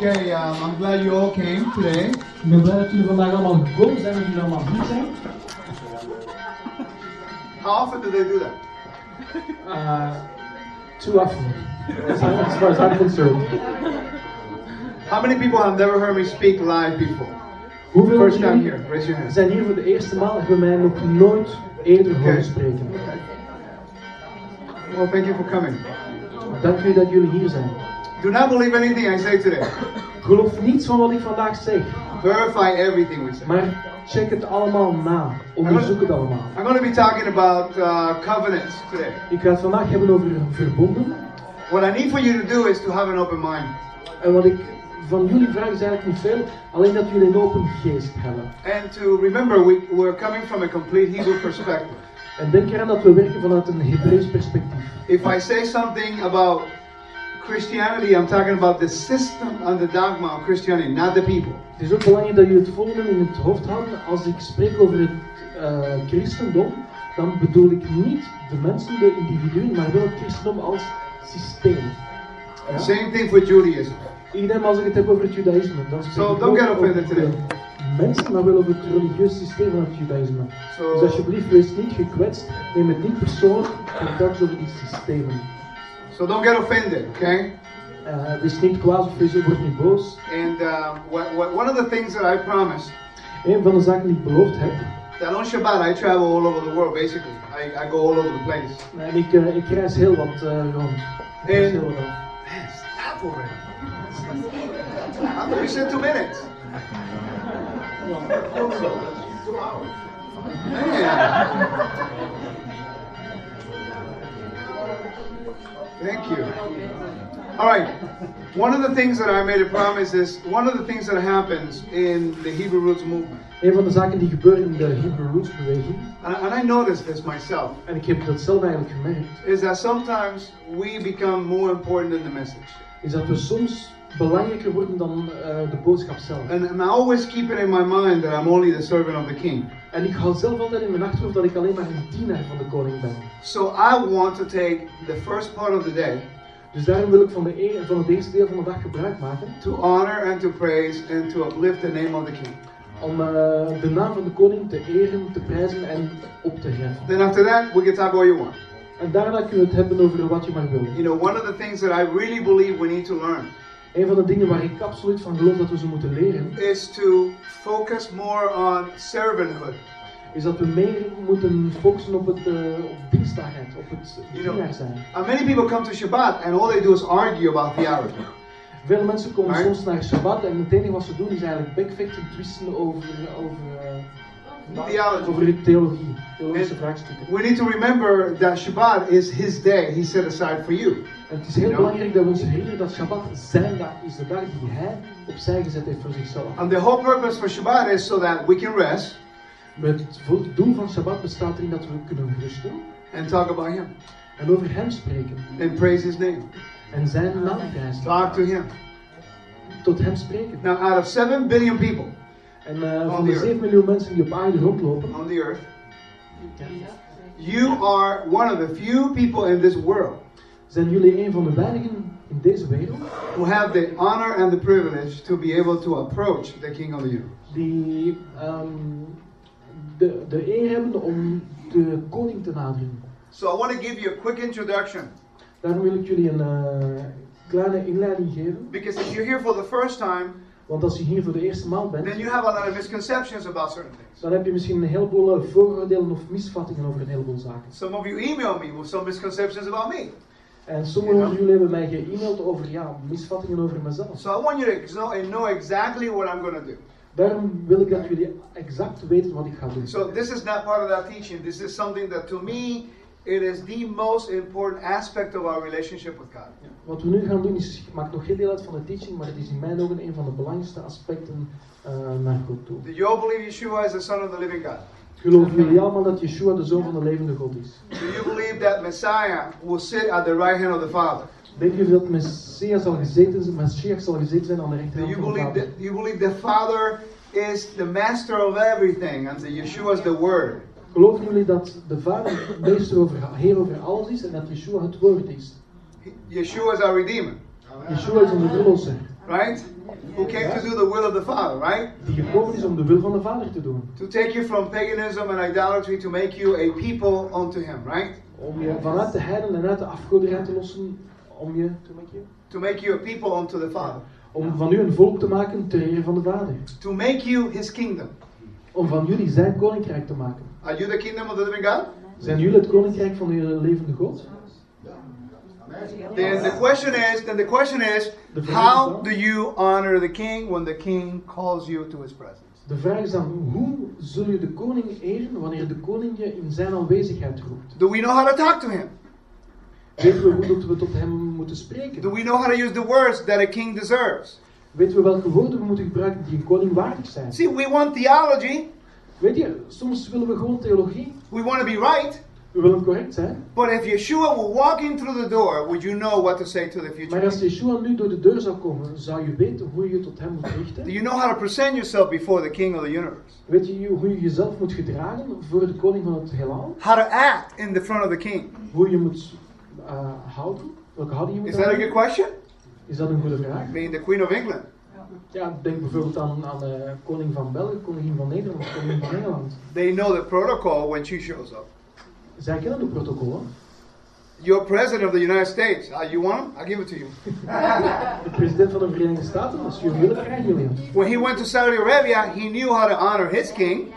Okay, um, I'm glad you all came today. Ik ben blij dat jullie vandaag allemaal gekomen zijn, dat jullie allemaal goed zijn. How often do they do that? Uh, too often, as, as far as I'm concerned. How many people have never heard me speak live before? Hoeveel First time here, raise your hand. zijn hier voor de eerste maal hebben mij nog nooit eerder Oké. horen spreken? Well, thank you for coming. Dank jullie dat jullie hier zijn. Do not believe anything I say today. Geloof niets van wat ik vandaag zeg, Verify everything we say. maar check het allemaal na. Onderzoek het allemaal. I'm going to be talking about uh, covenants today. Ik ga het vandaag hebben over verbonden. What I need for you to do is to have an open mind En wat ik van jullie vraag is eigenlijk niet veel, alleen dat jullie een open geest hebben. and to remember we, we're coming from a complete Hebrew perspective. En denk eraan dat we werken vanuit een Hebreeuws perspectief. If I say something about Christianity, I'm talking about the system and the dogma of Christianity, not the people. Het is ook belangrijk dat jullie het volgende in het hoofd houden. Als ik spreek over het eh, christendom, dan bedoel ik niet de mensen, de individuen, maar wel het christendom als systeem. Ja? Same thing for Judaism. Iedereen als ik het heb over het judaïsme, dan spreek So ik don't get offended over today. mensen, maar wel over het religieuze systeem van het judaïsme. So- Dus alsjeblieft, wees niet gekwetst, neem het niet persoonlijk, contact over die systemen. So don't get offended, okay? Eh, wees niet kwaad of wees, word niet boos. And uh, what, what, one of the things that I promised Een van de zaken die ik beloofd heb, that on Shabbat I travel all over the world. Basically, I, I go all over the place. en ik, eh, ik reis heel wat eh, rond. En- heel wat. Man, stop already. I thought you said two minutes. two hours. Man. Thank you. All right. One of the things that I made a promise is one of the things that happens in the Hebrew Roots movement, Een van de zaken die gebeuren in de Hebrew Roots beweging, and, and I noticed this myself, en ik heb dat zelf eigenlijk gemerkt, is that sometimes we become more important than the message. is dat we soms belangrijker worden dan eh, de boodschap zelf. And, and I always keep it in my mind that I'm only the servant of the king. En ik hou zelf altijd in mijn achterhoofd dat ik alleen maar een dienaar van de koning ben. So I want to take the first part of the day Dus daarom wil ik van, de e- van het eerste deel van de dag gebruik maken to honor and to praise and to uplift the name of the king. om eh, de naam van de koning te eren, te prijzen en op te heffen. Then after that, we can talk all you want. En daarna kunnen we het hebben over wat je maar wil. You know, one of the things that I really believe we need to learn Een van de dingen waar ik absoluut van geloof dat we ze moeten leren, is to focus more on servanthood. is dat we meer moeten focussen op, het, eh, op dienstbaarheid, op het You know, dienaar zijn. uh, many people come to Shabbat and all they do is argue about theology. Veel mensen komen Maar- soms naar Shabbat en het enige wat ze doen is eigenlijk bekvechten, twisten over, over, Theology. over de theologie, theologische En- vraagstukken. We need to remember that Shabbat is his day he set aside for you. En het is heel belangrijk dat we ons herinneren dat Shabbat zijn dag is, de dag die hij opzij gezet heeft voor zichzelf. And the whole purpose for Shabbat is so that we can rest Het vo- doel van Shabbat bestaat erin dat we kunnen rusten and talk about him en over hem spreken and praise his name. en zijn naam prijzen, Talk to him. tot hem spreken. Now, out of 7 billion people En On van de earth. 7 miljoen mensen die op aarde rondlopen, on the earth, you are one of the few people in this world zijn jullie een van de weinigen in deze wereld who have the honor and the privilege to be able to approach the King of the universe. die ehm, de, de eer hebben om de koning te naderen. So, I want to give you a quick introduction Daarom wil ik jullie een eh, kleine inleiding geven. because if you're here for the first time, Want als je hier voor de eerste maal bent, then you have a lot of misconceptions about certain things. dan heb je misschien een heleboel eh, vooroordelen of misvattingen over een heleboel zaken. Some of you email me with some misconceptions about me. En sommigen van jullie hebben mij ge-mailed over ja, misvattingen over mezelf. So, I want you to know, know exactly what I'm going to do. Daarom wil ik dat jullie exact weten wat ik ga doen. So, this is not part of that teaching. This is something that to me, it is the most important aspect of our relationship with God. Wat we nu gaan doen is, maakt nog geen deel uit van de teaching, maar het is in mijn ogen een van de belangrijkste aspecten eh, naar God toe. Do you all believe Yeshua is the Son of the living God? Geloven jullie allemaal dat Yeshua de zoon van de levende God is? Do you believe that Messiah will sit at the right hand of the Father? Denken jullie dat Messias zal gezeten zijn, Messias zal gezeten zijn aan de rechterhand van de Vader? that you believe the Father is the master of everything and that Yeshua is the Word? Geloven jullie dat de Vader meester over, heer over alles is en dat Yeshua het woord is? Yeshua is our Redeemer, Yeshua is onze verlosser. Right? who came to do the will of the Father, right? Die gekomen is om de wil van de Vader te doen. To take you from paganism and idolatry to make you a people unto Him, right? Om je vanuit de heiden en uit de afgoderij te lossen, om je, to make you, To make you a people unto the Father. om van u een volk te maken ter eer van de Vader. To make you His kingdom. Om van jullie zijn koninkrijk te maken. Are you the kingdom of the living God? Zijn jullie het koninkrijk van de levende God? Then the question is, then the question is, De vraag is how do you honor the King when the King calls you to His presence? De vraag is dan, hoe zul je de koning eren wanneer de koning je in zijn aanwezigheid roept? Do we know how to talk to Him? Weten we hoe dat we tot hem moeten spreken? Do we know how to use the words that a king deserves? Weten we welke woorden we moeten gebruiken die een koning waardig zijn? See, we want theology, Weet je, soms willen we gewoon theologie. we want to be right, We willen correct zijn. but if Yeshua were walking through the door, would you know what to say to the Maar future? als Yeshua nu door de deur zou komen, zou je weten hoe je tot hem moet richten? Do you know how to present yourself before the King of the universe? Weet je hoe je jezelf moet gedragen voor de koning van het heelal? How to act in the front of the King? Hoe je moet eh, houden? Welke houding je moet Is that a houden? good question? Is dat een goede vraag? Being the Queen of England. Ja, denk bijvoorbeeld aan, aan de koning van België, koningin van Nederland, koningin van Engeland. They know the protocol when she shows up. Zij kennen de protocollen. You're president of the United States. Uh, you want him? I'll give it to you. De president van de Verenigde Staten, als jullie willen, krijgen jullie. When he went to Saudi Arabia, he knew how to honor his king.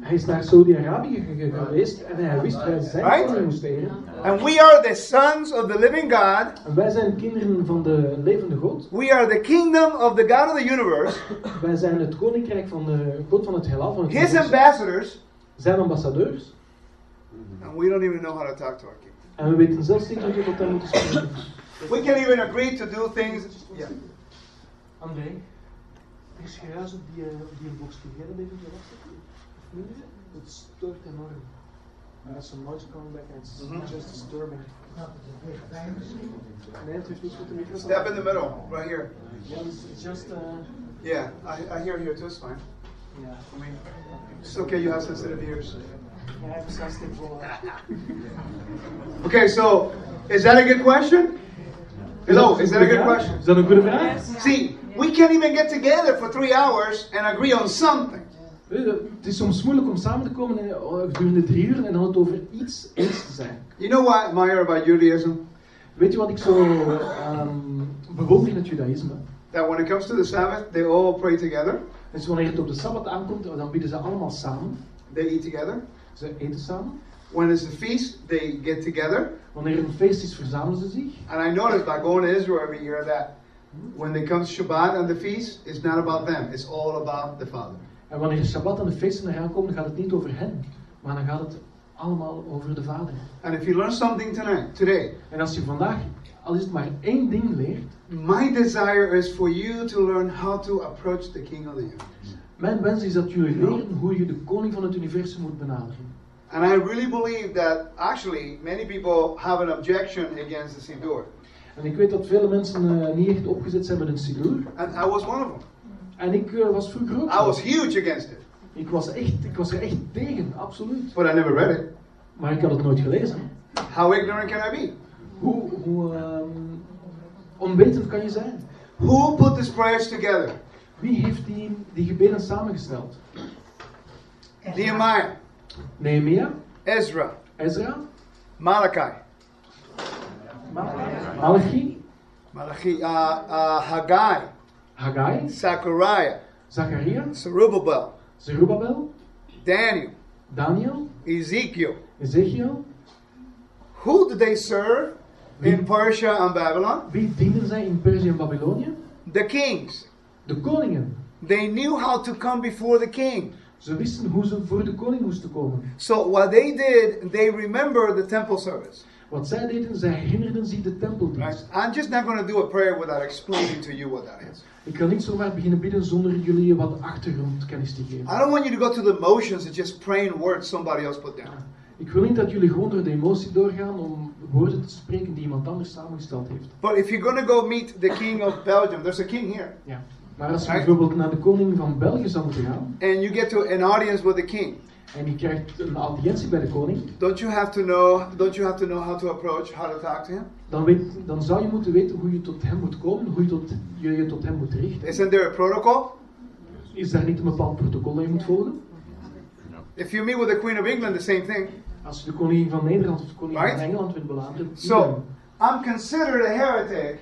Hij is naar Saudi-Arabië ge- geweest en hij wist wij zijn Right? koning moest eren. And we are the sons of the living God. En wij zijn kinderen van de levende God. We are the kingdom of the God of the universe. Wij zijn het koninkrijk van de God van het heelal, van het His ambassadors. Zijn ambassadeurs. And we don't even know how to talk to our king. En we weten zelfs niet hoe we tot hem moeten spreken. We can't even agree to do things. Yeah. André, is geruis op die, op die box. Kun jij dat even eraf zetten? Of? Het stoort enorm. There's some noise coming back and it's Mhm. just disturbing. Nee, het heeft niets met de microfoon. Step in the middle, right here. Yeah, it's it's just, uh, Yeah, I, I hear here too. It's fine. yeah. I mean, it's okay. You have sensitive ears. Okay, so is that a good question? Hello, is that a good question? Is dat een goede vraag? See, we can't even get together for three hours and agree on something. Het is soms moeilijk om samen te komen en, oh, gedurende drie uur en dan het over iets eens te zijn. You know what I admire about Judaism? Weet je wat ik zo ehm bewonder in het judaïsme? That when it comes to the Sabbath, they all pray together, Dus wanneer het op de Sabbat aankomt, dan bidden ze allemaal samen. they eat together. Ze eten samen. When it's a feast, they get together. Wanneer er een feest is, verzamelen ze zich. And I noticed by going to Israel every year that when they come to Shabbat and the feast, it's not about them, it's all about the Father. En wanneer Shabbat en de feesten eraan komen, dan gaat het niet over hen. Maar dan gaat het allemaal over de Vader. And if you learn something tonight, today, En als je vandaag, al is het maar één ding leert. my desire is for you to learn how to approach the King of the universe. Mijn wens is dat jullie leren hoe je de koning van het universum moet benaderen. And I really believe that actually many people have an objection against the Siddur. En ik weet dat vele mensen eh, niet echt opgezet zijn met een sidur. And I was one of them. En ik eh, was vroeger ook I was huge against it, Ik was, echt, ik was er echt tegen, absoluut. but I never read it. Maar ik had het nooit gelezen. How ignorant can I be? Hoe, hoe ehm, onwetend kan je zijn? Who put these prayers together? Wie heeft die, die gebeden samengesteld? Nehemiah, Nehemia, Ezra, Ezra, Malachi, Malachi, Malachi, uh, uh, Haggai, Haggai, Zechariah, Zachariah, Zerubbabel, Zerubbabel, Daniel, Daniel, Ezekiel. Ezekiel. Who did they serve in Persia and Babylon? Wie dienden zij in Perzië en Babylonië? The kings. De koningen. They knew how to come before the king. Ze wisten hoe ze voor de koning moesten komen. So what they did, they remember the temple service. Wat zij deden, zij herinnerden zich de tempeldienst. I'm just not going to do a prayer without explaining to you what that is. Ik kan niet zomaar beginnen bidden zonder jullie wat achtergrondkennis te geven. I don't want you to go through the motions and just praying words somebody else put down. Ik wil niet dat jullie gewoon door de emotie doorgaan om woorden te spreken die iemand anders samengesteld heeft. But if you're going to go meet the king of Belgium, there's a king here, Ja. Maar als je bijvoorbeeld naar de koning van België zou moeten gaan and you get to an audience with the king, en je krijgt een audiëntie bij de koning, don't you have to know? Don't you have to know how to approach, how to talk to him? dan, weet, dan zou je moeten weten hoe je tot hem moet komen, hoe je, tot, je je tot hem moet richten. Isn't there a protocol? Is daar niet een bepaald protocol dat je moet volgen? If you meet with the Queen of England, the same thing. Als je de koningin van Nederland of de koningin Right. van Engeland wilt beladeren, So, I'm considered a heretic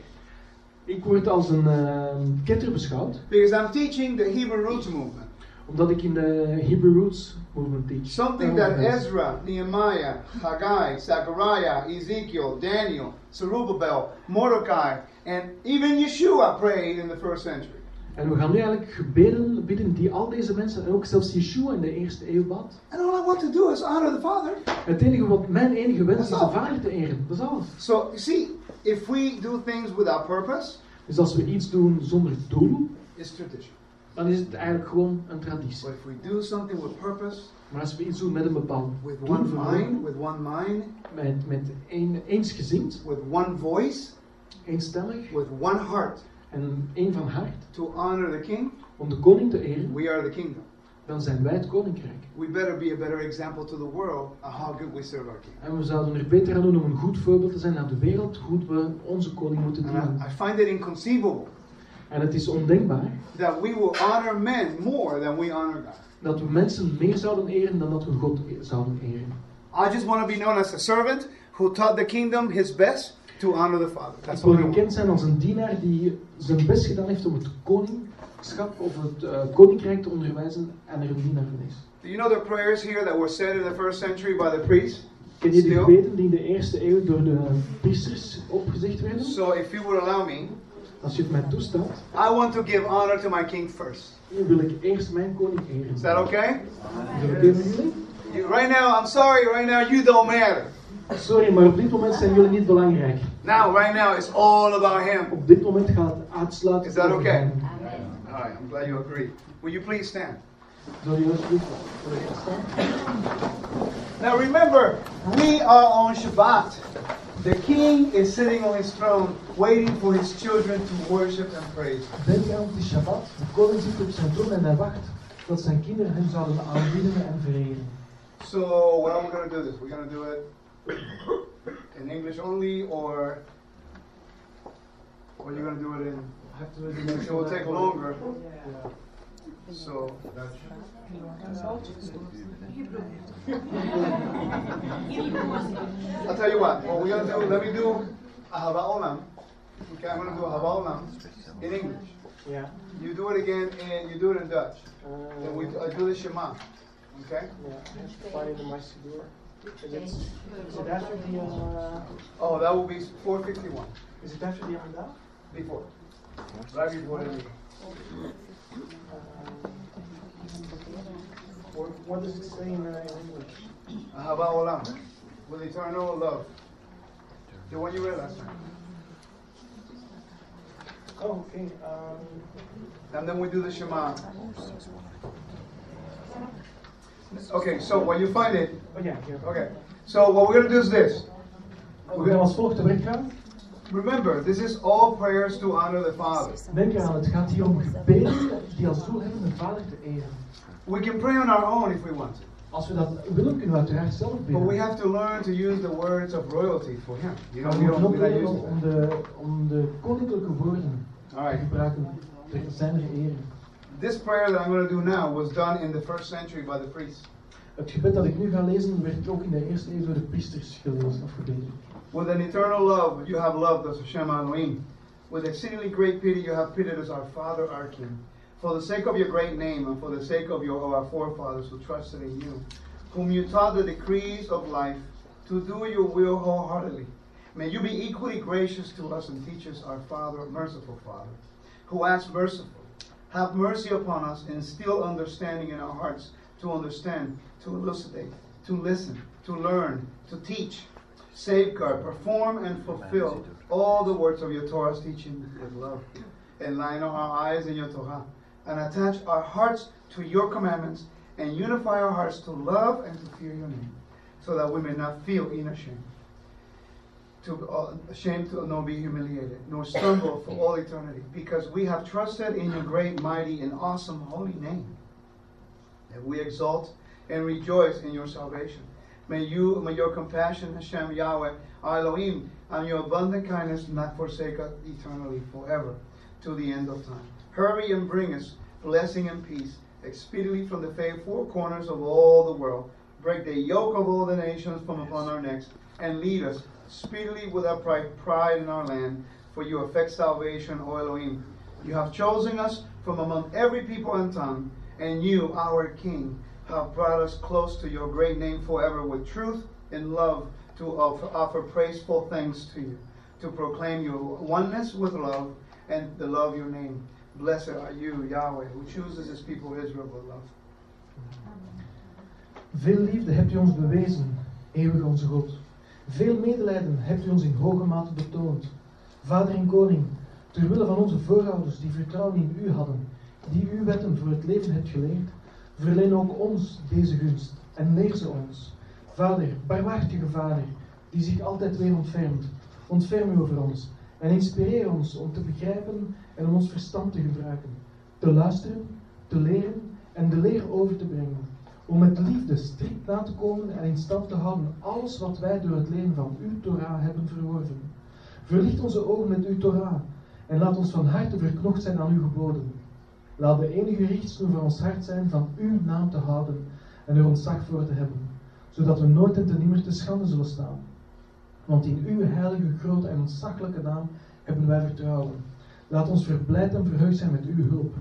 ik word als een eh, ketter beschouwd, because I'm teaching the Hebrew roots movement. omdat ik in de Hebrew Roots movement teach. Something that Ezra, Nehemiah, Haggai, Zechariah, Ezekiel, Daniel, Zerubbabel, Mordecai, and even Yeshua prayed in the first century. En we gaan nu eigenlijk gebeden bidden die al deze mensen, en ook zelfs Yeshua in de eerste eeuw bad. And all I want to do is honor the Father. Het enige wat mijn enige wens is de. Vader te eren. Dat is alles. So, you see, if we do things without purpose, Dus als we iets doen zonder doel, it's tradition. dan is het eigenlijk gewoon een traditie. But if we do something with purpose, Maar als we iets doen met een bepaald with doel, one mind, with one mind, met, met een, eensgezind, with one voice, eenstemmig with one heart en één van hart, to honor the King, om de koning te eren, we are the kingdom. Dan zijn wij het koninkrijk. We better be a better example to the world how good we serve our King. En we zouden er beter aan doen om een goed voorbeeld te zijn aan de wereld, hoe we onze koning moeten dienen. I, I find it inconceivable En het is ondenkbaar that we will honor men more than we honor God. dat we mensen meer zouden eren dan dat we God e- zouden eren. I just want to be known as a servant who taught the kingdom his best to honor the Father. Ik That's wil gekend zijn als een dienaar die zijn best gedaan heeft om het koningschap of het eh, koninkrijk te onderwijzen en er een dienaar van is. Do you know the prayers here that were said in the first century by the priests? Ken je de gebeden die in de eerste eeuw door de priesters opgezegd werden? So, if you would allow me, Als je het mij toestaat, I want to give honor to my King first. wil ik eerst mijn koning eren. Is that okay? Is dat oké jullie? You, right now, I'm sorry. Right now, you don't matter. Sorry, maar op dit moment zijn jullie niet belangrijk. Now, right now, it's all about Him. Op dit moment gaat het uitsluitend Is that over okay? Right. I'm glad you agree. Will you please stand? Zou je alsjeblieft voor de eerst staan? Now remember, we are on Shabbat. The king is sitting on his throne, waiting for his children to worship and praise. Denk aan de Shabbat. De koning zit op zijn troon en hij wacht dat zijn kinderen hem zouden aanbieden en vereren. So, what are we going to do this? We're going to do it in English only, or or are you're going to do it in? It will take longer. So, I'll tell you what. What we're going to do? Let me do Ahava Olam. Okay, I'm going to do Ahava Olam in English. Ja. You do it again, and you do it in Dutch. Then we I do the Shema. Okay. Yeah. Is it after the, uh, Oh, that will be 451 is it after the Amidah? before. Right before the meeting. Or what does it say in, English? Ahava Olam. With eternal love. The one you read last time. Oh, okay. Um, And then we do the Shema. Okay, so when you find it, oh ja, hier. okay. So what we're gonna do is this. We gaan als volgt te werk gaan. Remember, this is all prayers to honor the Father. Denk eraan, het gaat hier om gebeden die als doel hebben de Vader te eren. We can pray on our own if we want to. Als we dat willen, kunnen we uiteraard zelf But we have to learn to use the words of royalty for Him. You know, we we don't, we don't use om de, om de koninklijke woorden te gebruiken ter zijn eren. This prayer that I'm going to do now was done in the first century by the priests. Het gebed dat ik nu ga lezen werd ook in de eerste eeuw door de priesters gelezen of gebeden. With an eternal love, you have loved us, Hashem Elohim. With exceedingly great pity, you have pitied us, our Father, our King. For the sake of your great name, and for the sake of your of our forefathers who trusted in you, whom you taught the decrees of life, to do your will wholeheartedly. May you be equally gracious to us and teach us, our Father, merciful Father, who acts merciful. Have mercy upon us and instill understanding in our hearts to understand, to elucidate, to listen, to learn, to teach, safeguard, perform, and fulfill all the words of your Torah's teaching with love. and Enlighten our eyes in your Torah, and attach our hearts to your commandments, and unify our hearts to love and to fear your name, so that we may not feel in ashamed, to uh, ashamed to nor be humiliated, nor stumble for all eternity, because we have trusted in your great, mighty, and awesome holy name. And we exalt and rejoice in your salvation. May you, may your compassion, Hashem Yahweh, our Elohim, and your abundant kindness not forsake us eternally, forever, to the end of time. Hurry and bring us blessing and peace, expediently from the four corners of all the world. Break the yoke of all the nations from upon our necks, and lead us speedily without pride, pride in our land, for you affect salvation, O Elohim. You have chosen us from among every people and tongue, and you, our King, have brought us close to your great name forever with truth and love to offer, praiseful thanks to you, to proclaim your oneness with love and the love your name. Blessed are you, Yahweh, who chooses his people Israel with love. Veel liefde hebt u ons bewezen, eeuwig onze God. Veel medelijden hebt u ons in hoge mate betoond. Vader en koning, ter wille van onze voorouders die vertrouwen in u hadden, die uw wetten voor het leven hebt geleerd, verleen ook ons deze gunst en leer ze ons. Vader, barmhartige Vader, die zich altijd weer ontfermt, ontferm u over ons en inspireer ons om te begrijpen en om ons verstand te gebruiken, te luisteren, te leren en de leer over te brengen, om met liefde strikt na te komen en in stand te houden alles wat wij door het leren van uw Torah hebben verworven. Verlicht onze ogen met uw Torah en laat ons van harte verknocht zijn aan uw geboden. Laat de enige richtsnoer van ons hart zijn van uw naam te houden en er ontzag voor te hebben, zodat we nooit en ten nimmer te schande zullen staan. Want in uw heilige, grote en ontzaglijke naam hebben wij vertrouwen. Laat ons verblijd en verheugd zijn met uw hulp.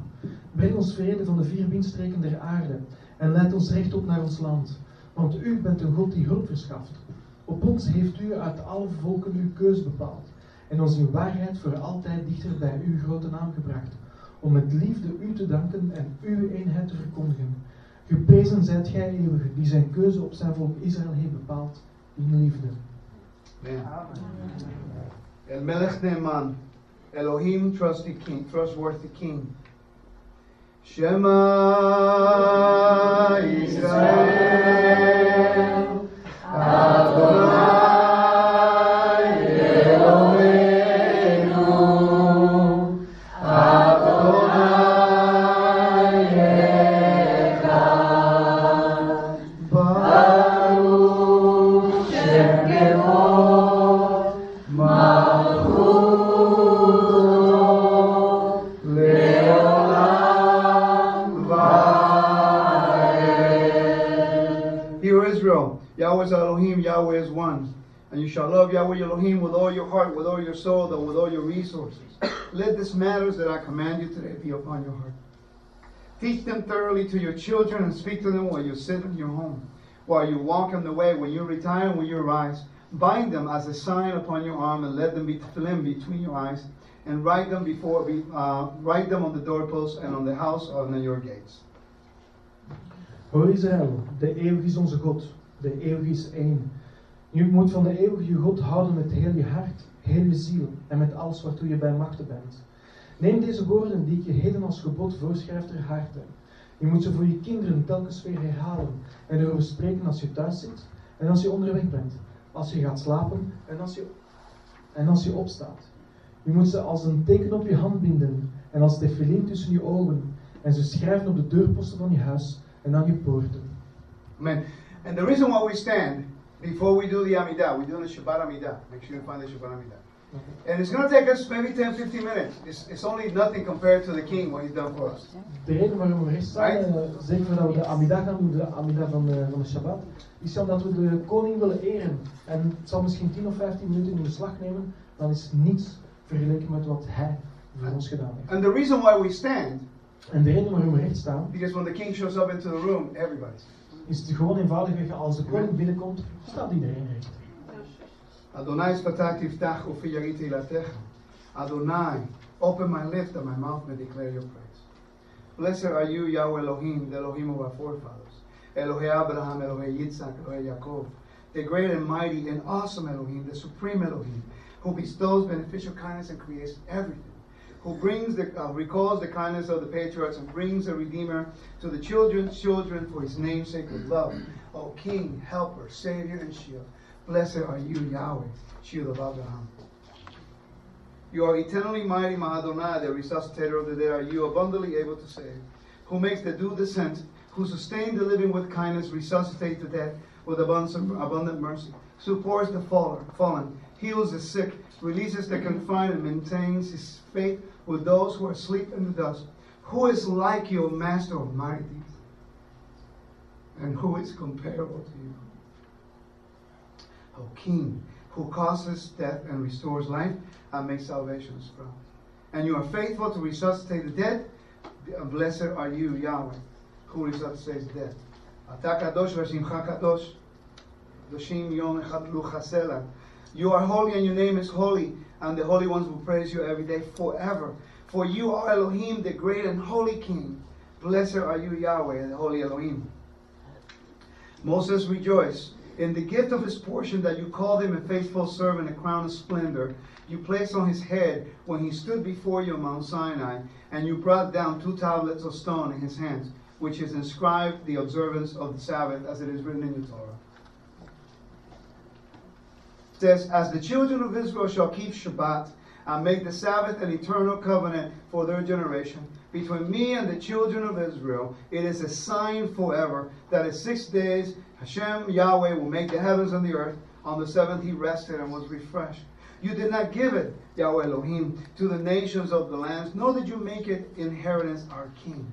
Breng ons vrede van de vier windstreken der aarde en leid ons rechtop naar ons land. Want u bent een God die hulp verschaft. Op ons heeft u uit alle volken uw keus bepaald en ons in waarheid voor altijd dichter bij uw grote naam gebracht, om met liefde u te danken en uw eenheid te verkondigen. Geprezen zijt gij eeuwige, die zijn keuze op zijn volk Israël heeft bepaald in liefde. Amen. El Melech Neman, Elohim trusty king, trustworthy king. Shema Israel, Adonai And you shall love Yahweh Elohim with all your heart, with all your soul, and with all your resources. Let these matters that I command you today be upon your heart. Teach them thoroughly to your children and speak to them while you sit in your home, while you walk on the way, when you retire, when you rise. Bind them as a sign upon your arm, and let them be film between your eyes, and write them before, uh, write them on the doorposts and on the house and on your gates. Hoor Israël, de eeuwig is onze God, de eeuwig is één. Je moet van de eeuwige God houden met heel je hart, heel je ziel en met alles waartoe je bij machten bent. Neem deze woorden die ik je heden als gebod voorschrijf ter harte. Je moet ze voor je kinderen telkens weer herhalen en erover spreken als je thuis zit en als je onderweg bent, als je gaat slapen en als je, en als je opstaat. Je moet ze als een teken op je hand binden en als tefillin tussen je ogen en ze schrijven op de deurposten van je huis en aan je poorten. Amen. And the reason why we stand before we do the Amidah, we do the Shabbat Amidah. Make sure you find the Shabbat Amidah. And it's going to take us maybe 10, 15 minutes. It's, it's only nothing compared to the King, what he's done for us. De reden waarom we recht staan, eh, zeker voordat we de Amidah gaan doen, de Amidah van de, van de Shabbat, is omdat we de koning willen eren. En het zal misschien 10 of 15 minuten in beslag nemen, dan is niets vergeleken met wat hij voor ons gedaan heeft. And the reason why we stand, En de reden waarom we recht staan, because when the King shows up into the room, everybody's. Is het gewoon eenvoudigweg als de koning binnenkomt, staat iedereen recht. Adonai spatati iftach ufi yariti ilatecha. Adonai, open my lips that my mouth may declare your praise. Blessed are you, Yahweh Elohim, the Elohim of our forefathers. Elohe Abraham, Elohe Yitzhak, Elohe Yaakov. The great and mighty and awesome Elohim, the supreme Elohim, who bestows beneficial kindness and creates everything. Who brings the, uh, recalls the kindness of the patriarchs and brings a redeemer to the children's children for his name's sake with love. O King, Helper, Savior, and Shield. Blessed are you, Yahweh, Shield of Abraham. You are eternally mighty, my Adonai, the resuscitator of the dead. Are you abundantly able to save? who makes the dew descend, who sustains the living with kindness, resuscitates the dead with abundant, abundant mercy, supports the fallen, fallen, heals the sick, releases the confined, and maintains his faith with those who are asleep in the dust. Who is like you, Master of mighty deeds? And who is comparable to you? O King, who causes death and restores life and makes salvation sprout. And you are faithful to resuscitate the dead. Blessed are you, Yahweh, who resuscitates the dead. אתה קדוש ושמך קדוש. קדושים יום אחד לו חסר You are holy and your name is holy, and the holy ones will praise you every day forever. For you are Elohim, the great and holy King. Blessed are you, Yahweh, the holy Elohim. Moses rejoiced in the gift of his portion that you called him a faithful servant, a crown of splendor. You placed on his head when he stood before you on Mount Sinai, and you brought down two tablets of stone in his hands, which is inscribed the observance of the Sabbath as it is written in the Torah. Says, As the children of Israel shall keep Shabbat and make the Sabbath an eternal covenant for their generation, between me and the children of Israel, it is a sign forever that in six days Hashem Yahweh will make the heavens and the earth. On the seventh he rested and was refreshed. You did not give it, Yahweh Elohim, to the nations of the lands, nor did you make it inheritance our king,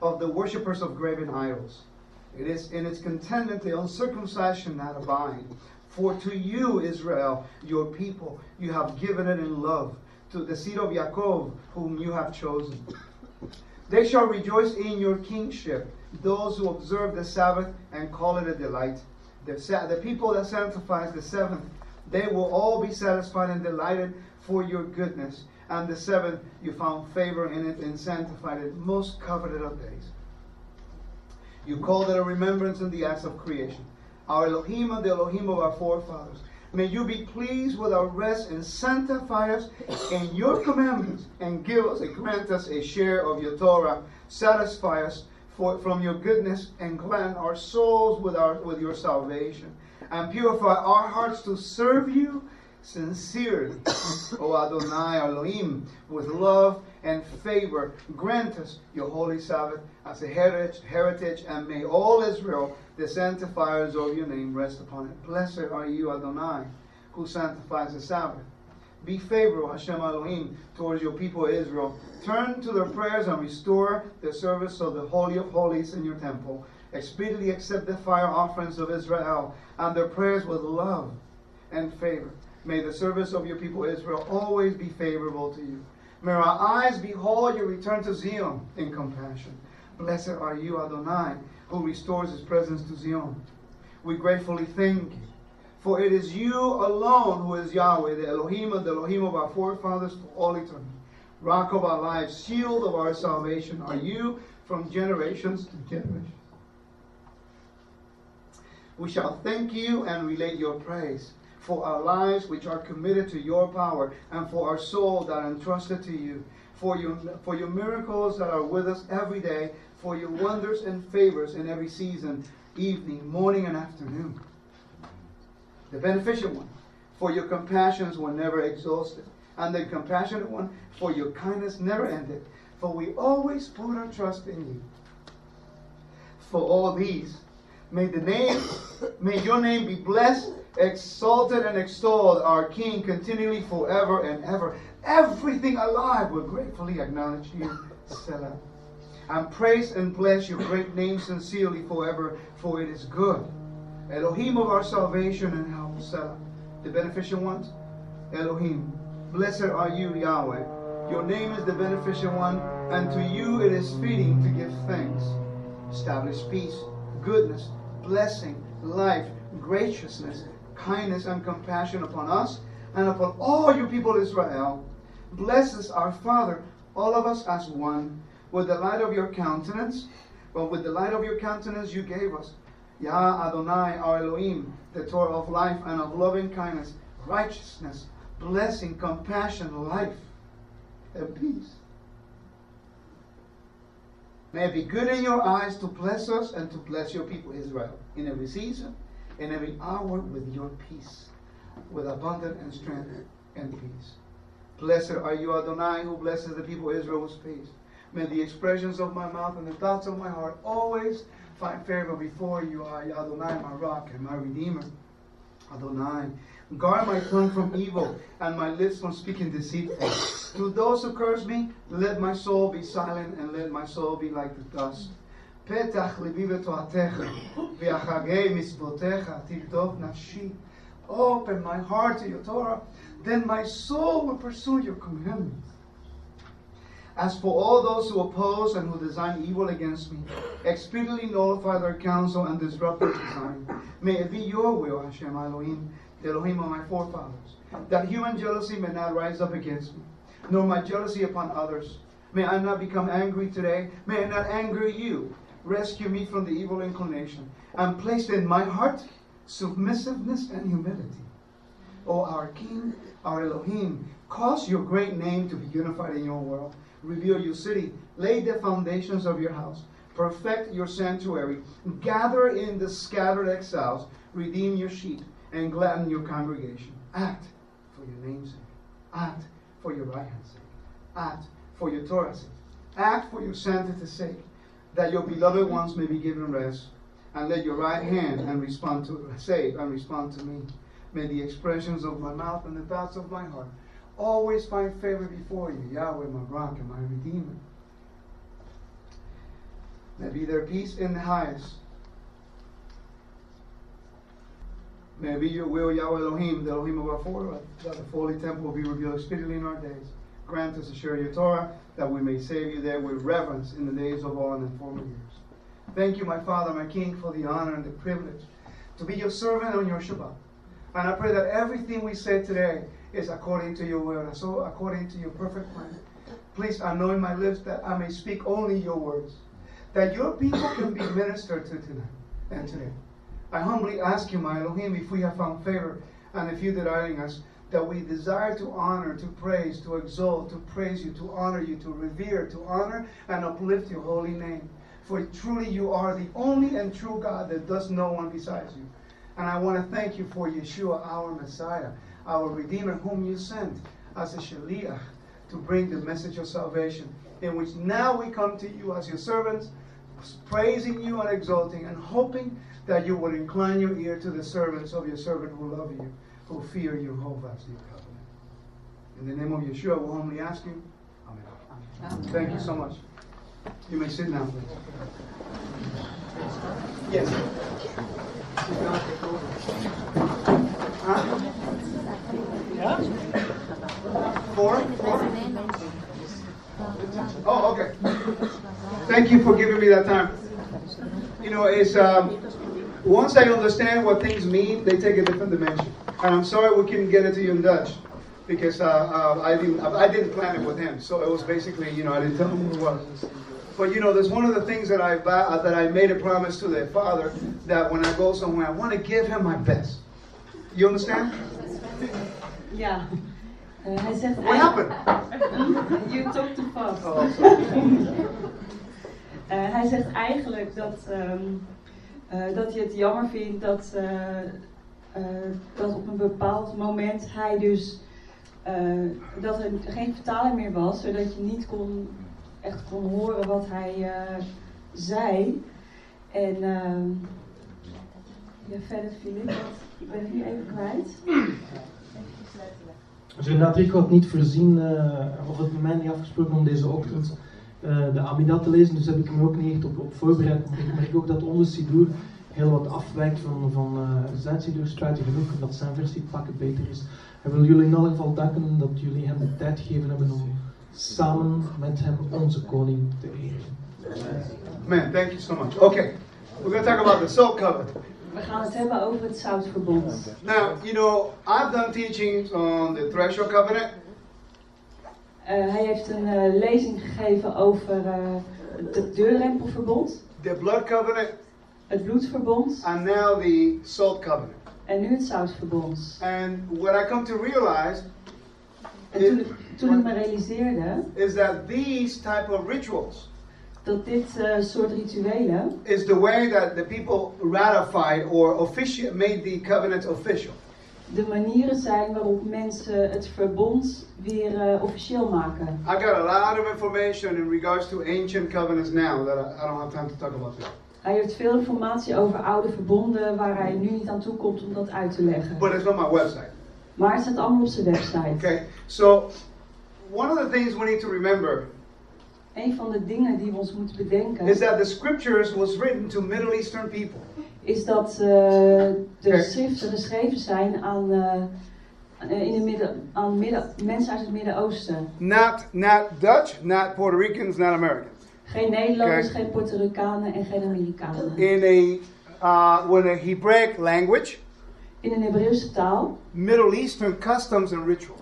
of the worshippers of graven idols. It is in its contentment the uncircumcised shall not abide. For to you, Israel, your people, you have given it in love, to the seed of Yaakov, whom you have chosen. They shall rejoice in your kingship, those who observe the Sabbath and call it a delight. The, the people that sanctifies the seventh, they will all be satisfied and delighted for your goodness. And the seventh, you found favor in it and sanctified it, most coveted of days. You called it a remembrance in the acts of creation our Elohim the Elohim of our forefathers. May you be pleased with our rest and sanctify us in your commandments and give us and grant us a share of your Torah. Satisfy us for, from your goodness and gladden our souls with, our, with your salvation. And purify our hearts to serve you sincerely, O Adonai Elohim, with love and favor. Grant us your holy Sabbath as a heritage, heritage, and may all Israel, the sanctifiers of your name, rest upon it. Blessed are you, Adonai, who sanctifies the Sabbath. Be favorable, Hashem Elohim, towards your people Israel. Turn to their prayers and restore the service of the Holy of Holies in your temple. Expediently accept the fire offerings of Israel and their prayers with love and favor. May the service of your people Israel always be favorable to you. May our eyes behold your return to Zion in compassion. Blessed are you, Adonai, who restores his presence to Zion. We gratefully thank you, for it is you alone who is Yahweh, the Elohim and the Elohim of our forefathers for all eternity. Rock of our lives, shield of our salvation, are you from generations to generations. We shall thank you and relate your praise for our lives which are committed to your power, and for our soul that are entrusted to you, for your, for your miracles that are with us every day, for your wonders and favors in every season, evening, morning, and afternoon. The beneficial one, for your compassions were never exhausted, and the compassionate one, for your kindness never ended, for we always put our trust in you. For all these, may the name, may your name be blessed exalted and extolled our King continually forever and ever. Everything alive will gratefully acknowledge you, Selah. And praise and bless your great name sincerely forever, for it is good. Elohim of our salvation and help, Selah. The beneficent ones, Elohim. Blessed are you, Yahweh. Your name is the beneficent one, and to you it is fitting to give thanks. Establish peace, goodness, blessing, life, graciousness, kindness and compassion upon us and upon all you people Israel. Bless us, our Father, all of us as one, with the light of your countenance. But with the light of your countenance you gave us. Yah Adonai, our Elohim, the Torah of life and of loving kindness, righteousness, blessing, compassion, life, and peace. May it be good in your eyes to bless us and to bless your people Israel in every season in every hour with your peace, with abundant and strength and peace. Blessed are you, Adonai, who blesses the people of Israel with peace. May the expressions of my mouth and the thoughts of my heart always find favor before you, Adonai, my rock and my redeemer. Adonai, guard my tongue from evil and my lips from speaking deceitfully. to those who curse me, let my soul be silent and let my soul be like the dust. פתח ליבי בתורתך, ואחרי מצוותיך תרדוף נפשי. Open my heart to your Torah, then my soul will pursue your commandments. As for all those who oppose and who design evil against me, expediently nullify their counsel and disrupt their design. May it be your will, Hashem Elohim, the Elohim of my forefathers, that human jealousy may not rise up against me, nor my jealousy upon others. May I not become angry today. May I not anger you. Rescue me from the evil inclination, and place in my heart submissiveness and humility. O our King, our Elohim, cause your great name to be unified in your world. Reveal your city, lay the foundations of your house, perfect your sanctuary, gather in the scattered exiles, redeem your sheep, and gladden your congregation. Act for your name's sake. Act for your right hand's sake. Act for your Torah's sake. Act for your sanctity's sake, that your beloved ones may be given rest, and let your right hand and respond to save and respond to me. May the expressions of my mouth and the thoughts of my heart always find favor before you, Yahweh, my rock and my redeemer. May be there peace in the highest. May be your will, Yahweh Elohim, the Elohim of our forefathers, that the holy temple will be revealed speedily in our days. Grant us to share your Torah, that we may save you there with reverence in the days of old and in former years. Thank you, my Father, my King, for the honor and the privilege to be your servant on your Shabbat. And I pray that everything we say today is according to your will, and so according to your perfect plan. Please anoint my lips that I may speak only your words, that your people can be ministered to tonight and today. I humbly ask you, my Elohim, if we have found favor and if you delighting us, that we desire to honor, to praise, to exalt, to praise you, to honor you, to revere, to honor and uplift your holy name. For truly you are the only and true God that does no one besides you. And I want to thank you for Yeshua, our Messiah, our Redeemer, whom you sent as a Shaliach to bring the message of salvation, in which now we come to you as your servants, praising you and exalting and hoping that you will incline your ear to the servants of your servant who love you, who fear fast your covenant. In the name of Yeshua, we humbly ask you. Amen. Thank you so much. You may sit down, please. Yes. Huh? Four? Four? Oh, okay. Thank you for giving me that time. You know, it's um, once I understand what things mean, they take a different dimension. And I'm sorry we couldn't get it to you in Dutch because uh, uh, I didn't I didn't plan it with him. So it was basically, you know, I didn't tell him who it was. But you know, there's one of the things that I uh, that I made a promise to the father that when I go somewhere, I want to give him my best. You understand? Yeah. Uh, hij zegt What happened? You talk too fast. Oh, sorry. Uh, hij zegt eigenlijk dat, ehm, eh, dat hij het jammer vindt dat, eh, eh, dat op een bepaald moment hij dus dat er geen vertaling meer was, zodat je niet kon, echt kon horen wat hij zei. En ja, verder Filip, want ik ben het nu even kwijt. Renat, ik had niet voorzien, of het met mij niet afgesproken om deze ochtend de Amida te lezen, dus heb ik me ook niet echt op, op voorbereid. Maar ik merk ook dat onze Sidoer heel wat afwijkt van, van eh, zijn Sidoer, spijtig genoeg, en dat zijn versie pakken beter is. Hij wil jullie in elk geval danken dat jullie hem de tijd gegeven hebben om samen met hem onze koning te eren. Man, thank you so much. Okay, we're going to talk about the soul covenant. We gaan het hebben over het zoutverbond. Now, you know, I've done teachings on the threshold covenant, Eh, hij heeft een eh, lezing gegeven over eh, het deurrempelverbond, the blood covenant, het bloedverbond and now the salt covenant. en nu het zoutverbond. And what I come to realize En toen, ik- toen ik me realiseerde is that these type of rituals dat dit eh, soort rituelen is the way that the people ratified or official made the covenant official. De manieren zijn waarop mensen het verbond weer eh, officieel maken. I got a lot of information in regards to ancient covenants now that I, I don't have time to talk about that. Hij heeft veel informatie over oude verbonden waar hij nu niet aan toe komt om dat uit te leggen. But it's on my website. Maar het staat allemaal op zijn website. Okay, so one of the things we need to remember Een van de dingen die we ons moeten bedenken is that the scriptures was written to Middle Eastern people. Is dat eh, de schriften geschreven zijn aan, eh, eh, in de midden, aan midden, mensen uit het Midden-Oosten. Not not Dutch, not Puerto Ricans, not Americans. Geen Nederlanders, geen Puerto Ricanen en geen Amerikanen. In a uh, when a Hebraic language, In een Hebreeuwse taal Middle Eastern customs and rituals.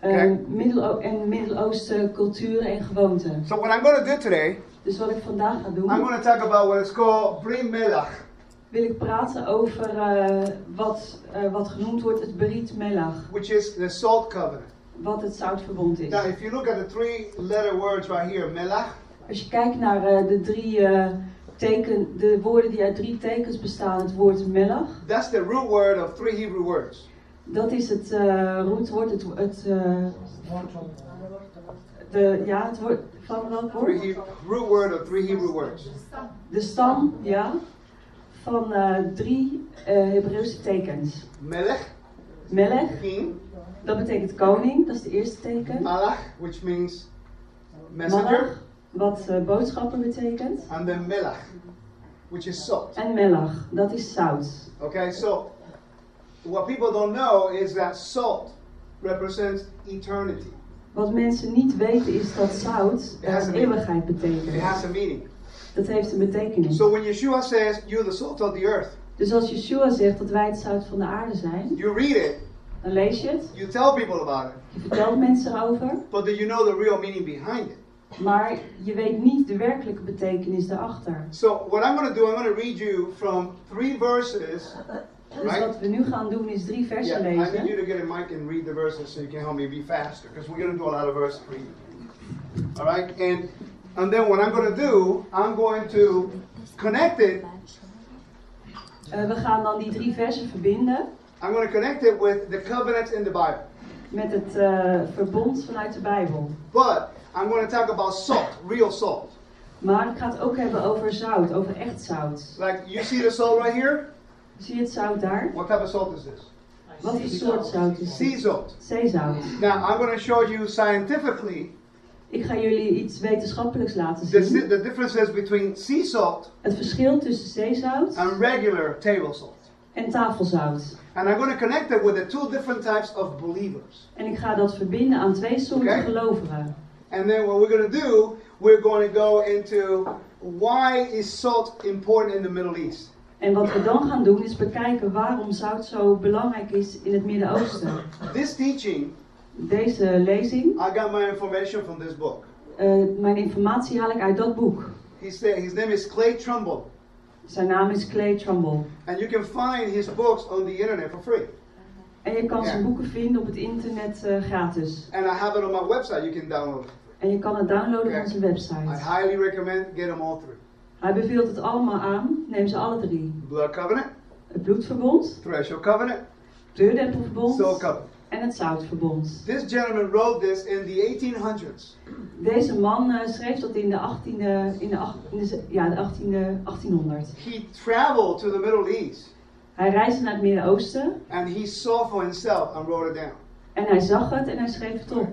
eh, Kijk. Middel- en Midden-Oosten culturen en gewoonten. So what I'm going to do today, Dus wat ik vandaag ga I'm doen, going to talk about what is called Brit Melach. Wil ik praten over eh, wat, eh, wat genoemd wordt het Berit Melach. which is the salt covenant. Wat het zoutverbond is. Now, if you look at the three letter words right here, melach, Als je kijkt naar eh, de drie teken, de woorden die uit drie tekens bestaan, het woord Melach. that's the root word of three Hebrew words. Dat is het roetwoord, het, het, de, ja, het woord van welk woord? Root word of three Hebrew words. De stam, ja, van eh, drie eh Hebreeuwse tekens. Melech, Melech, king, dat betekent koning, dat is het eerste teken. malach, which means messenger, Malach, wat eh, boodschapper betekent. and then melach, which is salt. En Melach, dat is zout. Okay, so what people don't know is that salt represents eternity. Wat mensen niet weten is dat zout eeuwigheid It betekent. has a meaning. Dat heeft een betekenis. So when Yeshua says, You're the salt of the earth, Dus als Yeshua zegt dat wij het zout van de aarde zijn, you read it, dan lees je het, you tell people about it, je vertelt mensen erover, but do you know the real meaning behind it? maar je weet niet de werkelijke betekenis daarachter. So what I'm going to do, I'm going to read you from three verses. Dus Right. wat we nu gaan doen is drie versen Yeah, I need you lezen. to get a mic and read the verses so you can help me be faster because we're going to do a lot of verse reading. All right, and and then what I'm going to do, I'm going to connect it. Eh, we gaan dan die drie versen verbinden I'm going to connect it with the covenants in the Bible. met het eh, verbond vanuit de Bijbel. But I'm going to talk about salt, real salt. Maar ik ga het ook hebben over zout, over echt zout. Like you see the salt right here. Zie je het zout daar? What type of salt is this? Wat voor soort zout is Sea het? salt. Zeezout. Now I'm going to show you scientifically Ik ga jullie iets wetenschappelijks laten zien. the differences between sea salt Het verschil tussen zeezout and regular table salt. en tafelzout. And I'm going to connect it with the two different types of believers. En ik ga dat verbinden aan twee soorten Oké. gelovigen. And then what we're going to do, we're going to go into why is salt important in the Middle East. En wat we dan gaan doen is bekijken waarom zout zo belangrijk is in het Midden-Oosten. This teaching, Deze lezing, I got my information from this book. eh, mijn informatie haal ik uit dat boek. He said his name is Clay Trumbull, Zijn naam is Clay Trumbull. and you can find his books on the internet for free. En je kan zijn boeken vinden op het internet eh, gratis. And I have it on my website. You can download it. En je kan het downloaden van zijn I website. highly recommend get them all three. Hij beveelt het allemaal aan. Neem ze alle drie. Blood covenant, Het bloedverbond, threshold covenant, deurdempelverbond soul covenant. En het zoutverbond. This gentleman wrote this in the 1800s. Deze man eh, schreef dat in de 18e, in de, ja, de 18e, 1800. He traveled to the Middle East Hij reisde naar het Midden-Oosten and he saw for himself and wrote it down. en hij zag het en hij schreef het op.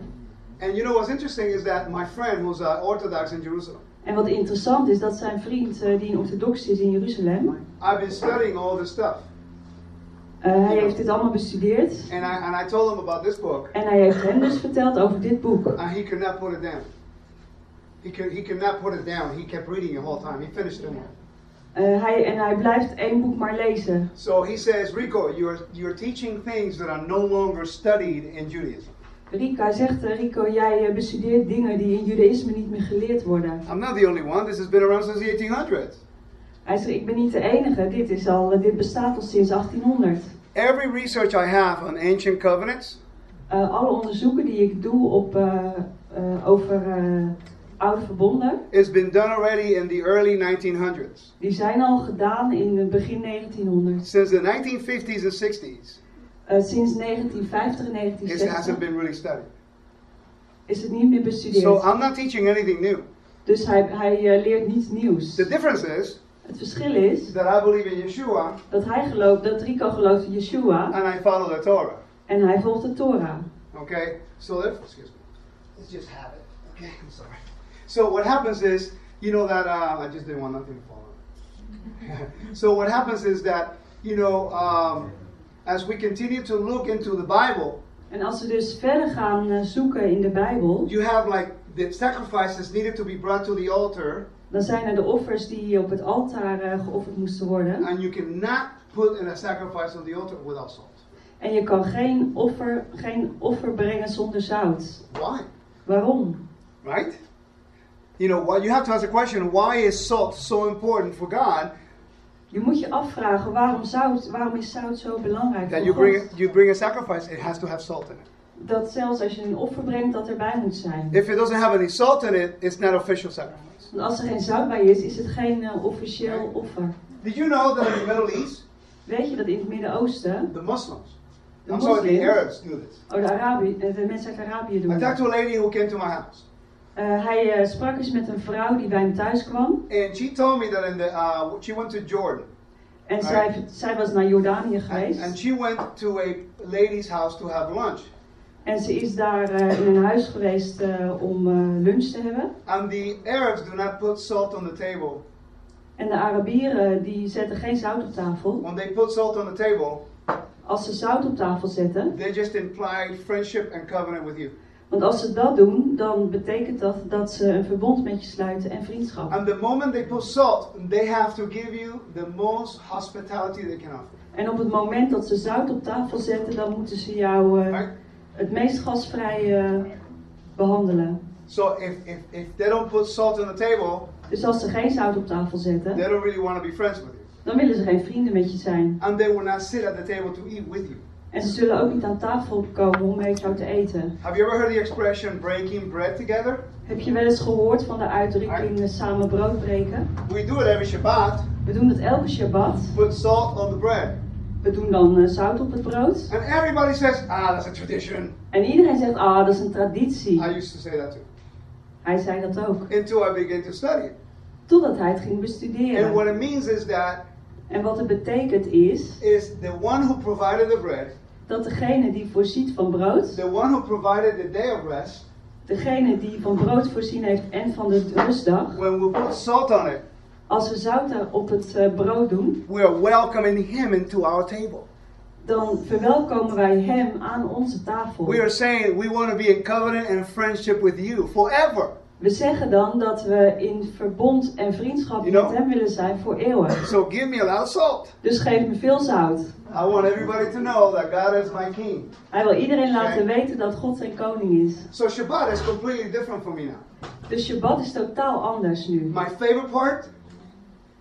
And you know what's interesting is that my friend, who's uh, Orthodox in Jerusalem, En wat interessant is, dat zijn vriend eh, die een orthodox is in Jeruzalem, I've been studying all this stuff, eh, hij heeft dit allemaal bestudeerd. and I and I told him about this book, En hij heeft hem dus verteld over dit boek. and he could not put it down. He could he could not put it down. He kept reading the whole time. He finished it. Eh, hij, en hij blijft één boek maar lezen. So he says, Rico, you're you're teaching things that are no longer studied in Judaism. Rico, hij zegt, eh, Rico, jij bestudeert dingen die in Judaïsme niet meer geleerd worden. I'm not the only one. This has been around since the 1800s. Hij zegt, ik ben niet de enige, dit, is al, dit bestaat al sinds 1800. Every research I have on ancient covenants Eh, alle onderzoeken die ik doe op, eh, eh, over oude verbonden, has been done already in the early 1900s. die zijn al gedaan in het begin 1900. Since the 1950s and 60s, Eh, sinds 1950 en It hasn't 1960 been really studied. is het niet meer bestudeerd. So I'm not teaching anything new. dus hij, hij leert niets nieuws. The difference is Het verschil is that I believe in Yeshua dat hij gelooft, dat Rico gelooft in Yeshua and I follow the Torah. en hij volgt de Torah. Okay? So let excuse me. Let's just have it. Okay, I'm sorry. So what happens is, you know that uh, I just didn't want nothing to fall on. so what happens is that, you know, um, as we continue to look into the Bible, En als we dus verder gaan eh, zoeken in de Bijbel, you have like the sacrifices needed to be brought to the altar, dan zijn er de offers die op het altaar eh, geofferd moesten worden. and you cannot put in a sacrifice on the altar without salt. En je kan geen offer, geen offer brengen zonder zout. Why? Waarom? Right? You know, what you have to ask the question: Why is salt so important for God? Je moet je afvragen waarom zout, waarom is zout zo belangrijk That voor you bring God? you bring a sacrifice, it has to have salt in it. Dat zelfs als je een offer brengt, dat erbij moet zijn. If it doesn't have any salt in it, it's not official sacrifice. Want als er geen zout bij is, is het geen eh, officieel offer. Did you know that in the Middle East, Weet je dat in het Midden-Oosten, the Muslims, de I'm sorry, the moslims, Arabs do this. oh de, Arabi, eh, de mensen uit Arabië doen I talked to a lady who came to my house, Eh, hij eh, sprak eens met een vrouw die bij hem thuis kwam. and she told me that in the uh, she went to Jordan, En Right. zij, zij was naar Jordanië and, geweest. and she went to a lady's house to have lunch. En ze is daar eh, in een huis geweest eh, om eh, lunch te hebben. And the Arabs do not put salt on the table. En de Arabieren die zetten geen zout op tafel. When they put salt on the table, Als ze zout op tafel zetten, they just imply friendship and covenant with you. want als ze dat doen, dan betekent dat dat ze een verbond met je sluiten en vriendschap. And the moment they put salt, they have to give you the most hospitality they can offer. En op het moment dat ze zout op tafel zetten, dan moeten ze jou Right? Het meest gastvrij eh, behandelen. So if, if, if they don't put salt on the table, Dus als ze geen zout op tafel they zetten, don't really want to be friends with you. dan willen ze geen vrienden met je zijn. And they will not sit at the table to eat with you. En ze zullen ook niet aan tafel komen om met jou te eten. Have you ever heard the expression breaking bread together? Heb je wel eens gehoord van de uitdrukking eh, samen brood breken? We do it every Shabbat. We doen het elke Shabbat. Put salt on the bread. We doen dan eh, zout op het brood. And everybody says, ah, that's a tradition. En iedereen zegt, ah, dat is een traditie. I used to say that too. Hij zei dat ook. Until I began to study. Totdat hij het ging And bestuderen. what it means is that En wat het betekent is is the one who provided the bread, dat degene die voorziet van brood, the one who provided the day of rest, degene die van brood voorzien heeft en van de rustdag, when we put salt on it, als we zout op het eh, brood doen, we are welcoming him into our table. dan verwelkomen wij hem aan onze tafel. We are saying we want to be in covenant and friendship with you forever. We zeggen dan dat we in verbond en vriendschap You know- met hem willen zijn voor eeuwen. So give me a lot of salt. Dus geef me veel zout. I want everybody to know that God is my king. Hij wil iedereen Oké. laten weten dat God zijn koning is. So Shabbat is completely different for me now. Dus Shabbat is totaal anders nu. My favorite part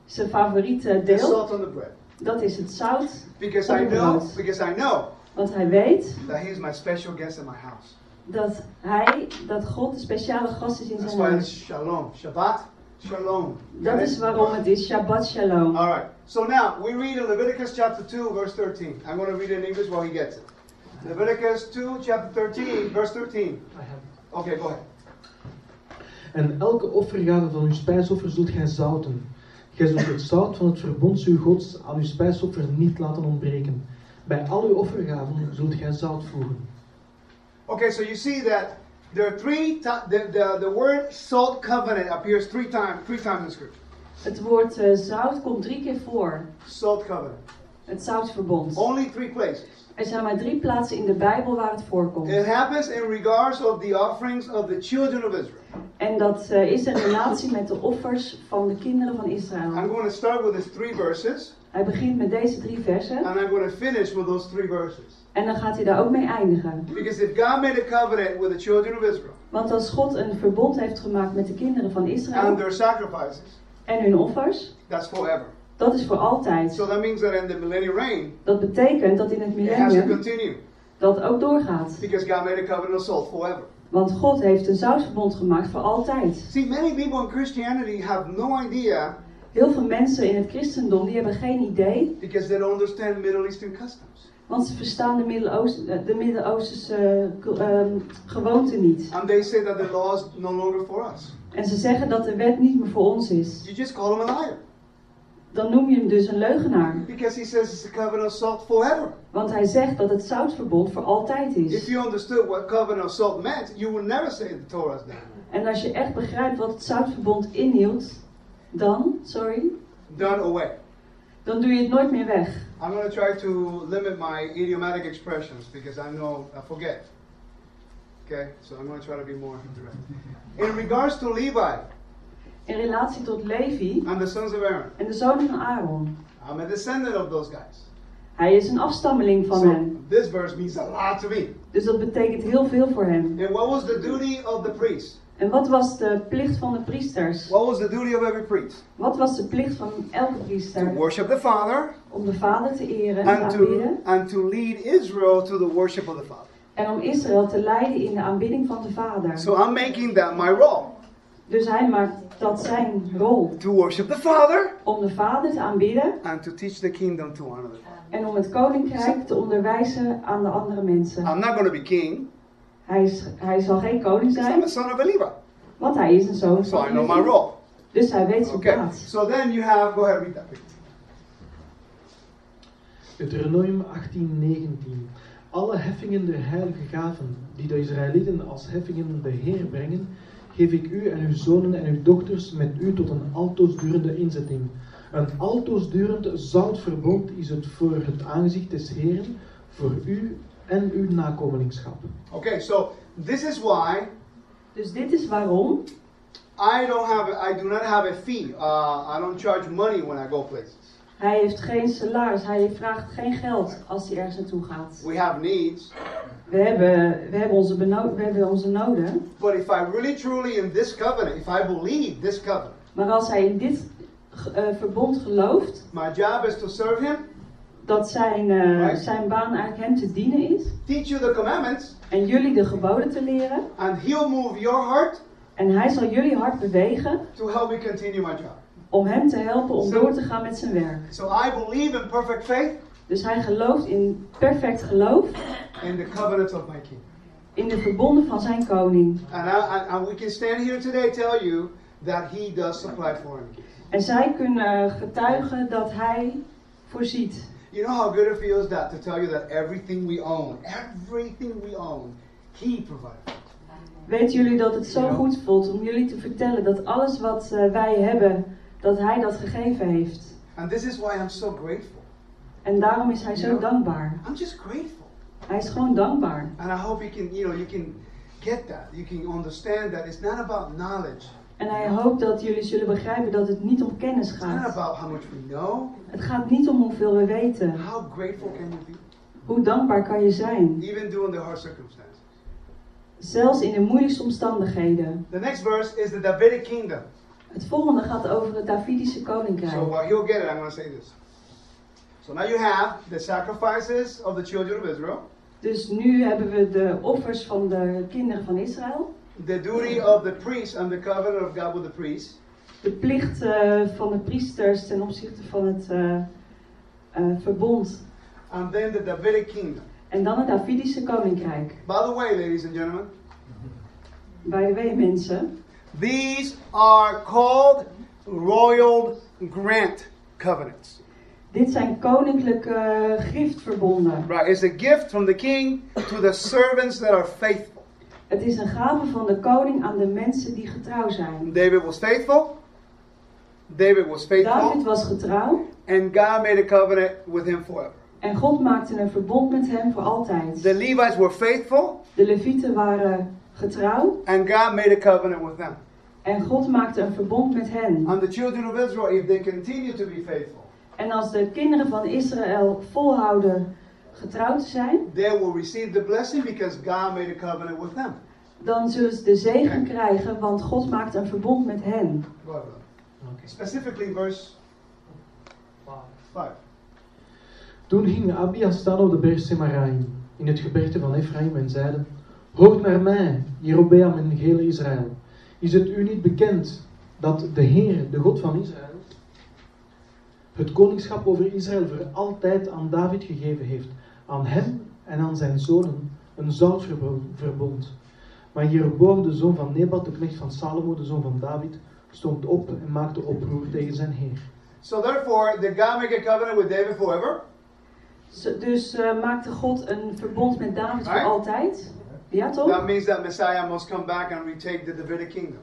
Zijn favoriete deel, salt on the bread. dat is het zout. Because Op I know, brood. because I know Want hij weet that He is my special guest in my house. dat hij, dat God een speciale gast is in That's zijn huis. shalom. Shabbat, shalom. Dat is waarom het is Shabbat Shalom. All right. So now we read in Leviticus chapter 2, verse 13. I'm going to read it in English while he gets it. Leviticus 2, chapter 13, verse 13. Okay, go ahead. En elke offergave van uw spijsoffer zult gij zouten. Gij zult het zout van het verbond uw gods aan uw spijsoffer niet laten ontbreken. Bij al uw offergaven zult gij zout voegen. Okay, so you see that there are three. the, the the word salt covenant appears three times. Three times in Scripture. Het woord eh, zout komt drie keer voor. Salt covenant. Het zoutverbond. Only three places. Er zijn maar drie plaatsen in de Bijbel waar het voorkomt. It happens in regards of the offerings of the children of Israel. En dat eh, is in relatie met de offers van de kinderen van I'm Israël. going to start with these three verses, Hij begint met deze drie versen. and I'm going to finish with those three verses. En dan gaat hij daar ook mee eindigen. Because if God made a covenant with the children of Israel Want als God een verbond heeft gemaakt met de kinderen van and Israël their sacrifices, en hun offers, that's forever. Dat is voor altijd. So that means that in the millennial reign, Dat betekent dat in het millennium dat ook doorgaat. Because God made a covenant of salt forever. Want God heeft een zoutverbond gemaakt voor altijd. See, many people in Christianity have no idea Heel veel mensen in het christendom die hebben geen idee, because they don't understand Middle Eastern customs. Want ze verstaan de, Midden-Oost- de Midden-Oosterse eh, cul- ehm, gewoonten niet. And they say that the law is no longer for us. En ze zeggen dat de wet niet meer voor ons is. You just call him a liar. Dan noem je hem dus een leugenaar. Because he says it's a covenant of salt forever. Want hij zegt dat het zoutverbond voor altijd If is. you understood what covenant of salt meant, you would never say the Torah is done. En als je echt begrijpt wat het zoutverbond inhield, dan, sorry, Done away. dan doe je het nooit meer weg. I'm going to try to limit my idiomatic expressions because I know I forget. Okay, so I'm going to try to be more direct. In regards to Levi In relatie tot Levi and the sons of Aaron, en de zonen van Aaron. I'm a descendant of those guys. Hij is een afstammeling van So hen. this verse means a lot to me. Dus dat betekent heel veel voor hem. And what was the duty of the priest? En wat was de plicht van de priesters? What was the duty of every priest? Wat was de plicht van elke To priester? worship the Father Om de Vader te eren en te to, aanbidden. and to lead Israel to the worship of the Father. En om Israël te leiden in de aanbidding van de Vader. So I'm making that my role. Dus hij maakt dat zijn rol. To worship the Father Om de Vader te aanbidden and to teach the kingdom to one another. en om het koninkrijk te onderwijzen aan de andere mensen. I'm not going to be king. Hij, is, hij zal geen koning because I'm zijn, a son of a Levi. want hij is een zoon So I van know my Levi. role. Dus hij weet zijn Okay. plaats. So then you have, go ahead, read that. Deuteronomium 18:19. Alle heffingen der heilige gaven die de Israëlieten als heffingen de Heer brengen, geef ik u en uw zonen en uw dochters met u tot een altoosdurende inzetting. Een altoosdurend zoutverbond is het voor het aangezicht des Heeren, voor u en uw nakomelingschap. Okay, so this is why Dus dit is waarom I don't have, a, I do not have a fee. Uh, I don't charge money when I go places. hij heeft geen salaris, hij vraagt geen geld als hij ergens naartoe gaat. We have needs, We hebben, we hebben, onze, we hebben onze noden, but if I really truly in this covenant, if I believe this covenant, maar als hij in dit eh, verbond gelooft, my job is to serve Him, dat zijn, eh, Right. zijn baan eigenlijk hem te dienen is, teach you the commandments, en jullie de geboden te leren, and He'll move your heart en hij zal jullie hart bewegen to help me continue my job. om hem te helpen om Zo- door te gaan met zijn werk. So I believe in perfect faith Dus hij gelooft in perfect geloof in the covenants of my King. in de verbonden van zijn koning. And, I, and we can stand here today tell you that He does supply for Him. En zij kunnen getuigen dat hij voorziet. You know how good it feels that to tell you that everything we own, everything we own, He provides. Weten jullie dat het zo goed voelt om jullie te vertellen dat alles wat eh, wij hebben, dat hij dat gegeven heeft. And this is why I'm so grateful. En daarom is hij zo Ja. dankbaar. I'm just grateful. Hij is gewoon dankbaar. And I hope you can, you know, you can get that. You can understand that it's not about knowledge. En hij hoopt dat jullie zullen begrijpen dat het niet om kennis It's not gaat. about how much we know. Het gaat niet om hoeveel we weten. How grateful can you be? Hoe dankbaar kan je zijn? Even during the hard circumstances. Zelfs in de moeilijkste omstandigheden. The next verse is the Davidic kingdom. Het volgende gaat over het Davidische So koninkrijk. while you'll get it, I'm going to say this. So now you have the sacrifices of the children of Israel, Dus nu hebben we de offers van de kinderen van Israël. the duty of the priests and the covenant of God with the priests, De plicht eh, van de priesters ten opzichte van het eh, eh, verbond. and then the Davidic kingdom. En dan het Davidische koninkrijk. By the way, ladies and gentlemen, By the way, mensen. these are called royal grant covenants. Dit zijn koninklijke eh, giftverbonden. Right? It's a gift from the king to the servants that are faithful. Het is een gave van de koning aan de mensen die getrouw zijn. David was faithful. David was David faithful. was getrouw And God made a covenant with him forever. en God maakte een verbond met hem voor altijd. The Levites were faithful. De Levieten waren getrouw And God made a covenant with them. en God maakte een verbond met hen. And the children of Israel, if they continue to be faithful, En als de kinderen van Israël volhouden getrouw te zijn, they will receive the blessing because God made a covenant with them. dan zullen ze de zegen krijgen, want God maakt een verbond met hen. Specifically, verse 5. Toen ging Abia staan op de berg Semaraim, in het gebergte van Ephraim, en zeiden: Hoort naar mij, Jerobeam en gehele Israël. Is het u niet bekend dat de Heer, de God van Israël, het koningschap over Israël voor altijd aan David gegeven heeft, aan hem en aan zijn zonen een zoutverbond. Maar Jeroboam, de zoon van Nebat, de knecht van Salomo, de zoon van David, stond op en maakte oproer tegen zijn heer. So therefore, did God make a covenant with David forever? Dus eh, maakte God een verbond met David voor altijd? Ja, That toch? means that Messiah must come back and retake the Davidic kingdom.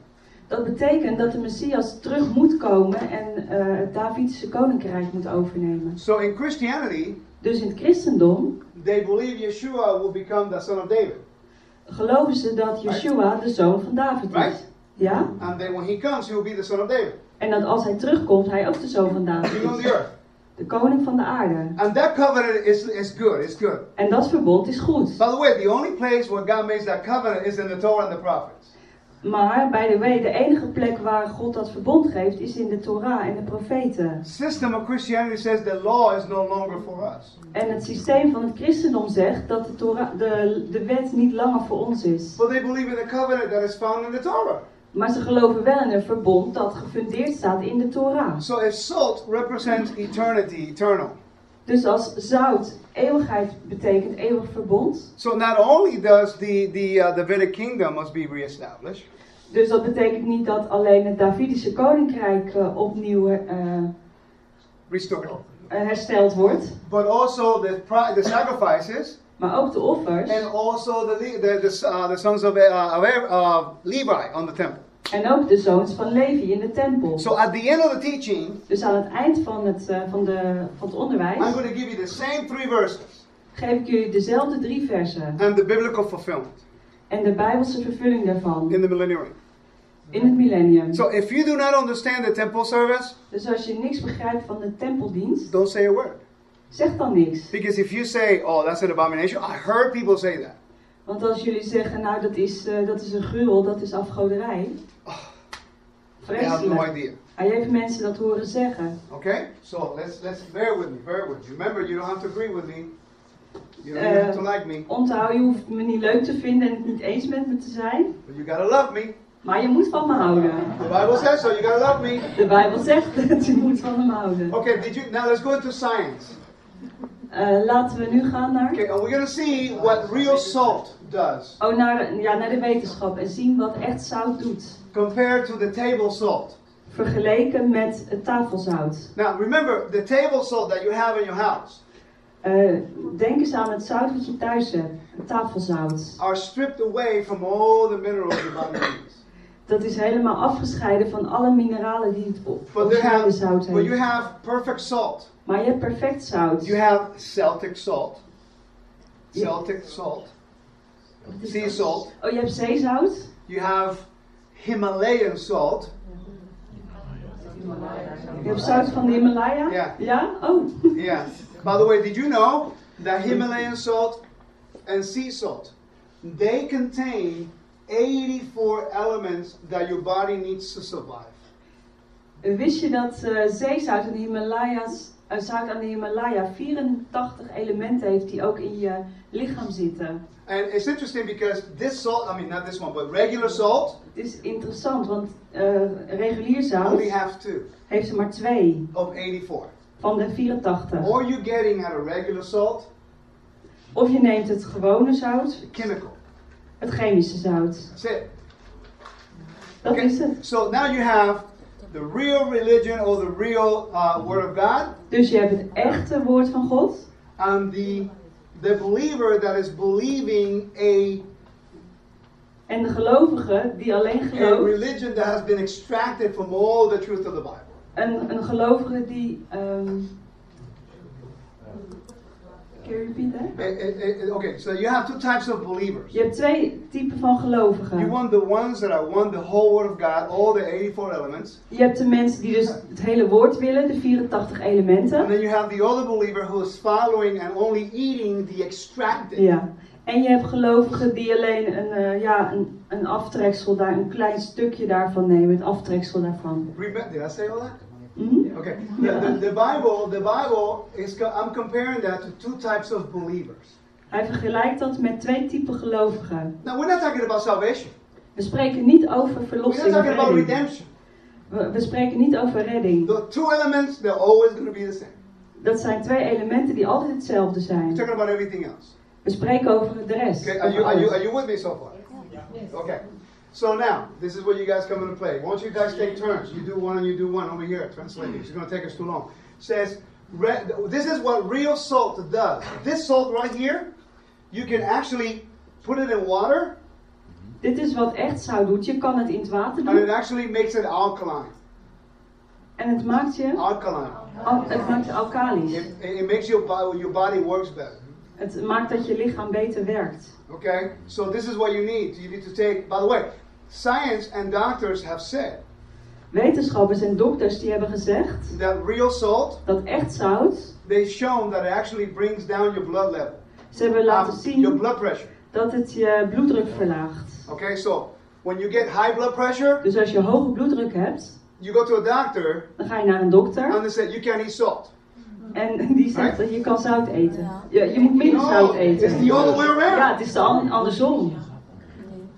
Dat betekent dat de Messias terug moet komen en eh, het Davidische koninkrijk moet overnemen. So in Christianity, Dus in het christendom they believe Yeshua will become the son of David. geloven ze dat Yeshua de zoon van David is. Right. Ja? And then when he comes, he will be the son of David. En dat als hij terugkomt, hij ook de zoon van David is. the earth. De koning van de aarde. And that covenant is, is good. It's good. En dat verbond is goed. By the way, the only place where God makes that covenant is in the Torah and the prophets. Maar, by the way, de enige plek waar God dat verbond geeft is in de Torah en de profeten. System of Christianity says the law is no longer for us. En het systeem van het christendom zegt dat de, Torah, de, de wet niet langer voor ons is. But they believe in the covenant that is found in the Torah. Maar ze geloven wel in een verbond dat gefundeerd staat in de Torah. So if salt represents eternity, eternal. Dus als zout eeuwigheid betekent eeuwig verbond. So not only does the the uh, Davidic kingdom must be reestablished, Dus dat betekent niet dat alleen het Davidische koninkrijk eh, opnieuw eh, restored, eh, hersteld wordt. but also the the sacrifices Maar ook de offers. and also the the the, uh, the sons of, uh, of uh, Levi on the temple. En ook de zoons van Levi in de tempel. So at the end of the teaching, Dus aan het eind van het, eh, van de, van het onderwijs I'm going to give you the same three verses geef ik jullie dezelfde drie versen. and the biblical fulfillment En de Bijbelse vervulling daarvan in the millennium. in het millennium. So if you do not understand the temple service, Dus als je niks begrijpt van de tempeldienst, don't say a word. zeg dan niks. Because if you say, "Oh, that's an abomination," I heard people say that. Want als jullie zeggen, nou dat is, eh, dat is een gruwel, dat is afgoderij. Have no Vreselijk. idea. Hij heeft mensen dat horen zeggen. Okay, so let's let's bear with me, bear with me. Remember, you don't have to agree with me. You don't Uh, have to like me, Onthoud, je hoeft me niet leuk te vinden en het niet eens met me te zijn. but you gotta love me. Maar je moet van me houden. The Bible says so. You gotta love me. De Bijbel zegt dat je moet van hem houden. Okay, did you? Now let's go into science. Eh, laten we nu gaan naar, Okay, and we're see what real salt does oh, naar, ja, naar de wetenschap en zien wat echt zout doet. compared to the table salt. Vergeleken met het tafelzout. Now remember, the table salt that you have in your house Eh, denk eens aan het zout wat je thuis hebt. Het tafelzout. are stripped away from all the minerals the body needs. Dat is helemaal afgescheiden van alle mineralen die het op- originele zout but you have perfect salt. Maar je hebt perfect zout. You have Celtic salt. Ja. Celtic salt. Sea salt. Oh, je hebt zeezout? You have Himalayan salt. Je hebt zout van de Himalaya? Ja. Ja? Oh. Yeah. By the way, did you know that Himalayan salt and sea salt they contain 84 elements that your body needs to survive? Wist je dat eh, zeezout aan de Himalaya's, eh, zout aan de Himalaya 84 elementen heeft die ook in je lichaam zitten? And it's interesting because this salt, I mean not this one, but regular salt Het is interessant, want eh, regulier zout only have two heeft er maar twee of 84. van de 84. Or you're getting out of regular salt, Of je neemt het gewone zout, chemical. Het chemische zout. That's it. Dat Okay. is het. So now you have the real religion or the real uh, Word of God Dus je hebt het echte woord van God and the the believer that is believing a, en de gelovige die alleen a gelooft. religion that has been extracted from all the truth of the Bible. Een, een gelovige die. ehm you repeat that? Eh, eh, eh, okay, so you have two types of believers. Je hebt twee typen van You gelovigen. want the ones that are want the whole Word of God, all the 84 elements, Je hebt de mensen die dus het hele woord willen, de 84 and elementen. then you have the other believer who is following and only eating the extracted. Ja. En je hebt gelovigen die alleen een, eh, ja, een, een aftreksel daar, een klein stukje daarvan nemen, het aftreksel daarvan. Remember, did I say all that? Mhm. Okay. The, the, the Bible, the Bible is. I'm comparing that to two types of believers. Hij vergelijkt dat met twee typen gelovigen. Now we're not talking about salvation. We spreken niet over We're verlossing not of talking about redemption. We, we spreken niet over redding. The two elements, they're always going to be the same. Dat zijn twee elementen die altijd hetzelfde We're zijn. talking about everything else. We spreken over de rest. Okay, are you, are you, are you with me so far? Okay. So now, this is where you guys come into play. Why don't you guys take turns? You do one and you do one over here, translating. It's going to take us too long. says, this is what real salt does. This salt right here, you can actually put it in water Dit is wat echt zout doet. Je kan het in het water doen. and it actually makes it alkaline. en het maakt je, Alkaline. al- het maakt je alkalisch. It, it makes your, bo- your body works better. Het maakt dat je lichaam beter werkt. Okay? So this is what you need. You need to take, by the way, science and doctors have said Wetenschappers en dokters die hebben gezegd that real salt, dat echt zout, they've shown that it actually brings down your blood level. ze hebben laten Um, your zien blood pressure. dat het je bloeddruk verlaagt. Okay, so when you get high blood pressure, Dus als je hoge bloeddruk hebt, you go to a doctor dan ga je naar een dokter and they say you can't eat salt. en die zegt dat je kan zout eten. Je, je moet minder zout No, it's eten. the other way around. Ja, het is de an- andersom.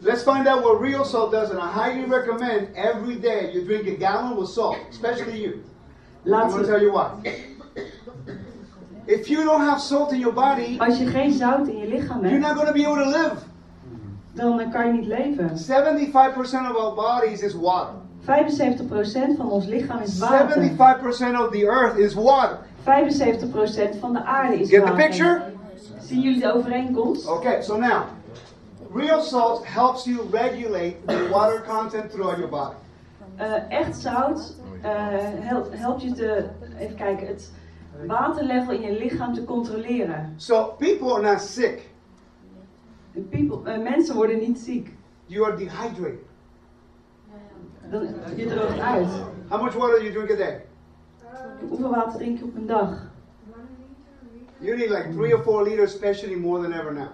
Let's find out what real salt does, and I highly recommend every day you drink a gallon with salt, especially you. I'm going to tell you why. If you don't have salt in your body, als je geen zout in je lichaam hebt, you're not going to be able to live. dan eh, kan je niet leven. 75% of our bodies is water. 75% van ons lichaam is water. 75% of the earth is water. 75% van de aarde is Get the picture? Zien jullie de overeenkomst? Okay, so now, real salt helps you regulate the water content throughout your body. Eh, echt zout eh, helpt, helpt je te, even kijken, het waterlevel in je lichaam te controleren. So people are not sick. People, eh, mensen worden niet ziek. You are dehydrated. Dan, je droogt uit. How much water do you drink a day? Hoeveel water drink je op een dag? You need like three or four liters, especially more than ever now.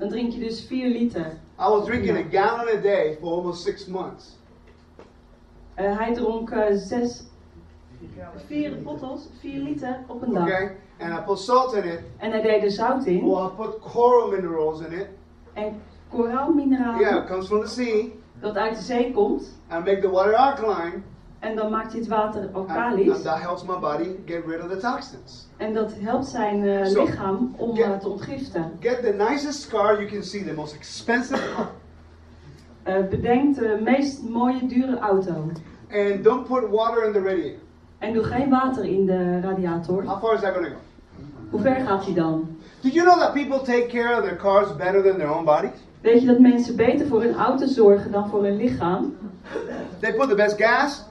Dan drink je dus 4 liter. I was drinking a gallon a day for almost six months. Eh, hij dronk eh, zes, vier bottles, 4 liter op een dag. Okay? And I put salt in it. En hij deed er zout in. Well, I put coral minerals in it. En koraalmineralen, Yeah, it comes from the sea. dat uit de zee komt. And make the water alkaline. En dan maakt hij het water And, alkalisch. and that helps my body get rid of the toxins. En dat helpt zijn eh, Zo. lichaam om Ja. eh, te ontgiften. Get the nicest car you can see, the most expensive car. Eh, bedenk de meest mooie, dure auto. And don't put water in the radiator. En doe geen water in de radiator. How far is that going to go? Hoe ver gaat hij dan? Did you know that people take care of their cars better than their own bodies? Weet je dat mensen beter voor hun auto zorgen dan voor hun lichaam? They put the best gas,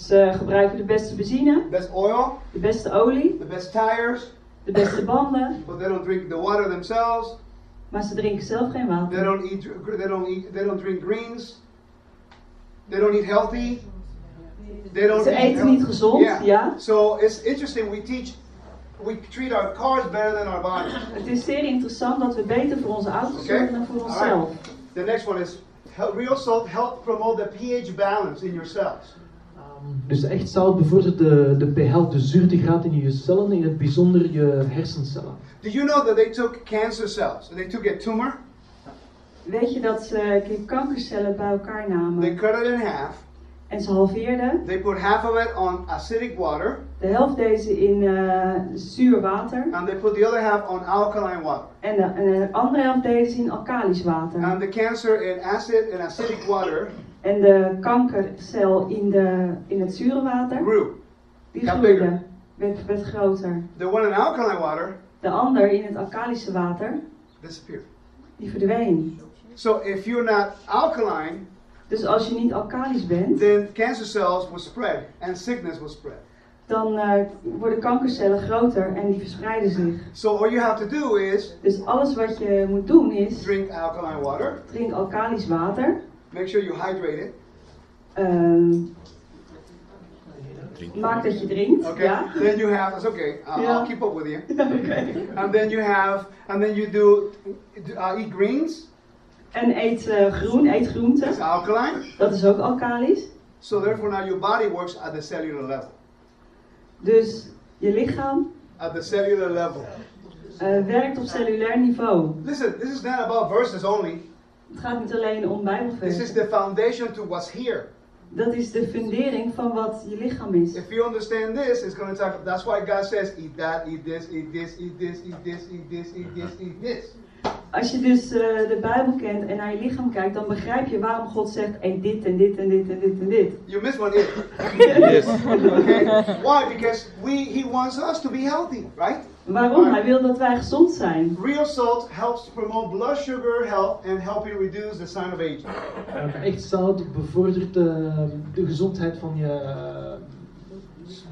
Ze gebruiken de beste benzine, best oil, de beste olie, the best tires, de beste banden. but they don't drink the water themselves. Maar ze drinken zelf geen They water. don't eat. They don't eat. They don't drink greens. They don't eat healthy. They don't. Ze eat eten niet health- gezond, Yeah. ja. So it's interesting. We teach. We treat our cars better than our bodies. Het is zeer interessant dat we beter voor onze auto's Okay. zorgen dan voor onszelf. right. The next one is real salt help promote the pH balance in your cells. Ehm, Dus echt zout bevordert de, de pH, de zuurtegraad in je cellen, in het bijzonder je hersencellen. Did you know that they took cancer cells? They took a tumor. Weet je dat ze kankercellen bij elkaar They namen cut it in half. en ze halveerden? They put half of it on acidic water, De helft deed ze in eh, zuur water and they put the other half on alkaline water. en de, en de andere helft deden ze in alkalisch water. And the cancer in acid and acidic water En de kankercel in, de, in het zure water, grew. die groeide, bigger. werd, werd groter. The one in alkaline water De ander in het alkalische water, disappeared. die verdween. So if you're not alkaline, Dus als je niet alkalisch bent, then cancer cells will spread and sickness will spread. dan eh, worden kankercellen groter en die verspreiden zich. So all you have to do is Dus alles wat je moet doen is, drink alkaline water. drink alkalisch water. Make sure you hydrate it. Ehm, maak dat je drinkt, Okay. ja. Then you have. It's okay. I'll, Yeah. I'll keep up with you. Oké. And then you have. And then you do. Uh, eat greens. En eet eh, groen, eet It's groenten. alkaline. Dat is ook alkalisch. So therefore now your body works at the cellular level. Dus je lichaam At the cellular level. eh, werkt op cellulair niveau. Listen, this is not about verses only. Het gaat niet alleen om This is the foundation to what's here. Dat is de fundering van wat je lichaam is. If you understand this, it's going to talk. That's why God says, eat that, eat this, eat this, eat this, eat this, eat this, eat this, eat this. Als je dus eh, de Bijbel kent en naar je lichaam kijkt, dan begrijp je waarom God zegt: eet dit en dit en dit en dit en dit. You miss one here. Yes. Okay? Why? Because we He wants us to be healthy, right? Waarom? Hij wil dat wij gezond zijn. Real salt helps to promote blood sugar health and helping reduce the sign of aging. Eh, echt zout bevordert eh, de gezondheid van je eh,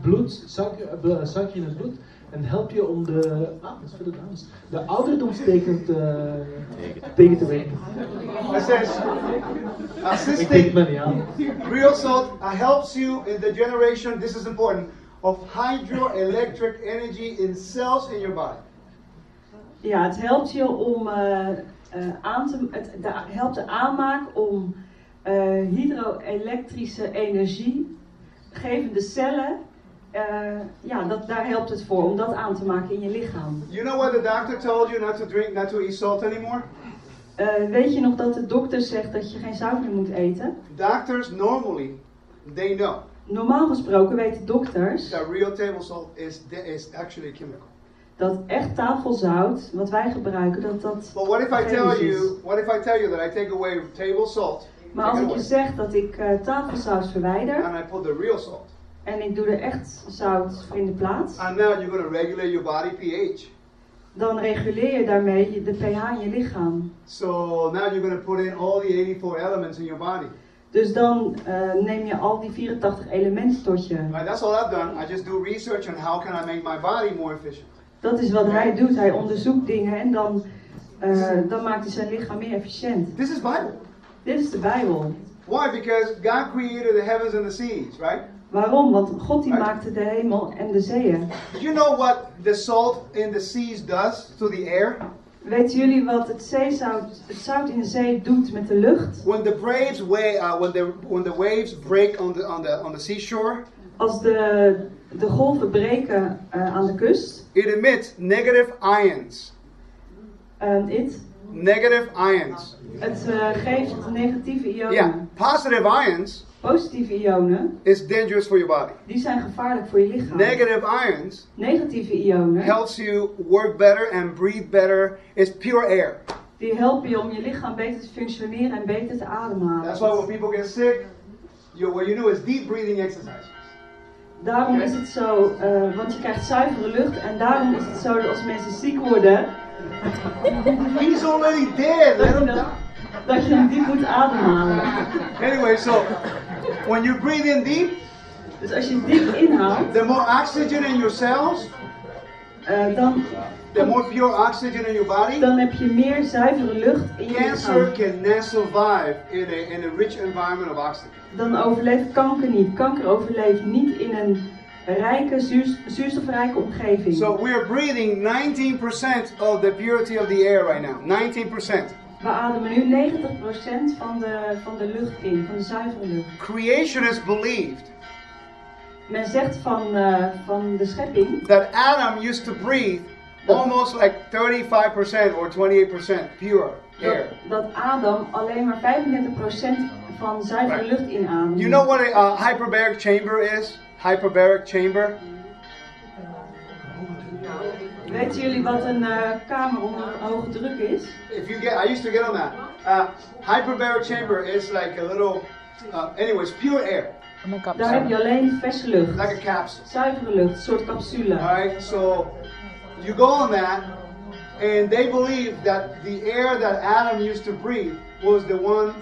bloed, suiker, eh, suiker in het bloed. En helpt je om de, ah, dat is voor de dames, de ouderdomsteken te, tegen te werken. Assisting niet aan. real salt uh, helps you in the generation. This is important of hydroelectric energy in cells in your body. Ja, het helpt je om eh, eh, aan te, het de, helpt de aanmaak om eh, hydroelektrische energie gevende cellen. ja, dat, daar helpt het voor om dat aan te maken in je lichaam. You know what the doctor told you not to drink, not to eat salt anymore? Weet je nog dat de dokter zegt dat je geen zout meer moet eten? Doctors normally they know Normaal gesproken weten dokters that real table salt is is actually a chemical. dat echt tafelzout, wat wij gebruiken, dat dat. But what if I tell you? What if I tell you that I take away table salt Maar als ik je zeg dat ik eh, tafelzout verwijder and I put the real salt, en ik doe er echt zout in de plaats, and now you're going to regulate your body pH. dan reguleer je daarmee de pH in je lichaam. So now you're going to put in all the 84 elements in your body. Dus dan eh, neem je al die 84 elementen tot je. Right, that's all I've done. I just do research on how can I make my body more efficient. Dat is wat hij doet. Hij onderzoekt dingen en dan, eh, dan maakt hij zijn lichaam meer efficiënt. This is Bible. Dit is de Bijbel. Why? Because God created the heavens and the seas, right? Waarom? Want God die Right. maakte de hemel en de zeeën. Do you know what the salt in the seas does to the air? Weten jullie wat het zeezout, het zout in de zee doet met de lucht? When the waves uh, when the when the waves break on the on the on the seashore, Als de, de golven breken eh, aan de kust, it emits negative ions. eh, it, Negative ions. het eh, geeft negatieve ionen. Yeah, positive ions Positieve ionen, is dangerous for your body. die zijn gevaarlijk voor je lichaam. Negative ions Negatieve ionen, helps you work better and breathe better. It's pure air. die helpen je om je lichaam beter te functioneren en beter te ademhalen. That's why when people get sick, you, what you do is deep breathing exercises. Daarom is het zo, eh, want je krijgt zuivere lucht en daarom is het zo dat als mensen ziek worden, He's already dead. Let dat je, him die. dat je hem diep moet ademhalen. Anyway, so when you breathe in deep, Dus als je diep inhaalt, the more oxygen in your cells, eh, dan, the more pure oxygen in your body, dan heb je meer zuivere lucht in je cancer cannot survive in a, in a rich environment of oxygen. Dan overleeft kanker niet. Kanker overleeft niet in een rijke, zuur, zuurstofrijke omgeving. So we're breathing 19% of the purity of the air right now. 19%. We ademen nu 90% van de, van de lucht in, van de zuivere lucht. Creationists believed Men zegt van, eh, van de schepping that Adam used to breathe almost like 35% or 28% pure dat, air. dat Adam alleen maar 35% van zuivere lucht inademt. You know what a uh, hyperbaric chamber is? Hyperbaric chamber? Weten jullie wat een eh, kamer onder hoge druk is? If you get, I used to get on that. Uh, hyperbaric chamber is like a little, uh, anyways, pure air, Daar heb je alleen verse lucht. like a capsule. Zuivere lucht, een soort capsule. Alright, so you go on that, and they believe that the air that Adam used to breathe was the one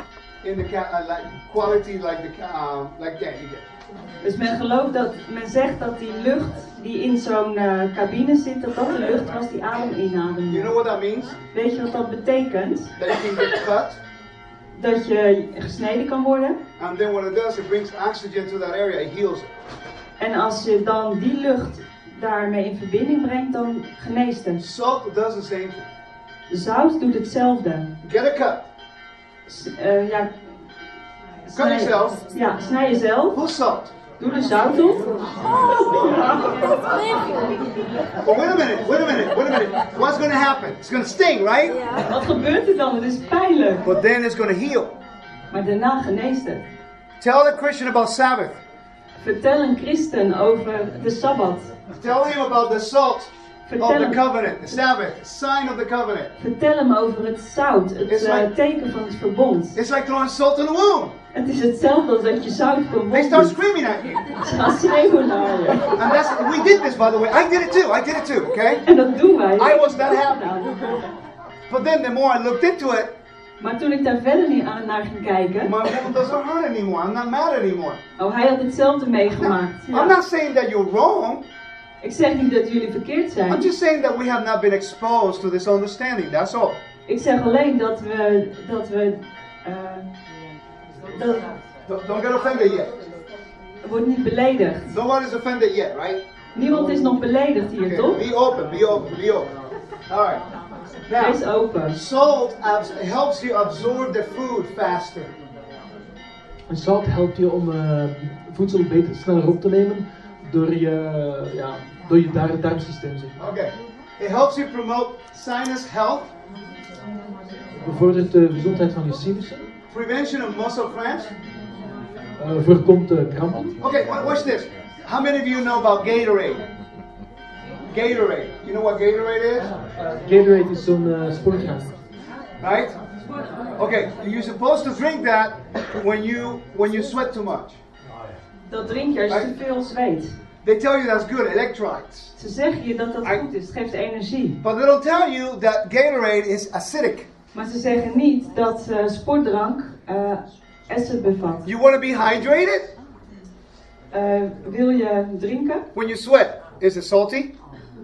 in the ca- uh, like quality like the ca- uh, like that you get. Dus men gelooft dat, men zegt dat die lucht die in zo'n eh, cabine zit, dat dat de lucht was die Adam You inademde. know what that means? Weet je wat dat betekent? That you can get cut, Dat je gesneden kan worden. and then what it does, it brings oxygen to that area, it heals it. En als je dan die lucht daarmee in verbinding brengt, dan geneest het. Salt does the same thing. Zout doet hetzelfde. Get a cut. S- eh, ja, Cut yourself. Ja, snij jezelf. Put salt. Doe er zout op. Wait a minute, wait a minute, wait a minute. What's going to happen? It's going to sting, right? Wat gebeurt er dan? Het is pijnlijk. But then it's going to heal. Maar daarna geneest het. Tell a Christian about Sabbath. Vertel een christen over de Sabbat. Tell him about the salt of Vertel the hem, covenant, the Sabbath, sign of the covenant. vertel hem over het zout, het Is eh, like- teken van het verbond. It's like throwing salt in a wound. Het is hetzelfde als dat je zout een They start screaming at you. Ze gaan schreeuwen naar je. And that's we did this by the way. I did it too. I did it too, okay? En dat doen wij. I was that happy. Nou, But then the more I looked into it, Maar toen ik daar verder niet aan naar ging kijken, my wound doesn't hurt anymore. I'm not mad anymore. oh, hij had hetzelfde meegemaakt. I'm Ja. not saying that you're wrong. Ik zeg niet dat jullie verkeerd I'm zijn. just saying that we have not been exposed to this understanding. That's all. Ik zeg alleen dat we, dat we, eh, dat Don't, don't get offended yet. wordt niet beledigd. No one is offended yet, right? Niemand is nog beledigd hier, Okay. toch? Be open. Be open. Be open. All right. Wees Now, open. salt abs- helps you absorb the food faster. En zout helpt je om eh, voedsel beter sneller op te nemen door je, ja, door je dar darmsysteem. Zeg. maar. Okay. It helps you promote sinus health, Bevordert de gezondheid van je sinussen, prevention of muscle cramps. eh, voorkomt uh, krampen. Okay, wa- watch this. How many of you know about Gatorade? Gatorade. You know what Gatorade is? Gatorade is zo'n eh, sportdrank. Right? Okay, you're supposed to drink that when you when you sweat too much. Dat drink je als je te veel zweet. They tell you that's good, electrolytes. Ze zeggen je dat dat goed is, het geeft energie. But they don't tell you that Gatorade is acidic. Maar ze zeggen niet dat eh, sportdrank eh acid bevat. You want to be hydrated? Eh, wil je drinken? When you sweat, is it salty?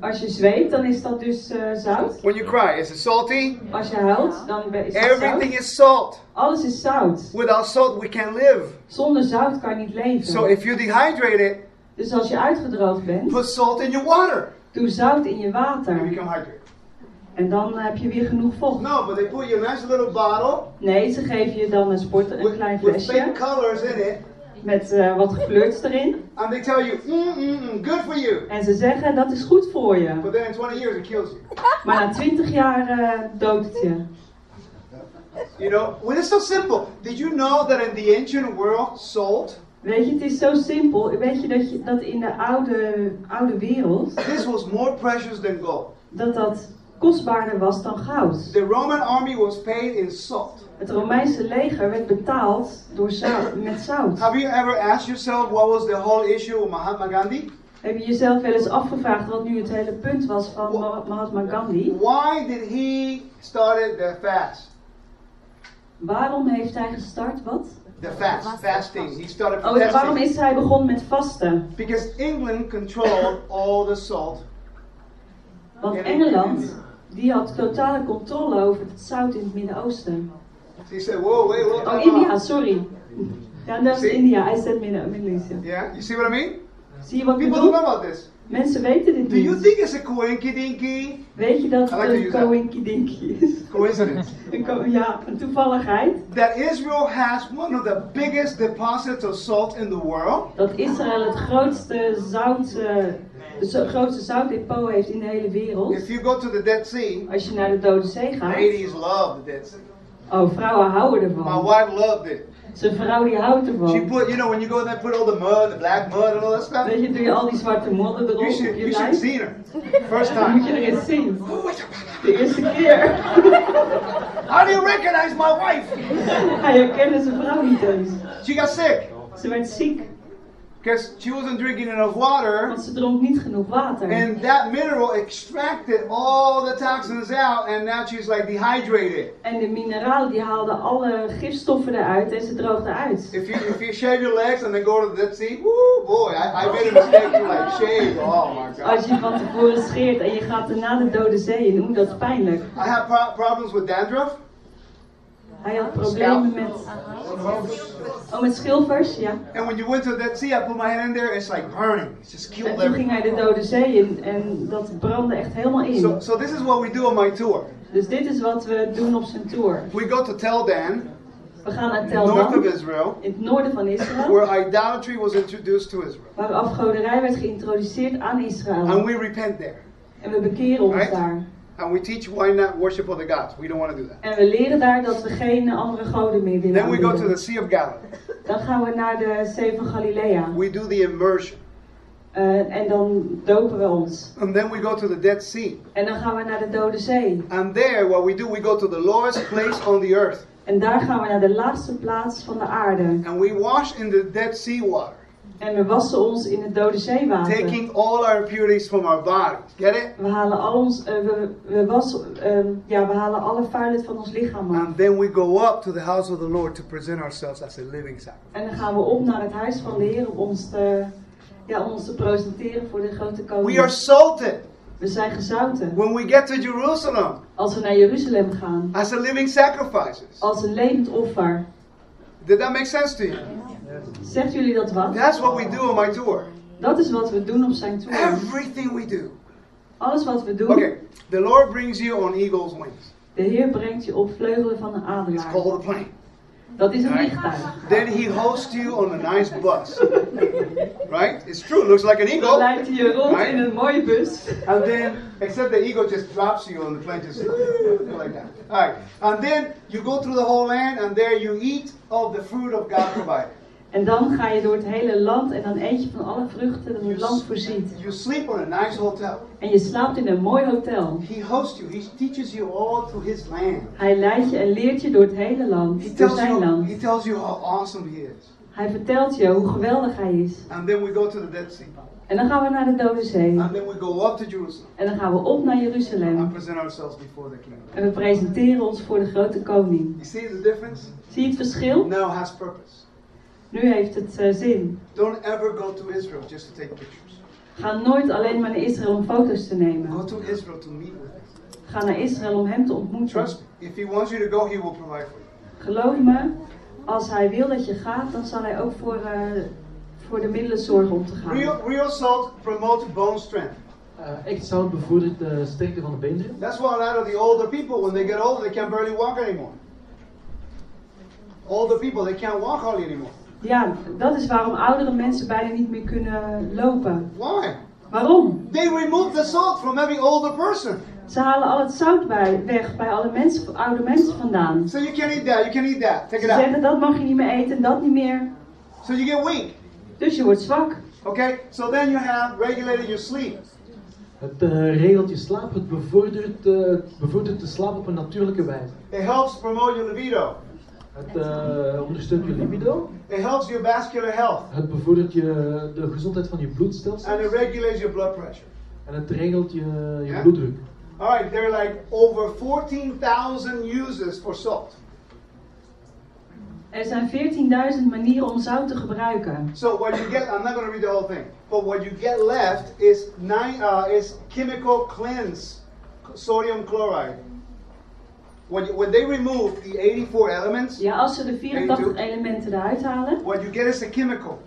Als je zweet, dan is dat dus eh, zout. When you cry, is it salty? Als je huilt, dan is het Everything zout. is salt. Alles is zout. Without salt, we can't live. Zonder zout kan je niet leven. So if you're dehydrated, Dus als je uitgedroogd bent, put salt in your water. doe zout in je You water. become hydrated. En dan heb je weer genoeg vocht. No, but they put you a nice little bottle Nee, ze geven je dan een, sport, een with, klein with fake flesje colors in it, met eh, wat gekleurds erin. and they tell you, mm, mm, mm, good for you. En ze zeggen dat is goed voor je. But then in 20 years, it kills you. Maar na 20 jaar eh doodt het je. You know, well, it's so simple. Did you know that in the ancient world, salt, Weet je, het is zo simpel. Weet je dat, je, dat in de oude, oude wereld, this was more precious than gold. dat dat kostbaarder was dan goud. The Roman army was paid in salt. Het Romeinse leger werd betaald door zout, met zout. Have you ever asked yourself what was the whole issue with Mahatma Gandhi? Heb je jezelf wel eens afgevraagd wat nu het hele punt was van Ma- Mahatma Gandhi? Why did he started the fast? Waarom heeft hij gestart? Wat? The fast, fasting. He started Oh, en waarom is hij begonnen met vasten? because England controlled all the salt. Want Engeland, die had totale controle over het zout in het Midden-Oosten. Said, "Whoa, wait, whoa." Oh. India, sorry. Ja, dat is India. Hij zet Midden- Midden-Oosten. Yeah, you see what I mean? Zie je wat ik People don't know about this. Mensen weten dit Do you think it's a coinky dinky Weet je dat het like een use that. coinky-dinky is? coincidence? Een co- ja, een toevalligheid. that Israel has one of the biggest deposits of salt in the world. Dat Israël het grootste zout, zo- grootste zoutdepot heeft in de hele wereld. If you go to the Dead Sea, Als je naar de Dode Zee gaat. ladies love the Dead Sea. Oh, vrouwen houden My ervan. wife loved it. Zijn vrouw die houdt She ervan. put, you know, when you go there, put all the mud, the black mud, and all that stuff. Weet je, doe je al die zwarte modder erop You should, you should lijf. see her. First Dan moet je time. er eens zien. De eerste keer. How do you recognize my wife? Hij herkende zijn vrouw niet eens. She got sick Ze werd ziek, because she wasn't drinking enough water, want ze dronk niet genoeg water. and that mineral extracted all the toxins out, and now she's like dehydrated. En de mineralen die haalden alle gifstoffen eruit en ze droogden uit. If you if you shave your legs and then go to the Dead Sea, woo boy, I, I made a mistake to like shave. Oh my Als god. je van tevoren scheert en je gaat daarna de dode zee in, hoe dat is pijnlijk. I have pro- problems with dandruff. Hij had problemen met, oh, met schilfers, ja. And when you went to the Dead Sea, I put my hand in there, it's like burning. It's just En killed toen everything. ging hij de dode zee in en dat brandde echt helemaal So, in. so this is what we do on my tour. Dus dit is wat we doen op zijn tour. We go to Tel Dan, We gaan naar north of Tel Dan, Israel, in het noorden van Israël, where idolatry was introduced to Israel. waar afgoderij werd geïntroduceerd aan And Israël. we repent there. En we bekeren ons Right. daar. And we teach why not worship other gods. We don't want to do that. En we leren daar dat we geen andere goden meer willen Then we go to the. Sea of Galilee. Dan gaan we naar de zee van Galilea. We do the immersion. Eh, en dan dopen we ons. And then we go to the Dead Sea. En dan gaan we naar de Dode Zee. And there, what we do, we go to the lowest place on the earth. En daar gaan we naar de laatste plaats van de aarde. And we wash in the Dead Sea water, En we wassen ons in het Dode Zeewater. taking all our impurities from our bodies. Get it? We halen al ons, eh, we, we, wassen, ehm, ja, we halen alle vuilheid van ons lichaam af. And then we go up to the house of the Lord to present ourselves as a living sacrifice. En dan gaan we op naar het huis van de Heer om ons te, ja, om ons te presenteren voor de grote koning. We are salted We zijn gezouten. when we get to Jerusalem Als we naar Jeruzalem gaan. as a living sacrifices. Als een levend offer. Did that make sense to you? Zegt jullie dat wat? That's what we do on my tour. Dat is wat we doen op zijn tour. Everything we do. Alles wat we doen. Okay, the Lord brings you on eagle's wings. De Heer brengt je op vleugelen van een adelaar. It's adelaar. called a plane. Dat is een Right. Then he hosts you on a nice bus. right? It's true, it looks like an Dan eagle. leidt hij je rond Right. in een mooie bus. And then, except the eagle just drops you on the plane, just like that. All right. And then you go through the whole land, and there you eat of the fruit of God provided. En dan ga je door het hele land en dan eet je van alle vruchten dat het land voorziet. You sleep on a nice hotel. En je slaapt in een mooi hotel. He hosts you. He teaches you all through His land. Hij leidt je en leert je door het hele land. He Door zijn you. land. He tells you how awesome He is. Hij vertelt je hoe geweldig hij is. And then we go to the Dead Sea. En dan gaan we naar de Dode Zee. And then we go up to Jerusalem En dan gaan we op naar and Jeruzalem. present ourselves before the King. En we presenteren ons voor de grote koning. You see the difference? Zie je het verschil? Now has purpose. Nu heeft het eh, zin. Don't ever go to Israel just to take pictures. Ga nooit alleen maar naar Israël om foto's te Go nemen. to Israel to meet with Him. Ga naar Israël om hem te ontmoeten. Trust me. If He wants you to go, He will provide for you. Geloof me, als hij wil dat je gaat, dan zal hij ook voor, eh, voor de middelen zorgen om te gaan. Real, real salt promotes bone strength. Eh, echt zout bevordert de sterkte van de beenderen. That's why a lot of the older people, when they get older, they can barely walk anymore. Older people, they can't walk hardly anymore. Ja, dat is waarom oudere mensen bijna niet meer kunnen lopen. Why? Waarom? They remove the salt from every older person. Ze halen al het zout bij, weg bij alle mensen, oude mensen vandaan. So you can't eat that, you can't eat that. Take Ze it out. zeggen dat mag je niet meer eten en dat niet meer. So you get weak. Dus je wordt zwak. Okay? So then you have regulated your sleep. Het eh, regelt je slaap, het bevordert, eh, het bevordert de slaap op een natuurlijke wijze. It helps promote your libido. Het eh, ondersteunt je libido, It helps your vascular health. het bevordert je, de gezondheid van je bloedstelsel And it regulates your blood pressure. en het regelt je, je Ja. bloeddruk. Alright, there are like over 14,000 uses for salt. Er zijn 14.000 manieren om zout te gebruiken. So what you get, I'm not going to read the whole thing, but what you get left is nine uh, is chemical cleanse, sodium chloride. When, when they remove the 84 elements, Ja, als ze de 84 elementen eruit halen, what you get is a chemical,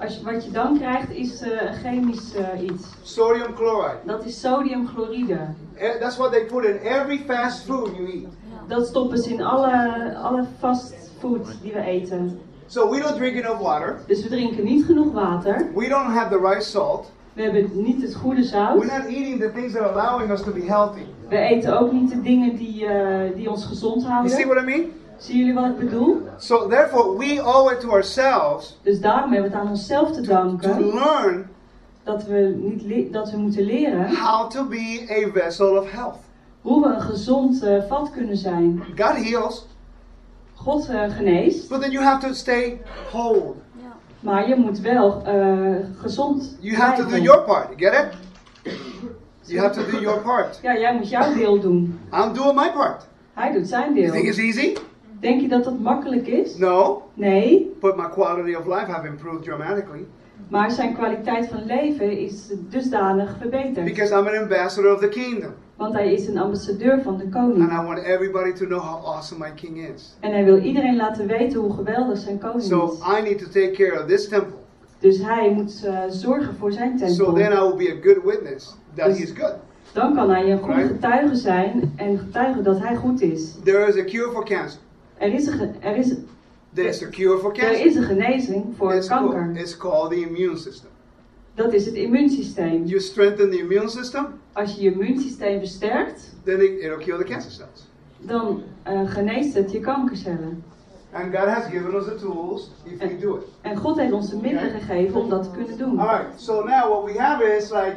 als je, wat je dan krijgt is een chemisch eh, iets. sodium chloride. Dat is sodiumchloride. Eh, That's what they put in every fast food you eat. Dat stoppen ze in alle, alle fastfood die we eten. So we don't drink enough water. Dus we drinken niet genoeg water. We don't have the right salt. We hebben niet het goede We're zout. not eating the things that are allowing us to be healthy. We eten ook niet de dingen die, eh, die ons gezond You see houden. what I mean? Zien jullie wat ik bedoel? So therefore, we owe it to ourselves Dus daarom hebben we het aan onszelf te to danken learn dat we, niet dat we moeten leren how to be a vessel of health. hoe we een gezond eh, vat kunnen zijn. God heals, God eh, geneest, but then you have to stay whole. maar je moet wel eh, gezond You have to do your part. Get it? You have to do your part. Ja, jij moet jouw deel doen. I'm doing my part. Hij doet zijn You think deel. it's easy? Denk je dat dat makkelijk is? No, Nee, but my quality of life have improved dramatically maar zijn kwaliteit van leven is dusdanig verbeterd. because I'm an ambassador of the kingdom, Want hij is een ambassadeur van de and koning. I want everybody to know how awesome my king is. En hij wil iedereen laten weten hoe geweldig zijn koning So is. I need to take care of this temple, Dus hij moet eh, zorgen voor zijn so tempel. then I will be a good witness that Dus- he's good. Dan kan hij een goede Right. getuige zijn en getuigen dat hij goed is. There is a cure for cancer. Er is een, er is, There's a cure for er cancer. is een genezing voor It's, kanker. called, it's called the immune system. Dat is het immuunsysteem. You strengthen the immune system, Als je je immuunsysteem versterkt, then it, it'll kill the cancer cells. dan eh, geneest het je kankercellen. And God has given us the tools if we do it. En God heeft ons de middelen gegeven om dat te kunnen doen. All right. So now what we have is like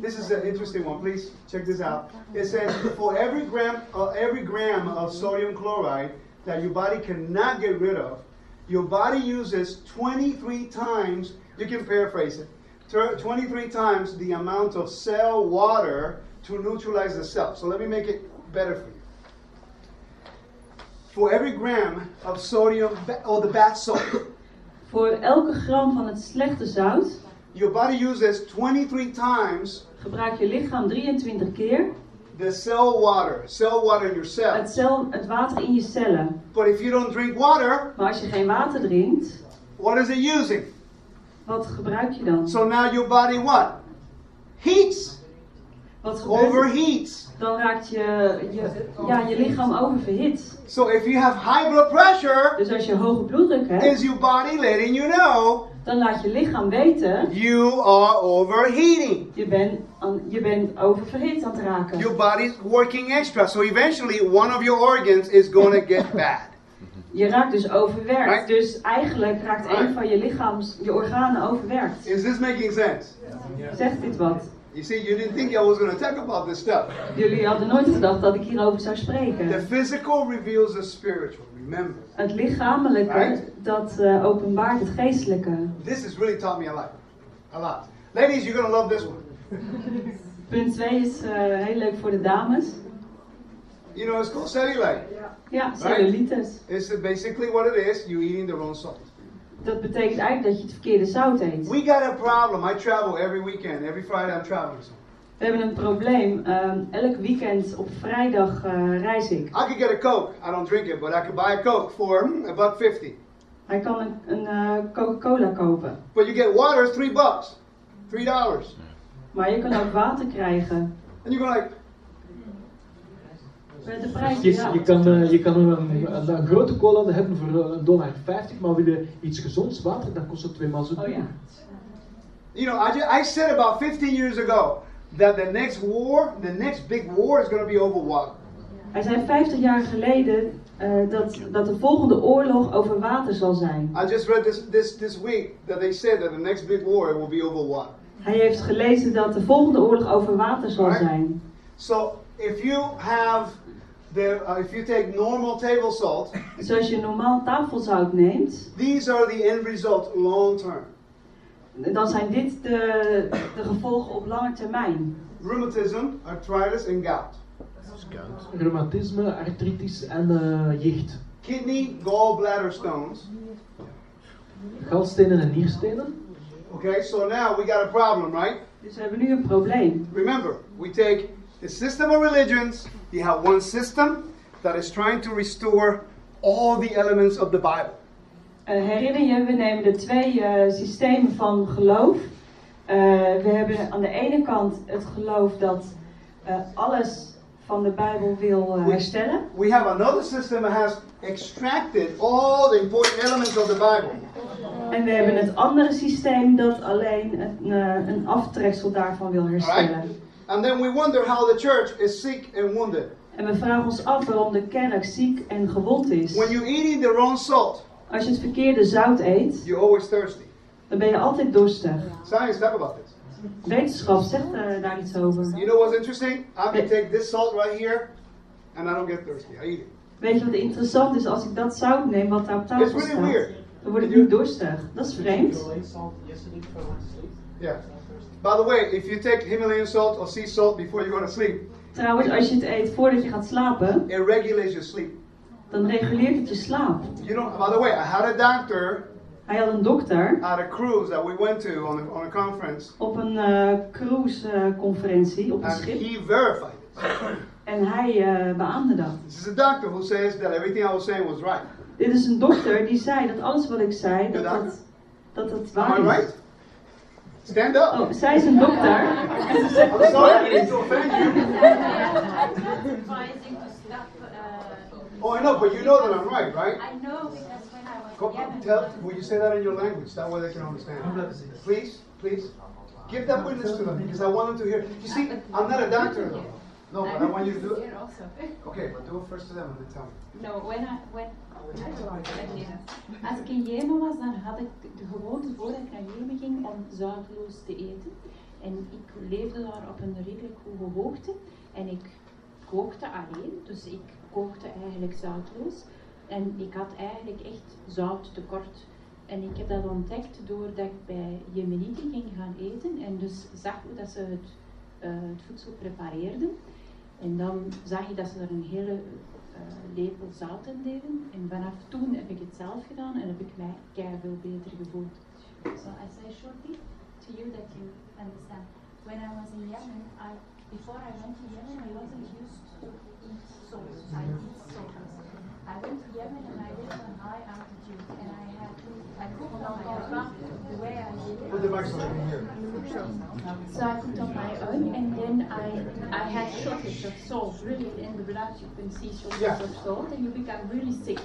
this is an interesting one. Please check this out. It says for every gram uh, every gram of sodium chloride that your body cannot get rid of, your body uses 23 times. You can paraphrase it. 23 times the amount of cell water to neutralize the cell. So let me make it better for you. For every gram of sodium or the bath salt, Voor elke gram van het slechte zout your body uses 23 times gebruikt je lichaam 23 keer the cell water, cell water in your het, cells. cel, het water in je cellen. But if you don't drink water, Maar als je geen water drinkt, what is it using? wat gebruik je dan? So now your body what? Heats, Wat gebeurt. Dan raakt je, je, ja, je lichaam oververhit. So if you have high blood pressure, Dus als je hoge bloeddruk hebt, is your body letting you know dan laat je lichaam weten, you are overheating. je bent, je bent oververhit aan het raken. Your body's working extra. So eventually one of your organs is going to get bad. Je raakt dus overwerkt. Right. Dus eigenlijk raakt Right. een van je lichaams, je organen overwerkt. Is this making sense? Zegt dit wat? You see, you didn't think I was going to talk about this stuff. Jullie hadden nooit gedacht dat ik hierover zou The spreken. physical reveals the spiritual. Remember. Het lichamelijke, Right. dat eh, openbaart het geestelijke. This has really taught me a lot. A lot. Ladies, you're going to love this one. Punt 2 is eh, heel leuk voor de dames. You know, it's called cellulite. Ja, cellulitis. It's basically what it is. You eating the wrong salt. Dat betekent eigenlijk dat je het verkeerde zout eet. We got a problem. I travel every weekend. Every Friday I'm traveling. somewhere. We hebben een probleem. Ehm, elk weekend op vrijdag eh, reis ik. I could get a Coke. I don't drink it, but I could buy a Coke for hmm, a buck fifty. Hij kan een, een eh, Coca-Cola kopen. But you get water, three bucks. Three dollars. Maar je kan ook water krijgen. And you go like, de prijs Je, je kan, eh, je kan een, een, een grote cola hebben voor eh, een dollar 50, maar wil je iets gezonds water, dan kost het twee maal zo Oh duur. ja. you know, I, ju- I said about 15 years ago that the next war, the next big war is going to be over water. Hij zei 50 jaar geleden eh, dat, dat de volgende oorlog over water zal zijn. I just read this, this, this week that they said that the next big war will be over water. Hij heeft gelezen dat de volgende oorlog over water zal Right. zijn. So if you have the, uh, if you take normal table salt, Dus als je normaal tafelzout neemt, these are the end result long term. dan zijn dit de, de gevolgen op lange termijn. Rheumatism, arthritis, and gout. Reumatisme, artritis en eh jicht. Kidney, gallbladder stones. Galstenen en nierstenen. Okay, so now we got a problem, right? Dus we hebben nu een probleem. Remember, we take the system of religions, you have one system that is trying to restore all the elements of the Bible. Eh, herinner je, we nemen de twee eh, systemen van geloof. Eh, we hebben aan de ene kant het geloof dat alles van de Bijbel wil herstellen. We have another system that has extracted all the important elements of the Bible. En we hebben het andere systeem dat alleen een, een aftreksel daarvan wil herstellen. And then we wonder how the church is sick and wounded. En we vragen ons af waarom de kerk ziek en gewond is. When you're eating the wrong salt, Als je het verkeerde zout eet, you're always thirsty. dan ben je altijd dorstig. Science talk about this. Wetenschap zegt eh, daar iets over. You know what's interesting? I can take this salt right here, and I don't get thirsty. I eat it. Weet je wat interessant is? Als ik dat zout neem wat daar op It's tafel really staat, weird. dan word ik niet dorstig. Dat is vreemd. Yeah. By the way, if you take Himalayan salt or sea salt before you go to sleep, Trouwens, als je het eet voordat je gaat slapen, it regulates your sleep. dan reguleert het je slaap. You know, by the way, I had a doctor Hij had een dokter at a cruise that we went to on a, on a conference, op een eh cruise-conferentie op een and schip. he verified it. En hij eh, beaamde dat. This is a doctor who says that everything I was saying was right. Dit is een dokter die zei dat alles wat ik zei, dat dat, dat het Am waar I is. right? Stand up. Oh, zij is een dokter. En ze zegt I'm dat het waar sorry is. to offend you. advising to stop Oh, I know, but you know that I'm right, right? I know because when I was Go, in tell, will you say that in your language? That way they can understand. Please, please. Give that witness to them because I want them to hear. You see, I'm not a doctor though. No, but I want you to do it. Okay, but do it first to them and then tell me. No, when I, when, Als ik in Jemen was, dan had ik de gewoonte voordat ik naar Jemen ging om zoutloos te eten. En ik leefde daar op een redelijk hoge hoogte. En ik kookte alleen, dus ik kookte eigenlijk zoutloos. En ik had eigenlijk echt zouttekort. En ik heb dat ontdekt doordat ik bij Jemenieten ging gaan eten. En dus zag hoe dat ze het, eh, het voedsel prepareerden. En dan zag je dat ze er een hele lepel zout in deden. En vanaf toen heb ik het zelf gedaan en heb ik mij keihard veel beter gevoeld. so I say shortly to you that you understand. When I was in Yemen, I, before I went to Yemen, I wasn't used to eat salt. I eat salt. I went to Yemen and I lived on high altitude and I Put the microphone in here. So I cooked on my own and then I, I had shortage of salt. Really in the blood you can see shortage Yeah. of salt and you become really sick.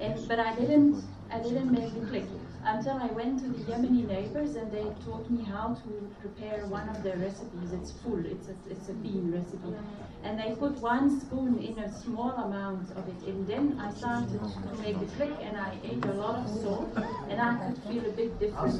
And, but I didn't, I didn't make the click until I went to the Yemeni neighbors and they taught me how to prepare one of their recipes. It's full, it's a, it's a bean recipe. And they put one spoon in a small amount of it and then I started to make the click and I ate a lot of salt and I could feel a big difference.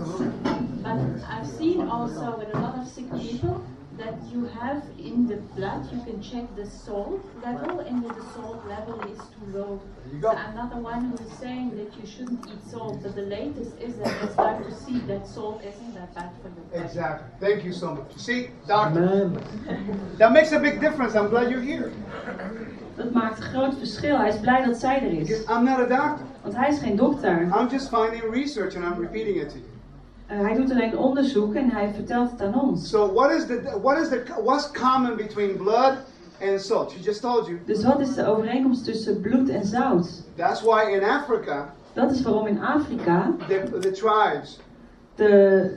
But I've seen also with a lot of sick people that you have in the blood, you can check the salt level, and if the salt level is too low. You So go. I'm not the one who's saying that you shouldn't eat salt, but the latest is that they start to see that salt isn't that bad for your body. Exactly. Thank you so much. See, doctor, Amen. that makes a big difference. I'm glad you're here. Dat maakt een groot verschil. Hij is blij dat zij er is. I'm not a doctor. Want hij is geen dokter. I'm just finding research and I'm repeating it to you. Eh, hij doet alleen onderzoek en hij vertelt het aan ons. So what is the what is the what's common between blood and salt? She just told you. Dus wat is de overeenkomst tussen bloed en zout? That's why in Africa, Dat is waarom in Afrika the, the tribes de,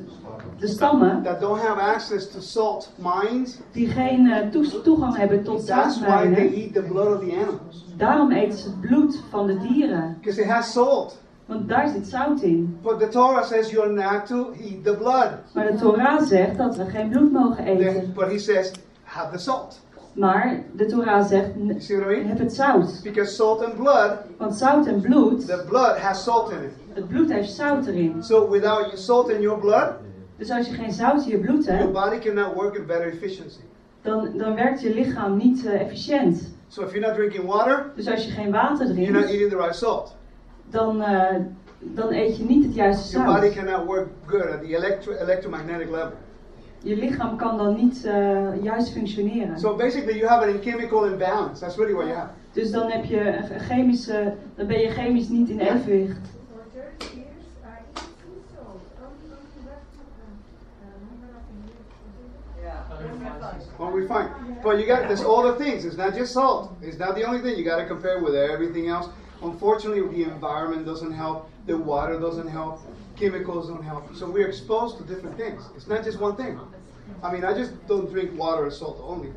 de stammen that don't have access to salt mines, die geen eh, toegang hebben tot that's why they zoutmijnen, eat the blood of the animals. daarom eten ze het bloed van de dieren. Because it has salt. Want daar zit zout in. But the Torah says you're not to eat the blood. Maar de Torah zegt dat we geen bloed mogen Then- eten. but he says, have the salt. Maar de Torah zegt, heb het zout. Because salt and blood, Want zout en bloed, the blood has salt in it. het bloed heeft zout erin. So without your salt in your blood, Dus als je geen zout in je bloed your hebt, body cannot work at better efficiency. dan, dan werkt je lichaam niet eh, efficiënt. So if you're not drinking water, Dus als je geen water you're not drinkt, eating the right salt. Dan, eh, dan eet je niet het juiste Your body zout. cannot work good at the electro electromagnetic level. Je lichaam kan dan niet eh, juist functioneren. So basically, you have a chemical imbalance. That's really what you have. Dus dan heb je een chemische, dan ben je chemisch niet in evenwicht. For 30 years, I eat sea salt. Only only left uh, uh, number of years. Well, we find. But you got there's all the things. It's not just salt. It's not the only thing. You got to compare with everything else. Unfortunately, the environment doesn't help. The water doesn't help. Chemicals don't help. So we're exposed to different things. It's not just one thing. I mean, I just don't drink water and salt only.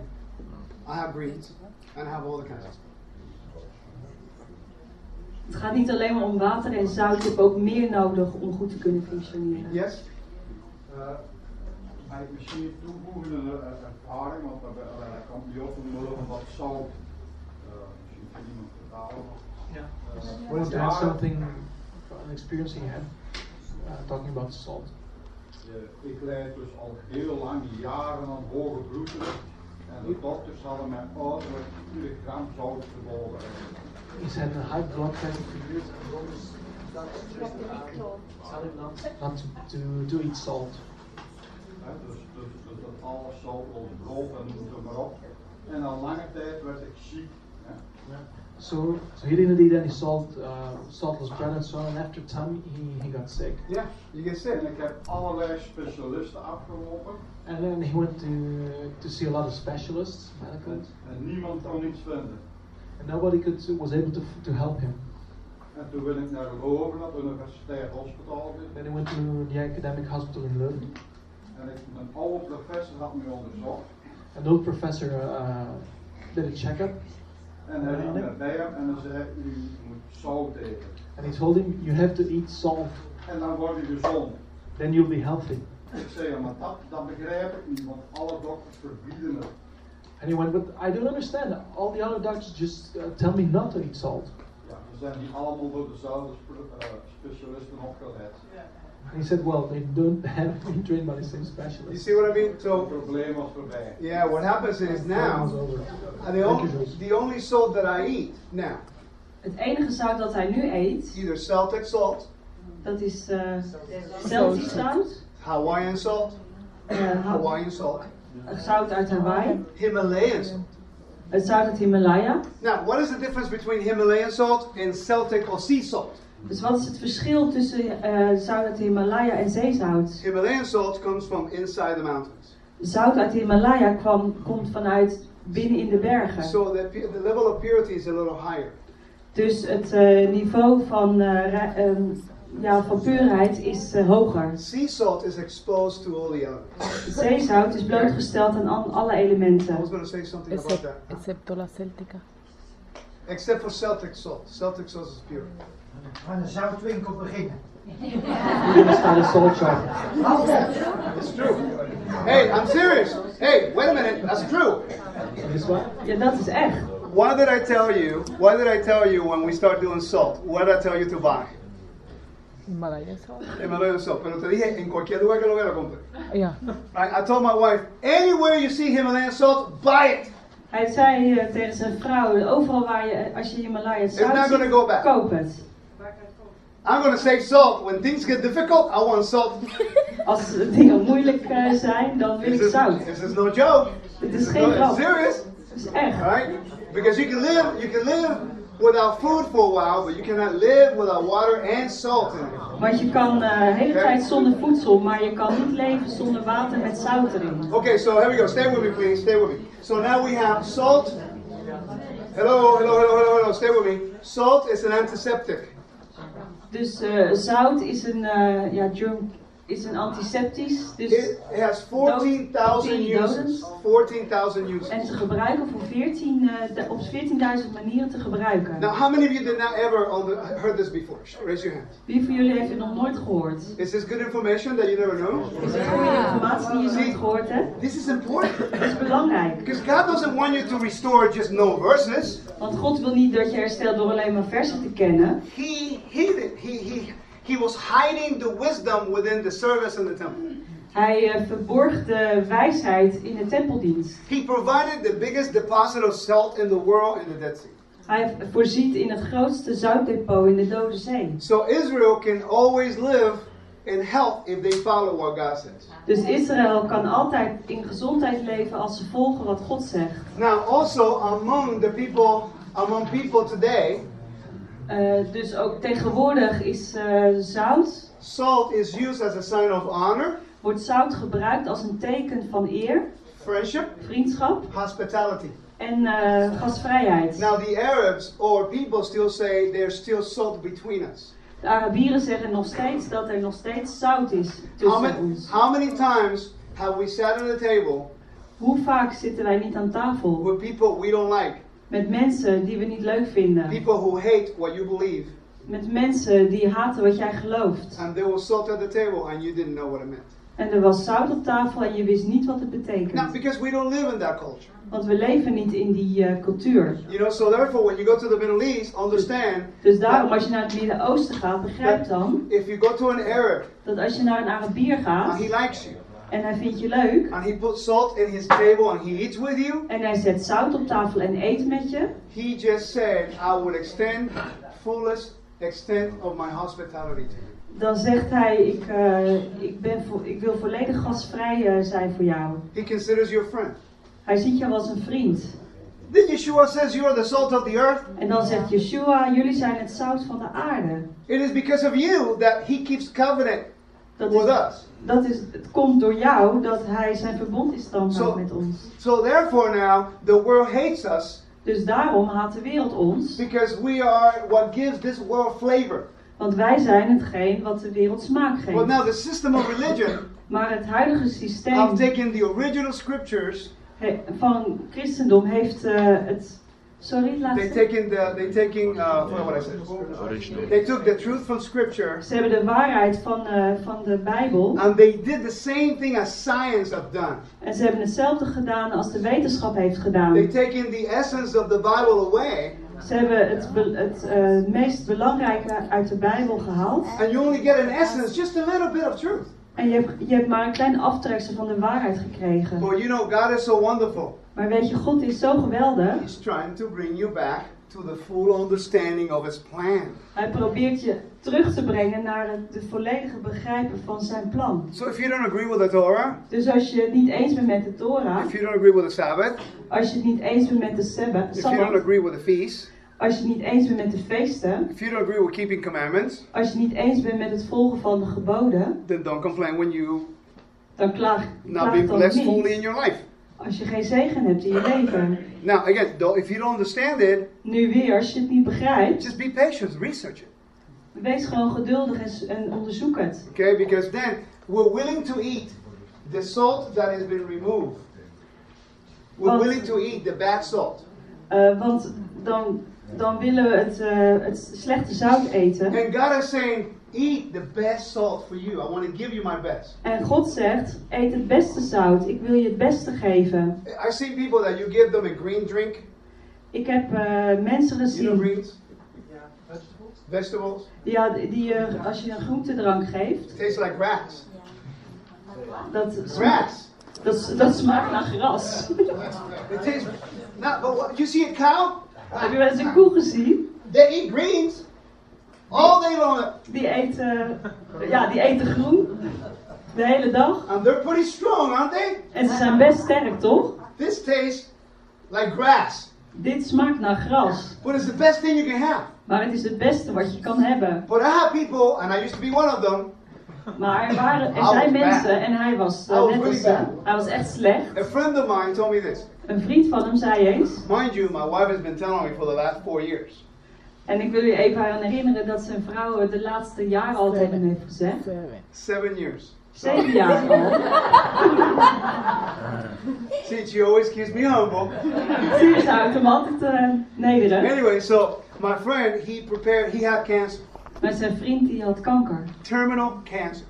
I have greens and I have all the kinds of stuff. Het gaat niet alleen maar om water en zout, je hebt ook meer nodig om goed te kunnen functioneren. Yes. Uh, mag ik misschien toevoegen een uh, ervaring, want niet op omwille van wat zout. Uh, misschien kan iemand vertalen. Yeah. Uh, What is ja, that something, an experience you had uh, talking about salt? uh, ik leid dus al heel lang, jaren aan hoge bloeddruk. En de dokters hadden mij uiterlijk 4 gram zout geboden. He said the high blood pressure for years decided not, not to, to, to eat salt. Dus, dus, dus dat alles zout als brood en noem maar op. En na lange tijd werd ik ziek. Hè. So, so he didn't eat any salt, uh, saltless bread and so on. And after time, he, he got sick. Yeah. You get sick. Ik heb allerlei specialisten afgelopen. And then he went to to see a lot of specialists, medical, En, niemand kon iets vinden. and nobody could was able to to help him. En toen ben ik naar Leuven, het universitair hospitaal Then he went to the academic hospital in Leuven, En ik, een oude professor had me onderzocht. and the old professor uh, did a checkup, En hij liep me bij hem en hij zei, u moet zout eten. and told him, "You have to eat salt, En dan word je gezond. then you'll be healthy." Ik zei, ja, maar dat, dat begrijp ik niet, want alle dokters verbieden het. And he went, but I don't understand. All the other doctors just uh, tell me not to eat salt. Ja, we zijn die allemaal door dezelfde eh, specialisten opgeleid. And he said, well, they don't have been trained by the same specialist. You see what I mean? So, probleem was voorbij. yeah, what happens is now, uh, the, only, the only salt that I eat now, Het enige zout dat hij nu eet, either Celtic salt, dat is uh, Celtisch zout, Hawaiian salt, eh, ha- Hawaiian salt, zout uit Hawaii, Himalayan salt. het zout uit Himalaya. Now, what is the difference between Himalayan salt and Celtic or sea salt? Dus wat is het verschil tussen eh, zout uit Himalaya en zeezout? Himalayan salt comes from inside the mountains. Zout uit Himalaya kwam, komt vanuit binnen in de bergen. So the, the level of purity is a little higher. Dus het eh, niveau van, eh, rij- ehm, ja, van puurheid is hoger. Sea salt is exposed to all the elements. Zeezout is blootgesteld aan an- alle I elementen. was going to say something about Except, that. excepto la céltica. Except for Celtic salt. Celtic salt is pure. Aan een zoutwinkel beginnen. We're gonna start a salt shop. It's true. Hey, I'm serious. Hey, wait a minute. That's true. This one? Ja, dat is echt. Why did I tell you? Why did I tell you when we start doing salt? What did I tell you to buy? Himalayan salt. Himalayan salt. Pero te dije, en cualquier lugar que lo vea, lo compre. Yeah. I, I told my wife, anywhere you see Himalayan salt, buy it. Hij zei eh, tegen zijn vrouw, overal waar je, als je Himalaya It's zout not ziet, gonna go back. koop het. I'm going to save salt. When things get difficult, I want salt. Als dingen moeilijk eh, zijn, dan wil This ik is, zout. this is no joke. This is is geen grap. it's serious. Het is echt. Right? Because you can live, you can live without food for a while, but you cannot live without water and salt in it. Want je kan eh, hele tijd zonder voedsel, maar je kan niet leven zonder water met zout erin. Okay, so here we go. Stay with me, please. Stay with me. So now we have salt. Hello, hello, hello, hello, hello. Stay with me. Salt is an antiseptic. Dus eh, zout is een, eh, ja, germ, is een antiseptisch. Dus, It has 14,000 uses. 14,000 en uses. te gebruiken voor 14, eh, de- op 14.000 manieren te gebruiken. Now, how many of you did not ever on the, heard this before? Raise your hand. Wie van jullie heeft het nog nooit gehoord? Is this good information that you never know? Is dit goede informatie die je nooit gehoord hebt? This is important Dat is belangrijk. because God doesn't want you to restore just no verses. Want God wil niet dat je herstelt door alleen maar versen te kennen. He it. He he he was hiding the wisdom within the service in the temple. Hij eh, verborg de wijsheid in de tempeldienst. He provided the biggest deposit of salt in the world in the Dead Sea. Hij voorziet in het grootste zoutdepot in de Dode Zee. So Israel can always live in health if they follow what God says. Dus Israël kan altijd in gezondheid leven als ze volgen wat God zegt. Now, also among the people, among people today, Eh, dus ook tegenwoordig is eh, zout, salt is used as a sign of honor, wordt zout gebruikt als een teken van eer, friendship, vriendschap hospitality. en eh, gastvrijheid. Now, the Arabs or people still say there's still salt between us. De Arabieren zeggen nog steeds dat er nog steeds zout is How tussen many, ons. how many times have we sat at a table Hoe vaak zitten wij niet aan tafel with people we don't like, met mensen die we niet leuk vinden? people who hate what you believe, Met mensen die haten wat jij gelooft. and there was salt at the table and you didn't know what it meant? En er was zout op tafel en je wist niet wat het Now, betekent. because we don't live in that culture. Want we leven niet in die eh, cultuur. You know, so therefore, when you go to the Middle East, understand Dus daarom, als je naar het Midden-Oosten gaat, begrijp dan if you go to an Arab dat als je naar een Arabier gaat he likes you, en hij vindt je leuk and he puts salt in his table and he eats with you, en hij zet zout op tafel en eet met je, he just said, I will extend fullest extent of my hospitality to you. dan zegt hij: Ik, eh, ik, ben vo- ik wil volledig gastvrij eh, zijn voor jou. He considers you a friend. Hij ziet jou als een vriend. Then Yeshua says you are the salt of the earth. En dan zegt Yeshua: Jullie zijn het zout van de aarde. It is because of you that he keeps covenant Dat with is, us. Dat is, het komt door jou dat hij zijn verbond stand Zo- houdt met ons. So therefore now the world hates us Dus daarom haat de wereld ons, because we are what gives this world flavor. want wij zijn hetgeen wat de wereld smaak geeft. now the system of religion Maar het huidige systeem taken the original scriptures he- van christendom heeft eh, het Sorry, They taking the they taking uh, what I said. They took the truth from Scripture Ze hebben de waarheid van, eh, van de Bijbel and they did the same thing as science have done. en ze hebben hetzelfde gedaan als de wetenschap heeft They gedaan. taking the essence of the Bible away, Ze hebben het, be- het eh, meest belangrijke uit de Bijbel gehaald and you only get in essence just a little bit of truth. En je hebt, je hebt maar een klein aftreksel van de waarheid gekregen. But you know, God is so wonderful. Maar weet je, God is zo geweldig. He's trying to bring you back to the full understanding of His plan. Hij probeert je terug te brengen naar het de volledige begrijpen van zijn plan. So if you don't agree with the Torah, Dus als je het niet eens bent met de Torah, if you don't agree with the Sabbath, als je het niet eens bent met de Sabbat, if you don't agree with the feast, als je het niet eens bent met de feesten, if you don't agree with keeping commandments, als je het niet eens bent met het volgen van de geboden, then don't complain when you dan klaag, not being blessed fully in your life. als je geen zegen hebt in je leven. Now again, if you don't understand it, Nu weer, als je het niet begrijpt, just be patient, research it. wees gewoon geduldig en, onderzoek het. Okay, because then we're willing to eat the salt that has been removed. We're Want- willing to eat the bad salt. Eh, want dan, dan willen we het, eh, het slechte zout eten. And God is saying, eat the best salt for you. I want to give you my best. En God zegt, eet het beste zout. Ik wil je het beste geven. I've seen people that you give them a green drink. Ik heb eh, mensen You know gezien greens? Vegetables. ja, die je, als je een groentedrank geeft, Tastes like grass. dat, Grass. dat, dat smaakt naar gras. It tastes. Not, but what, you see a cow? Heb je wel eens een koe gezien? They eat greens all day long, Die eet, eh, ja, die eten groen de hele dag. and they're pretty strong, aren't they? En ze zijn best sterk, toch? This tastes like grass, Dit smaakt naar gras. but it's the best thing you can have. Maar het is het beste wat je kan hebben. But I have people, and I used to be one of them. Maar er, waren, er zijn bad. mensen, en hij was eh, was net really als bad. Hij was echt slecht. A friend of mine told me this. Een vriend van hem zei eens. Mind you, my wife has been telling me for the last four years. En ik wil u even aan herinneren dat zijn vrouw het de laatste jaren al tegen hem heeft gezegd. Seven years. Zeven jaar al. See, she always keeps me humble. Ze houdt hem altijd nederig. Anyway, so my friend, he prepared, he had cancer, Maar zijn vriend die had kanker. terminal cancer.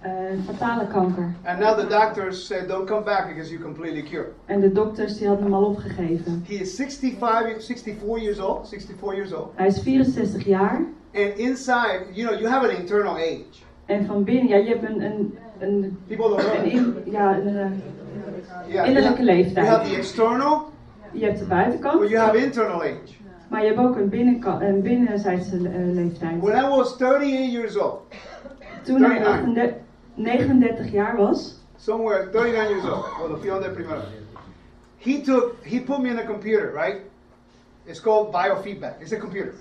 Eh, fatale kanker. And now the doctors said, don't come back because you're completely cured. En de dokters die hadden hem al opgegeven. He is 65, 64 years old, 64 years old. Hij is 64 jaar. And inside, you know, you have an internal age. En van binnen, ja, je hebt een, een, een, People don't know. een, in- ja, een, eh, Yeah, innerlijke you have, you leeftijd. have the external, Je hebt de but buitenkant, you have internal age. maar je hebt ook een, binnenka- een binnenzijdse eh, leeftijd. When I was 38 years old, Toen hij 39. 38 39 jaar was, somewhere 39 years old, well, primero. He took, he put me in a computer, right? It's called biofeedback. It's a computer.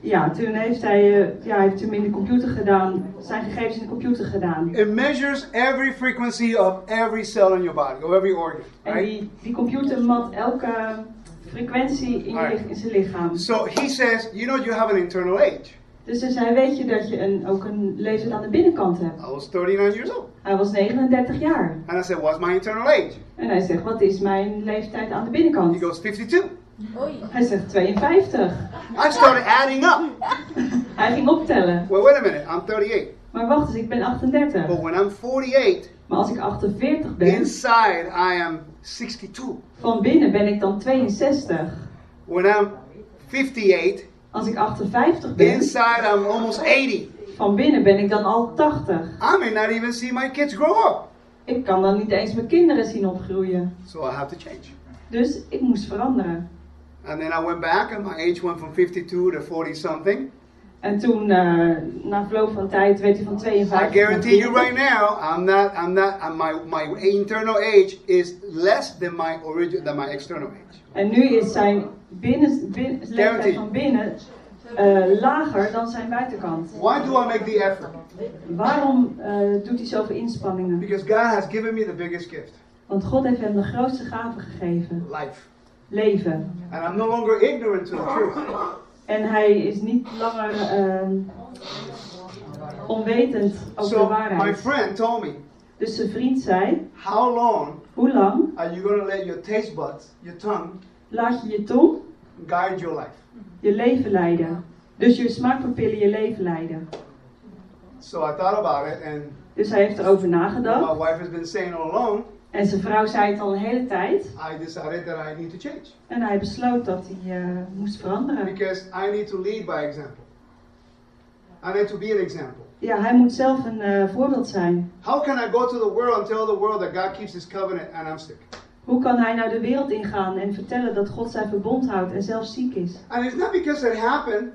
ja, toen heeft hij, eh, ja, heeft hem in de computer gedaan, zijn gegevens in de computer gedaan. It measures every frequency of every cell in your body, of every organ, En right? die, die computer mat elke frequentie in, lich- in zijn lichaam. So he says, you know, you have an internal age. Dus hij zei, weet je dat je een, ook een leeftijd aan de binnenkant hebt? I was 39 years old. Hij was 39 jaar. And I said, what's my internal age? En hij zegt, wat is mijn leeftijd aan de binnenkant? He goes, 52. Hij zegt 52. I started adding up. Hij ging optellen. Well, wait a minute, I'm 38. Maar wacht eens, ik ben 38. But when I'm 48, Maar als ik 48 ben, inside I am 62. van binnen ben ik dan 62. When I'm 58, Als ik 58 ben, inside I'm almost 80. van binnen ben ik dan al 80. I may not even see my kids grow up. Ik kan dan niet eens mijn kinderen zien opgroeien. So I have to change. Dus ik moest veranderen. And then I went back and my age went from 52 to 40 something. En toen, eh, na verloop van tijd, werd hij van I 52 naar guarantee you 40. right now, I'm not, I'm not, uh, my, my internal age is less than my origin, than my external age. En nu is zijn binnen, binnen, leeftijd van binnen eh, lager dan zijn buitenkant. Why do I make the effort? Waarom eh, doet hij zoveel inspanningen? Because God has given me the biggest gift, Want God heeft hem de grootste gave gegeven. life. Leven. And I'm no longer ignorant to the truth. En hij is niet langer ehm, onwetend over de So my waarheid. friend told me, Dus zijn vriend zei, how long hoe lang are you going to let your taste buds, your tongue, laat je je tong guide your life. je leven leiden. Dus je smaakpapillen je leven leiden. So I thought about it, and Dus hij heeft erover my nagedacht. wife has been saying all along, En zijn vrouw zei het al een hele tijd. I decided that I need to change. En hij besloot dat hij eh, moest veranderen. Because I need to lead by example. I need to be an example. Ja, hij moet zelf een eh, voorbeeld zijn. How can I go to the world and tell the world that God keeps his covenant and I'm sick? Hoe kan hij naar de wereld ingaan en vertellen dat God zijn verbond houdt en zelf ziek is? And it's not because it happened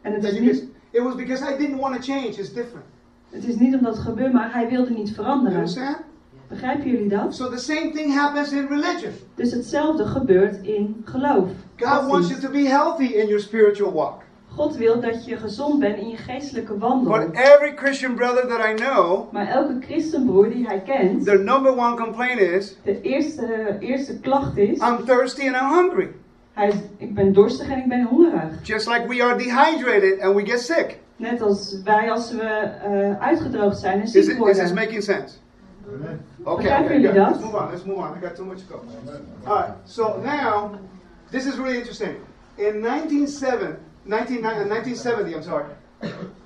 En het is niet, it was because I didn't want to change. It's different. het is niet omdat het gebeurt, maar hij wilde niet veranderen. understand? Begrijpen jullie dat? So the same thing happens in religion. Dus hetzelfde gebeurt in geloof. God wants you to be healthy in your spiritual walk. God wil dat je gezond bent in je geestelijke wandel. But every Christian brother that I know, Maar elke christenbroer die hij kent, their number one complaint is, de eerste, eerste klacht is, I'm thirsty and I'm hungry. hij is, ik ben dorstig en ik ben hongerig. Just like we are dehydrated and we get sick. Net als wij als we eh, uitgedroogd zijn en Is, ziek it, is worden. this making sense? Okay, Begrijpen okay, dat? let's move on. Let's move on. I got too much to go. All right. So now, this is really interesting. In 1907, 19, uh, 1970, I'm sorry,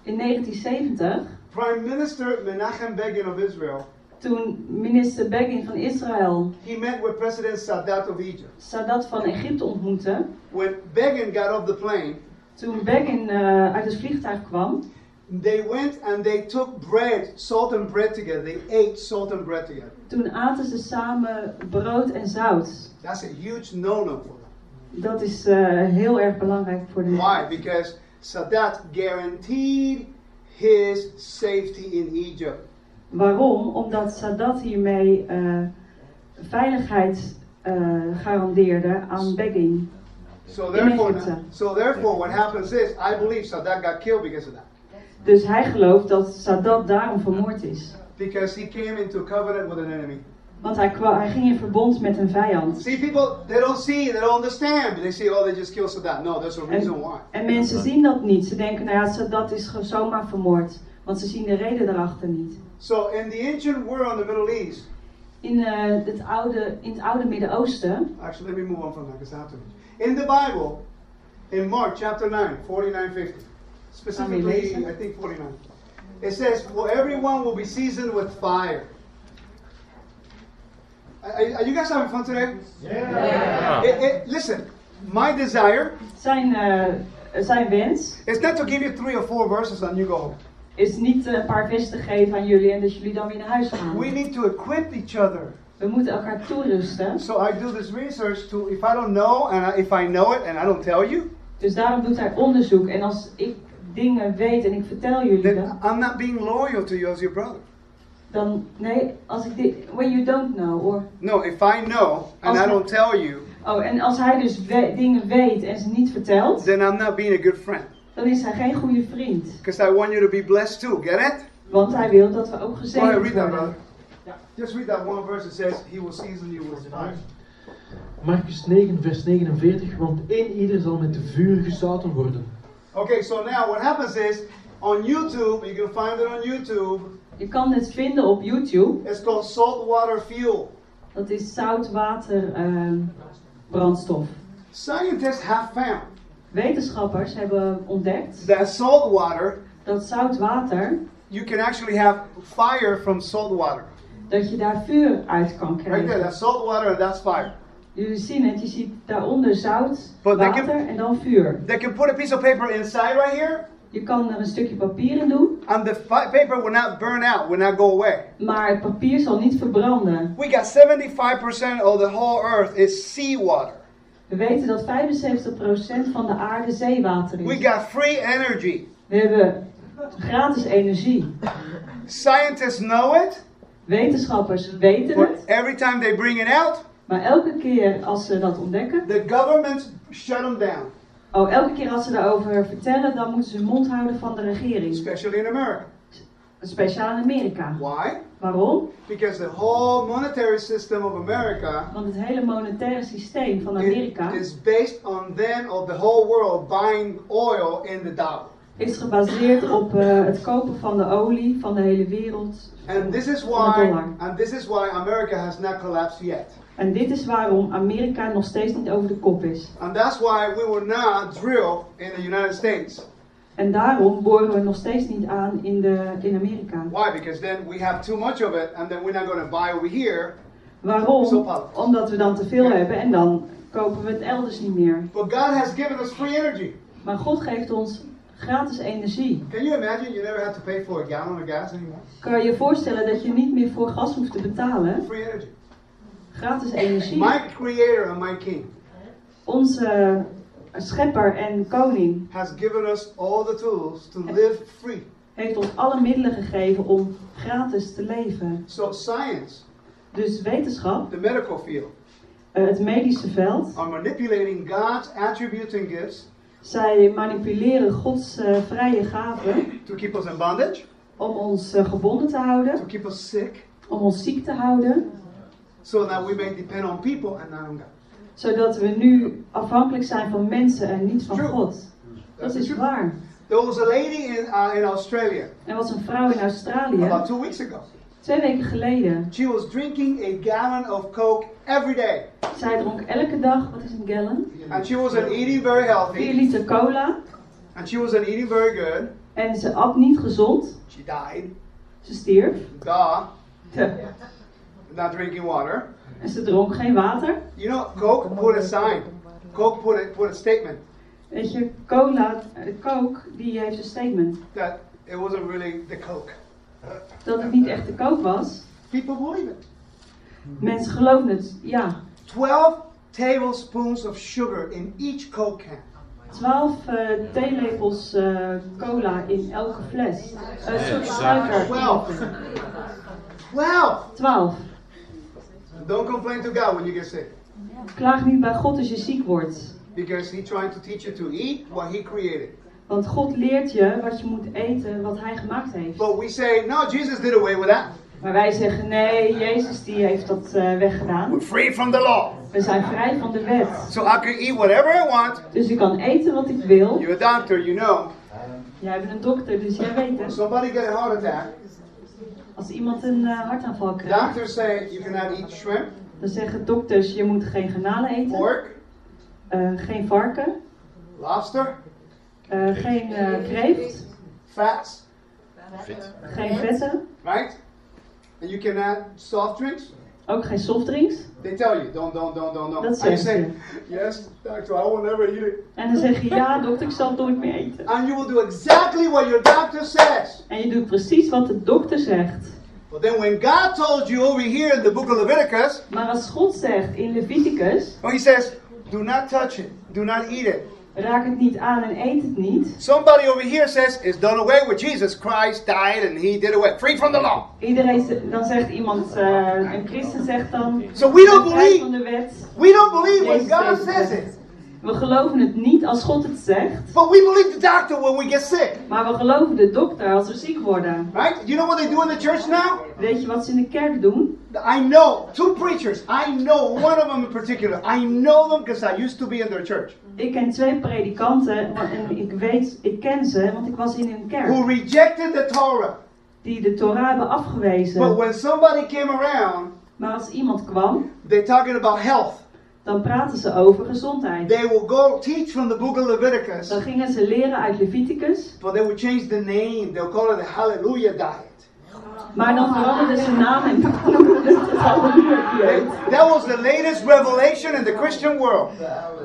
In 1970, Prime Minister Menachem Begin of Israel, toen minister Begin van Israël he met with President Sadat of Egypt. Sadat van Egypte ontmoette, When Begin got off the plane, toen Begin eh, uit het vliegtuig kwam, they went and they took bread, salt and bread together. They ate salt and bread together. toen aten ze samen brood en zout. That's a huge no-no for them. Dat is eh, heel erg belangrijk voor de Why? Because Sadat guaranteed his safety in Egypt. Waarom? Omdat Sadat hiermee eh, veiligheid eh, garandeerde aan Begin. So therefore, so therefore, what happens is, I believe Sadat got killed because of that. Dus hij gelooft dat Sadat daarom vermoord is. Because he came into covenant with an enemy. Want hij, ging in verbond met een vijand. See, people, they don't see, they don't understand. They say, oh, they just killed Sadat. No, there's a reason why. En mensen zien dat niet. Ze denken, nou ja, Sadat is zomaar vermoord. Want ze zien de reden erachter niet. So in the ancient world in the Middle East, In, eh, het, oude, in het oude Midden-Oosten, actually, let me move on from that because I have to. In the Bible, in Mark chapter 9, 49, 50, specifically? I think 49, it says, For everyone will be seasoned with fire. Are, are you guys having fun today? Yeah. It- it- listen, my desire zijn, eh, zijn wens is not to give you three or four verses and you go home. is niet eh, een paar vers te geven aan jullie en dat jullie dan weer naar huis gaan. We need to equip each other. We moeten elkaar toerusten. So I do this research to, if I don't know, and I, if I know it and I don't tell you, Dus daarom doet hij onderzoek. En als ik dingen weet en ik vertel jullie dat, I'm not being loyal to you as your brother. Dan nee, als ik dit, when you don't know, or, No, if I know and I don't tell you, oh, en als hij dus we- dingen weet en ze niet vertelt, then I'm not being a good friend. dan is hij geen goede vriend. Because I want you to be blessed too. Get it? Want hij wil dat we ook Go ahead, gezegend read that, brother. worden. Just read that one verse that says, He will season you with fire. Marcus 9, vers 49, want één ieder zal met vuur gezouten worden. Okay, so now what happens is, on YouTube, you can find it on YouTube, Je kan het vinden op YouTube. it's called saltwater fuel. Dat is zoutwater ehm, brandstof. Scientists have found Wetenschappers hebben ontdekt that salt water, dat zout water, you can actually have fire from salt water. dat je daar vuur uit kan Right there, krijgen. that's salt water and that's fire. Jullie zien het, je ziet daaronder zout, But water can- en dan vuur. They can put a piece of paper inside right here, Je kan er een stukje papier in doen, and the paper will not burn out, will not go away. maar het papier zal niet verbranden. We got 75% of the whole earth is seawater. We weten dat 75% van de aarde zeewater We is. got free energy. We hebben gratis energie. Scientists know it, Wetenschappers weten het, every time they bring it out, maar elke keer als ze dat ontdekken, the governments shut them down, oh, elke keer als ze daarover vertellen, dan moeten ze hun mond houden van de regering. especially in America. Speciaal in Amerika. Why? Waarom? Because the whole monetary system of America Want het hele monetaire systeem van Amerika is based on them of the whole world buying oil in the dollar. is gebaseerd op eh, het kopen van de olie van de hele wereld And this is why and this is why America has not collapsed yet. En dit is waarom Amerika nog steeds niet over de kop is. And that's why we will not drill in the United States. En daarom boren we nog steeds niet aan in, de, in Amerika. Why? Because then we have too much of it and then we're not going to buy over here. Waarom? pap. Omdat we dan te veel hebben en dan kopen we het elders niet meer. But God has given us free energy. Maar God geeft ons gratis energie. Can you imagine you never have to pay for a gallon of gas anymore? Kan je je voorstellen dat je niet meer voor gas hoeft te betalen? Free energy. Gratis energie. My creator and my king Onze schepper en koning has given us all the tools to live free. heeft ons alle middelen gegeven om gratis te leven. So science, Dus wetenschap, the medical field, eh, het medische veld, are manipulating God's attributes and gifts zij manipuleren Gods eh, vrije gaven to keep us in bondage, om ons eh, gebonden te to houden, keep us sick, om ons ziek te houden, so that we may depend on people and not on God. zodat we nu afhankelijk zijn van mensen en niet van True. God. Dat is waar. There was a lady in, uh, in Australia Er was een vrouw in Australië, about two weeks ago. twee weken geleden. She was drinking a gallon of Coke every day. Zij dronk elke dag, wat is een gallon? And she wasn't eating very 4 healthy. liter cola. And she wasn't eating very good. En ze at niet gezond. She died. Ze stierf. Duh. Not drinking water. En ze dronk geen water. You know, Coke put a sign. Coke put a, put a statement Weet je, cola, eh, Coke, die heeft een statement. that it wasn't really the Coke. Dat het niet echt de Coke was. People believe it. Mensen geloven het, ja. 12 tablespoons of sugar in each Coke can. 12 eh, theelepels eh, cola in elke fles. Eh, sorry, suiker. 12. 12. 12. Don't complain to God when you get sick. Klaag niet bij God als je ziek wordt. Because He's trying to teach you to eat what He created. Want God leert je wat je moet eten, wat Hij gemaakt heeft. But we say, no, Jesus did away with that. Maar wij zeggen, nee, Jezus die heeft dat eh, weggedaan. We're free from the law. We zijn vrij van de wet. So I can eat whatever I want. Dus ik kan eten wat ik wil. You're a doctor, you know. Jij bent een dokter, dus jij weet het. somebody get a heart attack, Als iemand een eh, hartaanval krijgt, doctors say you cannot eat shrimp, dan zeggen dokters, je moet geen garnalen eten, pork, eh, geen varken, lobster, eh, geen kreeft, fats, geen vetten, right? And you cannot soft drinks. Ook geen softdrinks. They tell you, don't, don't, don't, don't, don't. Dat zeggen say, yes, doctor, I will never eat it. En dan zeg je, ja dokter, ik zal het nooit meer eten. And you will do exactly what your doctor says. En je doet precies wat de dokter zegt. But then when God told you over here in the book of Leviticus, Maar als God zegt in Leviticus, when He says, do not touch it, do not eat it. Raak het niet aan en eet het niet. Somebody over here says, it's done away with Jesus Christ died and He did away, free from the law. Iedereen, dan zegt iemand, eh, een christen zegt dan, So we don't believe- van de wet. We don't believe when God says it. We geloven het niet als God het zegt, But we believe the doctor when we get sick. maar we geloven de dokter als we ziek worden. Right? You know what they do in the church now? Weet je wat ze in de kerk doen? I know two preachers. I know one of them in particular. I know them because I used to be in their church. Ik ken twee predikanten en ik weet, ik ken ze, want ik was in hun kerk. Who rejected the Torah. Die de Torah hebben But afgewezen. when somebody came around, Maar als iemand kwam, they're talking about health. Dan praten ze over gezondheid. They will go teach from the book of Leviticus. Dan gingen ze leren uit Leviticus, But they would change the name. They'll call it the Hallelujah diet. maar dan veranderden ze naam en. That was the latest revelation in the Christian world.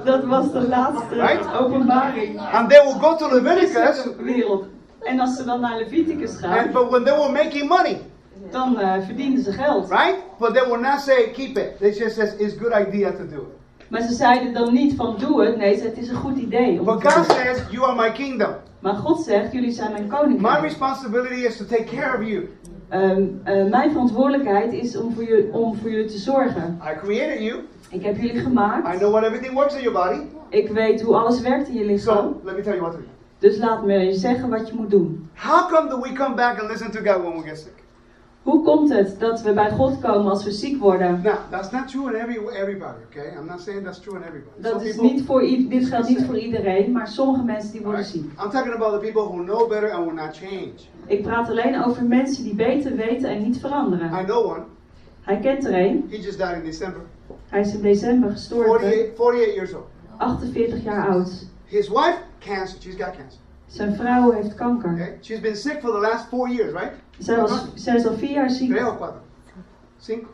Dat was de laatste Right? openbaring And they will go to Leviticus. in de wereld. En als ze dan naar Leviticus gaan, And but when they were making money, dan eh, verdienden ze geld. right? But they will not say keep it. They just says it's a good idea to do it. Maar ze zeiden dan niet van doe het, nee, het is een goed idee. om But God doen. says you are my kingdom. Maar God zegt, jullie zijn mijn My koninkrijk. responsibility is to take care of you. Ehm, eh, mijn verantwoordelijkheid is om voor, jullie, om voor jullie te zorgen. I created you. Ik heb jullie I gemaakt. know what everything works in your body. Ik weet hoe alles werkt in je lichaam. So let me tell you what to do. Dus laat me je zeggen wat je moet doen. How come do we come back and listen to God when we get sick? Hoe komt het dat we bij God komen als we ziek worden? Now, that's not true in every, everybody, okay? I'm not saying that's true in everybody. Dat Some is people- niet voor, i- dit geldt niet voor iedereen, maar sommige mensen die worden ziek. I'm talking about the people who know better and will not change. Ik praat alleen over mensen die beter weten en niet I veranderen. know one. Hij kent er een. He just died in December. Hij is in december gestorven, 48, 48 years old. 48 jaar oud. His wife, cancer. She's got cancer. Zijn vrouw heeft kanker. Okay? She's been sick for the last four years, right? Zij, was, zij is al vier jaar ziek. Tres o cuatro. Cinco.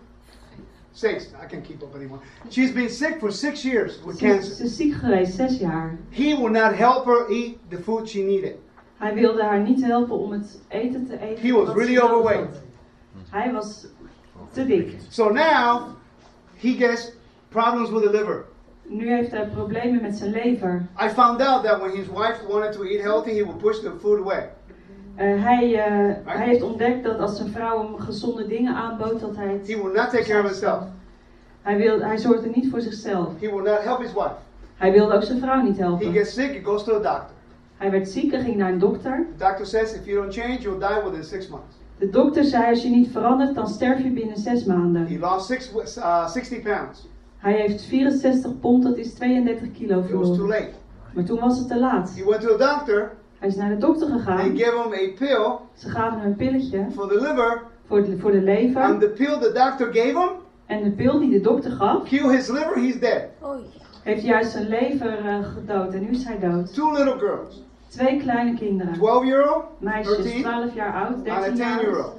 Six. I can't keep up anymore. She's been sick for six years with Ze, cancer. ze is ziek geweest, zes jaar. He will not help her eat the food she needed. Hij wilde haar niet helpen om het eten te eten. He was really overweight. had. Hij was te dik. So now he gets problems with the liver. Nu heeft hij problemen met zijn lever. I found out that when his wife wanted to eat healthy, he would push the food away. Eh, hij, eh, hij heeft ontdekt dat als zijn vrouw hem gezonde dingen aanbood, dat hij het... He will not take care of himself. Hij, wil, hij zorgde niet voor zichzelf. He will not help his wife. Hij wilde ook zijn vrouw niet He helpen. gets sick, he goes to the doctor. Hij werd ziek en ging naar een dokter. The doctor says if you don't change, you'll die within six months. De dokter zei als je niet verandert, dan sterf je binnen zes maanden. He lost six, uh, 60 pounds. Hij heeft 64 pond, dat is 32 kilo It was too verloren. late. Maar toen was het te laat. He went to the doctor. Hij is naar de dokter They gegaan. gave him a pill Ze gaven hem een pilletje for the liver, voor de, voor de and lever. the pill the doctor gave him En de pil die de dokter gaf, killed his liver. He's dead. heeft juist zijn lever eh, gedood. En nu is hij dood. Two little girls, Twee kleine kinderen. 12 year old Meisjes 13 12 jaar oud, and a 13 10 jaar oud.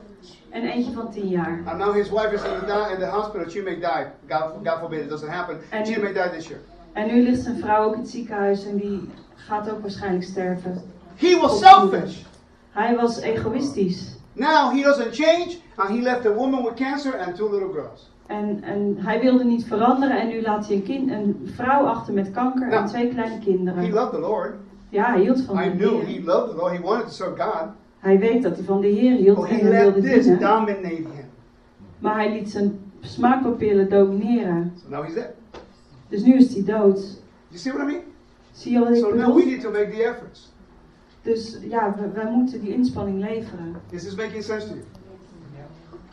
En eentje van 10 jaar. And now his wife is in the, in the hospital. She may die. God, God forbid it doesn't happen. She may die this year. En nu ligt zijn vrouw ook in het ziekenhuis en die gaat ook waarschijnlijk sterven. He was selfish. Hij was egoïstisch. Now he doesn't change, and he left a woman with cancer and two little girls. En, en hij wilde niet veranderen en nu laat hij een, kind, een vrouw achter met kanker en Nou, twee kleine He kinderen. loved the Lord. Ja, hij hield van de I knew he loved the Lord. He wanted to serve God. Hij weet dat hij van de Heer hield But en hij wilde dienen. him. Maar hij liet zijn smaakpapillen domineren. So now he's dead. Dus nu is hij dood. You see what I mean? Zie je wat ik So now we bedoel? need to make the efforts. Dus ja, we- wij moeten die inspanning leveren. Is this making sense to you?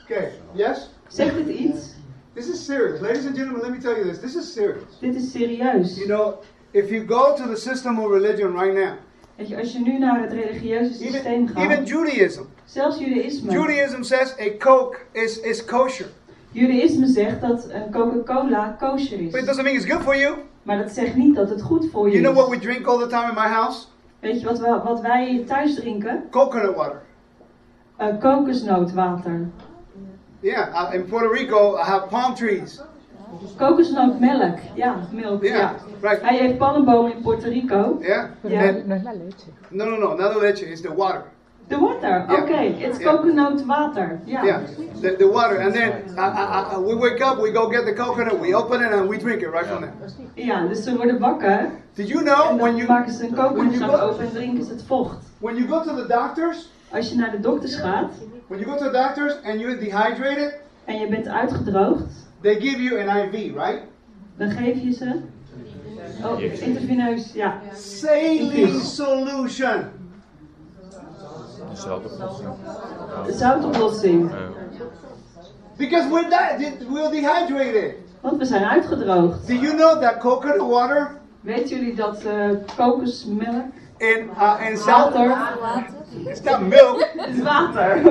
Okay. Yes? Zegt dit iets? This is serious. Ladies and gentlemen, let me tell you this. This is serious. Dit is serieus. You know, if you go to the system of religion right now, Weet je, als je nu naar het religieuze systeem even, gaat, even Judaism, zelfs Judaïsme. Judaism says a Coke is, is kosher. Judaïsme zegt dat een Coca-Cola kosher But it is. doesn't mean it's good for you. Maar dat zegt niet dat het goed voor je You know what we is. drink all the time in my house? Weet je wat, we, wat wij thuis drinken? Coconut water. Eh, kokosnootwater. Yeah, uh, in Puerto Rico, I have palm trees. Kokosnootmelk. Ja, melk. Yeah, Ja. right. Hij heeft palmbomen in Puerto Rico. Yeah? Ja. And- No no, no, no, not the leche, it's the water. De water. Oké, Ja. it's Ja. coconutwater. Ja. Yeah, the, the water. And then uh, uh, uh, we wake up, we go get the coconut, we open it, and we drink it right from there. Ja, dus ze worden wakker. Did you know En when dan you maken ze een when you kokosnoot go open en drinken ze het vocht. when you go to the doctors, Als je naar de dokters gaat when you go to the doctors and you're dehydrated, en je bent uitgedroogd, they give you an IV, right? dan geef je ze. Oh, intraveneus, ja. Saline solution. Zoutoplossing. Because we're di- we're dehydrated. Want we zijn uitgedroogd. Do you know that coconut water Weten jullie dat eh, kokosmelk, in uh, in South water, it's not milk. het is water.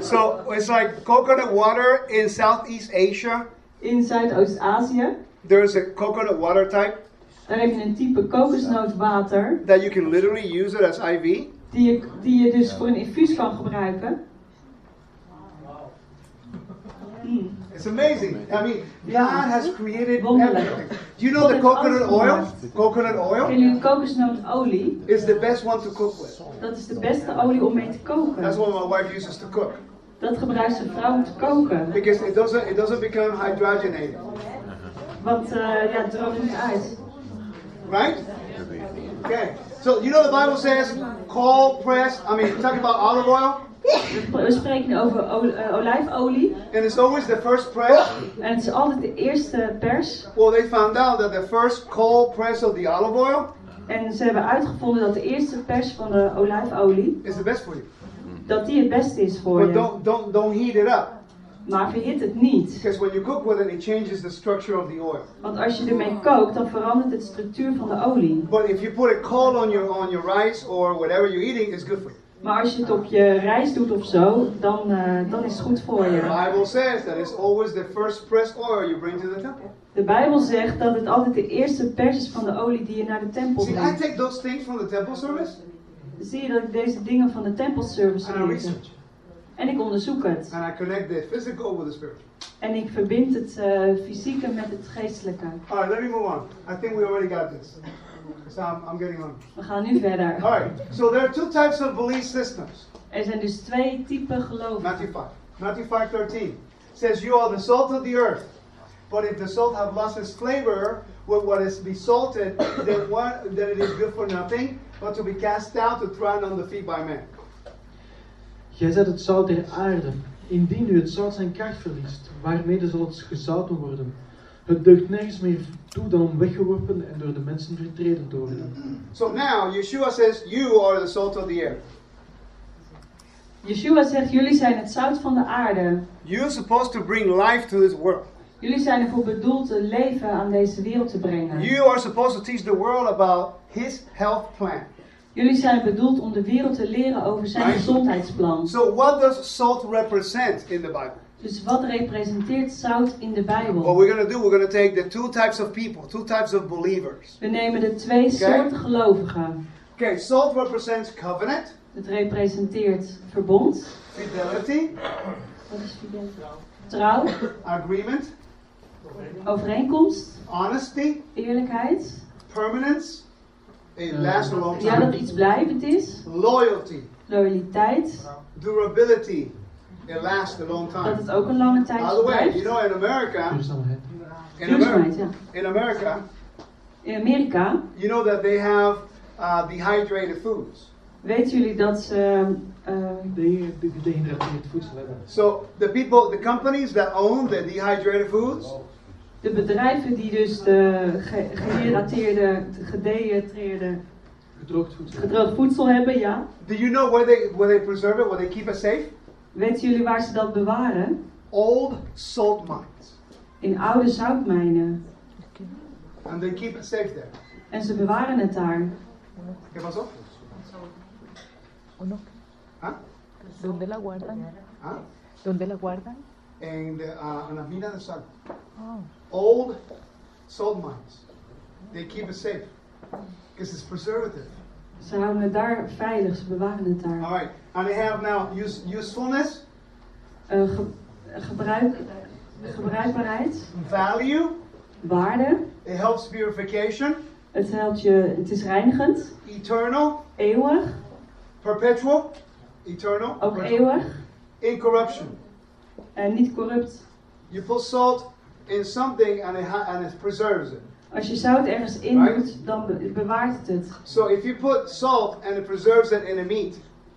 So it's like coconut water in Southeast Asia. In Zuidoost-Azië, There's a coconut water type daar heb je een type kokosnootwater, that you can literally use it as IV. die je, die je dus voor een infuus kan gebruiken. Mm. It's amazing. I mean, God has created everything. Do you know the coconut oil? Coconut oil Kennen jullie kokosnootolie? is the best one to cook with. Dat is de beste olie om mee te koken. That's what my wife uses to cook Dat gebruikt zijn vrouw om te koken. because it doesn't it doesn't become hydrogenated, Want eh, ja, het droogt niet uit. right? Okay. So you know the Bible says cold press. I mean, talking about olive oil, We spreken nu over eh, olijfolie. and it's always the first press. En het is altijd de eerste pers. Well, they found out that the first cold press of the olive oil En ze hebben uitgevonden dat de eerste pers van de olijfolie is the best for you. Dat die het beste is voor But je. don't don't don't heat it up. Maar verhit het niet. Because when you cook with it, it changes the structure of the oil. Want als je ermee kookt, dan verandert het structuur van de olie. But if you put it cold on your on your rice or whatever you're eating, it's good for you. Maar als je het op je rijst doet of zo, dan, eh, dan is het goed voor The je. Bible says that it's always the first pressed oil you bring to the temple. De Bijbel zegt dat het altijd de eerste pers is van de olie die je naar de tempel See, I brengt. take those things from the temple service Zie je dat ik deze dingen van de tempelservice leer? research. En ik onderzoek het. And I connect the physical with the spiritual. En ik verbind het eh, fysieke met het geestelijke. All right, let me move on. I think we already got this. So I'm, I'm getting on. We gaan nu verder. All right, so there are two types of belief systems. Er zijn dus twee typen geloven. Matthew 5. Matthew 5:13 says, "You are the salt of the earth. But if the salt have lost its flavor, with what is be salted, then what then it is good for nothing, but to be cast out to thrown on the feet by men." Gij zet het zout der aarde. Indien nu het zout zijn kracht verliest, waarmee zal het gezouten worden? Het deugt nergens meer toe dan om weggeworpen en door de mensen vertreden te worden. So now Yeshua says, "You are the salt of the earth. Yeshua zegt, jullie zijn het zout van de aarde. You're supposed to bring life to this world. Jullie zijn ervoor bedoeld het leven aan deze wereld te brengen. You are supposed to teach the world about His health plan." Jullie zijn bedoeld om de wereld te leren over zijn gezondheidsplan. So what does salt represent in the Bible? Dus wat representeert zout in de What Bijbel? we're going to do, we're going to take the two types of people, two types of believers. We nemen de twee soorten gelovigen. Okay, salt represents covenant, Het representeert verbond. fidelity, Wat is fidel? Trouw, agreement, overeenkomst, honesty, eerlijkheid. permanence, it lasts a long Ja, dat time, iets blijvend is. loyalty, Loyaliteit, durability, it lasts a long dat time. het ook een lange tijd By the way, blijft. you know, in America, in America, ja. in America, In Amerika you know that they have uh, dehydrated foods. weten jullie dat ze. eh, De, de gedehydrateerd voedsel hebben. So the people, the companies that own the dehydrated foods, de bedrijven die dus de ge- gehydrateerde, gedehydreerde, Gedroogd voedsel. gedroogd voedsel hebben, ja. do you know where they where they preserve it, where they keep it safe? Weten jullie waar ze dat bewaren? Old salt mines, In oude zoutmijnen. and they keep it safe there. En ze bewaren het daar. ¿Qué pasó? ¿Ah? ¿Dónde la guardan? ¿Ah? ¿Dónde la guardan? En, de, uh, en las minas de sal. Oh. Old salt mines. They keep it safe because it's preservative. Ze houden het daar veilig, ze bewaren het daar. All right, and they have now use, usefulness, Eh, ge- gebruik, gebruikbaarheid, value. waarde. It helps purification, Het helpt je, het is reinigend, eternal, eeuwig, perpetual, eternal, ook eeuwig. incorruption. En niet corrupt. You put salt in something and it, ha- and it preserves it. Als je zout ergens in Right. doet, dan be- bewaart het het. So if you put salt and it preserves it in a meat,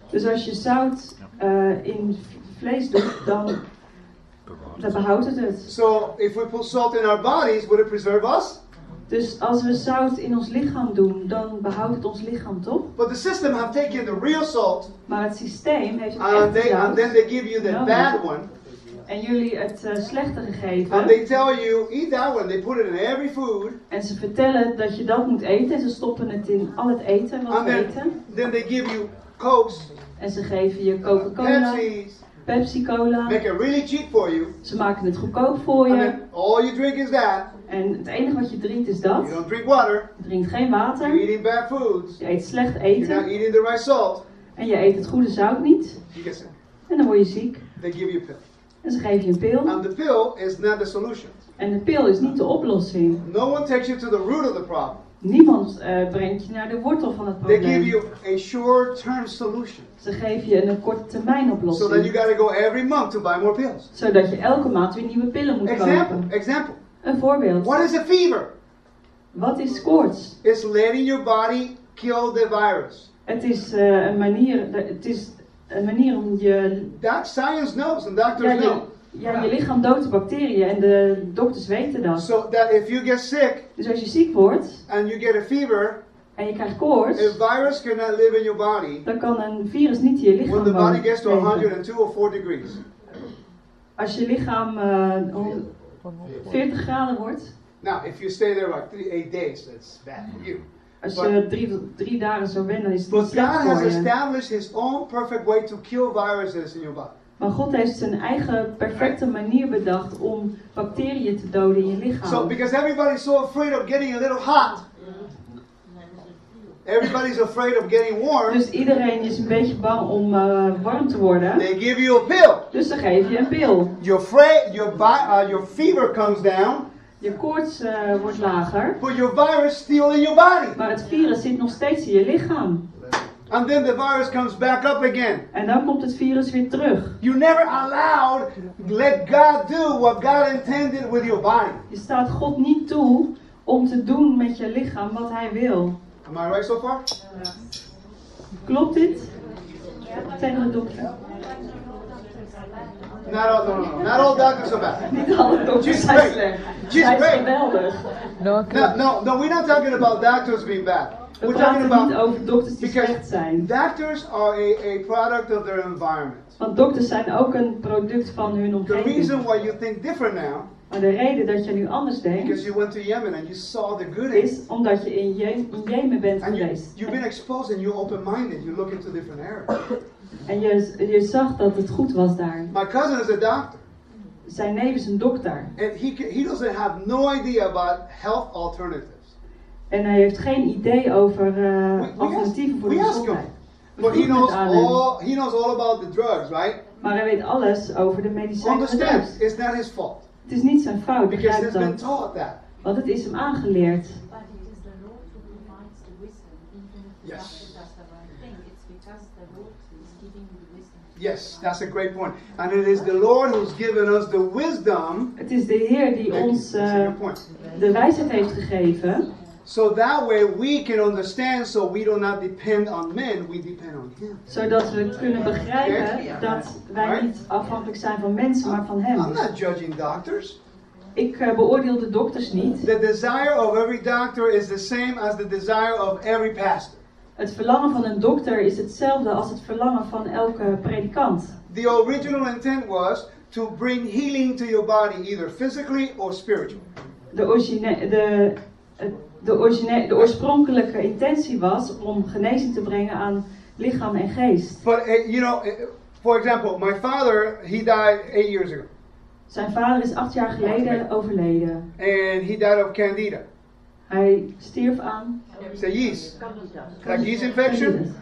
Dus als je zout eh, in vlees doet, dan, dan behoudt het het. so if we put salt in our bodies, would it preserve us? Dus als we zout in ons lichaam doen, dan behoudt het ons lichaam toch? But the system have taken the real salt Maar het systeem heeft het and echte they and zout then they give you the No. bad one en jullie het eh, slechte and gegeven. they tell you eat that one. They put it in every food En ze vertellen dat je dat moet eten en ze stoppen het in al het eten wat and we then eten. then they give you cokes, En ze geven je Coca-Cola, Pepsi's, Pepsi-Cola. make it really cheap for you, Ze maken het goedkoop voor and je. then all you drink is that. En het enige wat je drinkt is dat. You don't drink water. Je drinkt geen You're water. eating bad foods. Je eet slecht You're not eten. eating the right salt. En je eet het goede zout niet. You get sick. En dan word je ziek. They give you a pill, En ze geven je een pil. and the pill is not the solution. En de pil is niet de oplossing. No one takes you to the root of the problem. Niemand eh, brengt je naar de wortel van het They give probleem. you a short-term solution, Ze geven je een korte termijn so that you oplossing. got to go every month to buy more pills. Zodat je elke maand weer nieuwe pillen moet Example, kopen. example. Een voorbeeld. What is a fever? Wat is koorts? It's letting your body kill the virus. Het is, eh, een, manier, het is een manier om je, That science knows, and ja, doctors je, know. ja, je lichaam dood te bacteriën. En de dokters weten dat. So that if you get sick Dus als je ziek wordt and you get a fever, en je krijgt koorts, a virus cannot live in your body dan kan een virus niet in je when lichaam the body gets to leven. 102 or 4 degrees. Als je lichaam eh, 100 40 graden wordt, Now, if you stay there like three, eight days, that's bad for you. Als je drie, drie dagen zo bent, dan is het But God has established His own perfect way to kill viruses in your body. Maar God heeft zijn eigen perfecte manier bedacht om bacteriën te doden in je So, lichaam. because everybody's so afraid of getting a little hot, everybody's afraid of getting warm, Dus iedereen is een beetje bang om eh, warm te worden. they give you a pill. Dus dan geef je een pil. Your, fra- your, uh, your fever comes down, Je koorts eh, wordt lager, but your virus still in your body. maar het virus zit nog steeds in je lichaam. And then the virus comes back up again. En dan komt het virus weer terug. You never allowed, let God do what God intended with your body. Je staat God niet toe om te doen met je lichaam wat hij wil. Am I right so far? Klopt dit? Tegen de dokter. Not all, no, no, no. Not all doctors are bad. Niet alle dokters She's great. She's great. No, No, no, we're not talking about doctors being bad. We We're talking about dokters die because slecht zijn. doctors are a, a product of their environment. Want dokters zijn ook een product van hun The omgeving. reason why you think different now, Maar de reden dat je nu anders because denkt, you went to Yemen and you saw the good in it. is omdat je in, Je in Jemen bent And you, geweest. you've been exposed and you're open-minded. You look into different areas. En je, je zag dat het goed was daar. My cousin is a doctor, Zijn neef is een dokter. and he he doesn't have no idea about health alternatives. En hij heeft geen idee over eh, we alternatieven voor de gezondheid. but he knows all he knows all about the drugs, right? Maar hij weet alles over de medicijnen en Understand, it's not his fault Het is niet zijn fout, because he's been taught that. Want het is hem aangeleerd. But it is the Lord who provides the wisdom, even if the Yes. doctor does the right thing. It's because the Lord is giving you the wisdom. Yes, that's a great point. And it is the Lord who's given us the wisdom. Het is de Heer die ons point. de wijsheid heeft gegeven. So that way we can understand, so we do not depend on men, we depend on Him. Zodat we kunnen begrijpen dat wij niet afhankelijk zijn van mensen, maar van I'm Hem. not judging doctors. Ik eh, beoordeel de dokters niet. The desire of every doctor is the same as the desire of every pastor. Het verlangen van een dokter is hetzelfde als het verlangen van elke predikant. The original intent was to bring healing to your body, either physically or spiritually. De, origine, de, de, origine, de oorspronkelijke intentie was om genezing te brengen aan lichaam en geest. But uh, you know, uh, for example, my father he died eight years ago, Zijn vader is acht jaar geleden overleden. and he died of candida. Hij stierf aan a yeast, like yeast infection.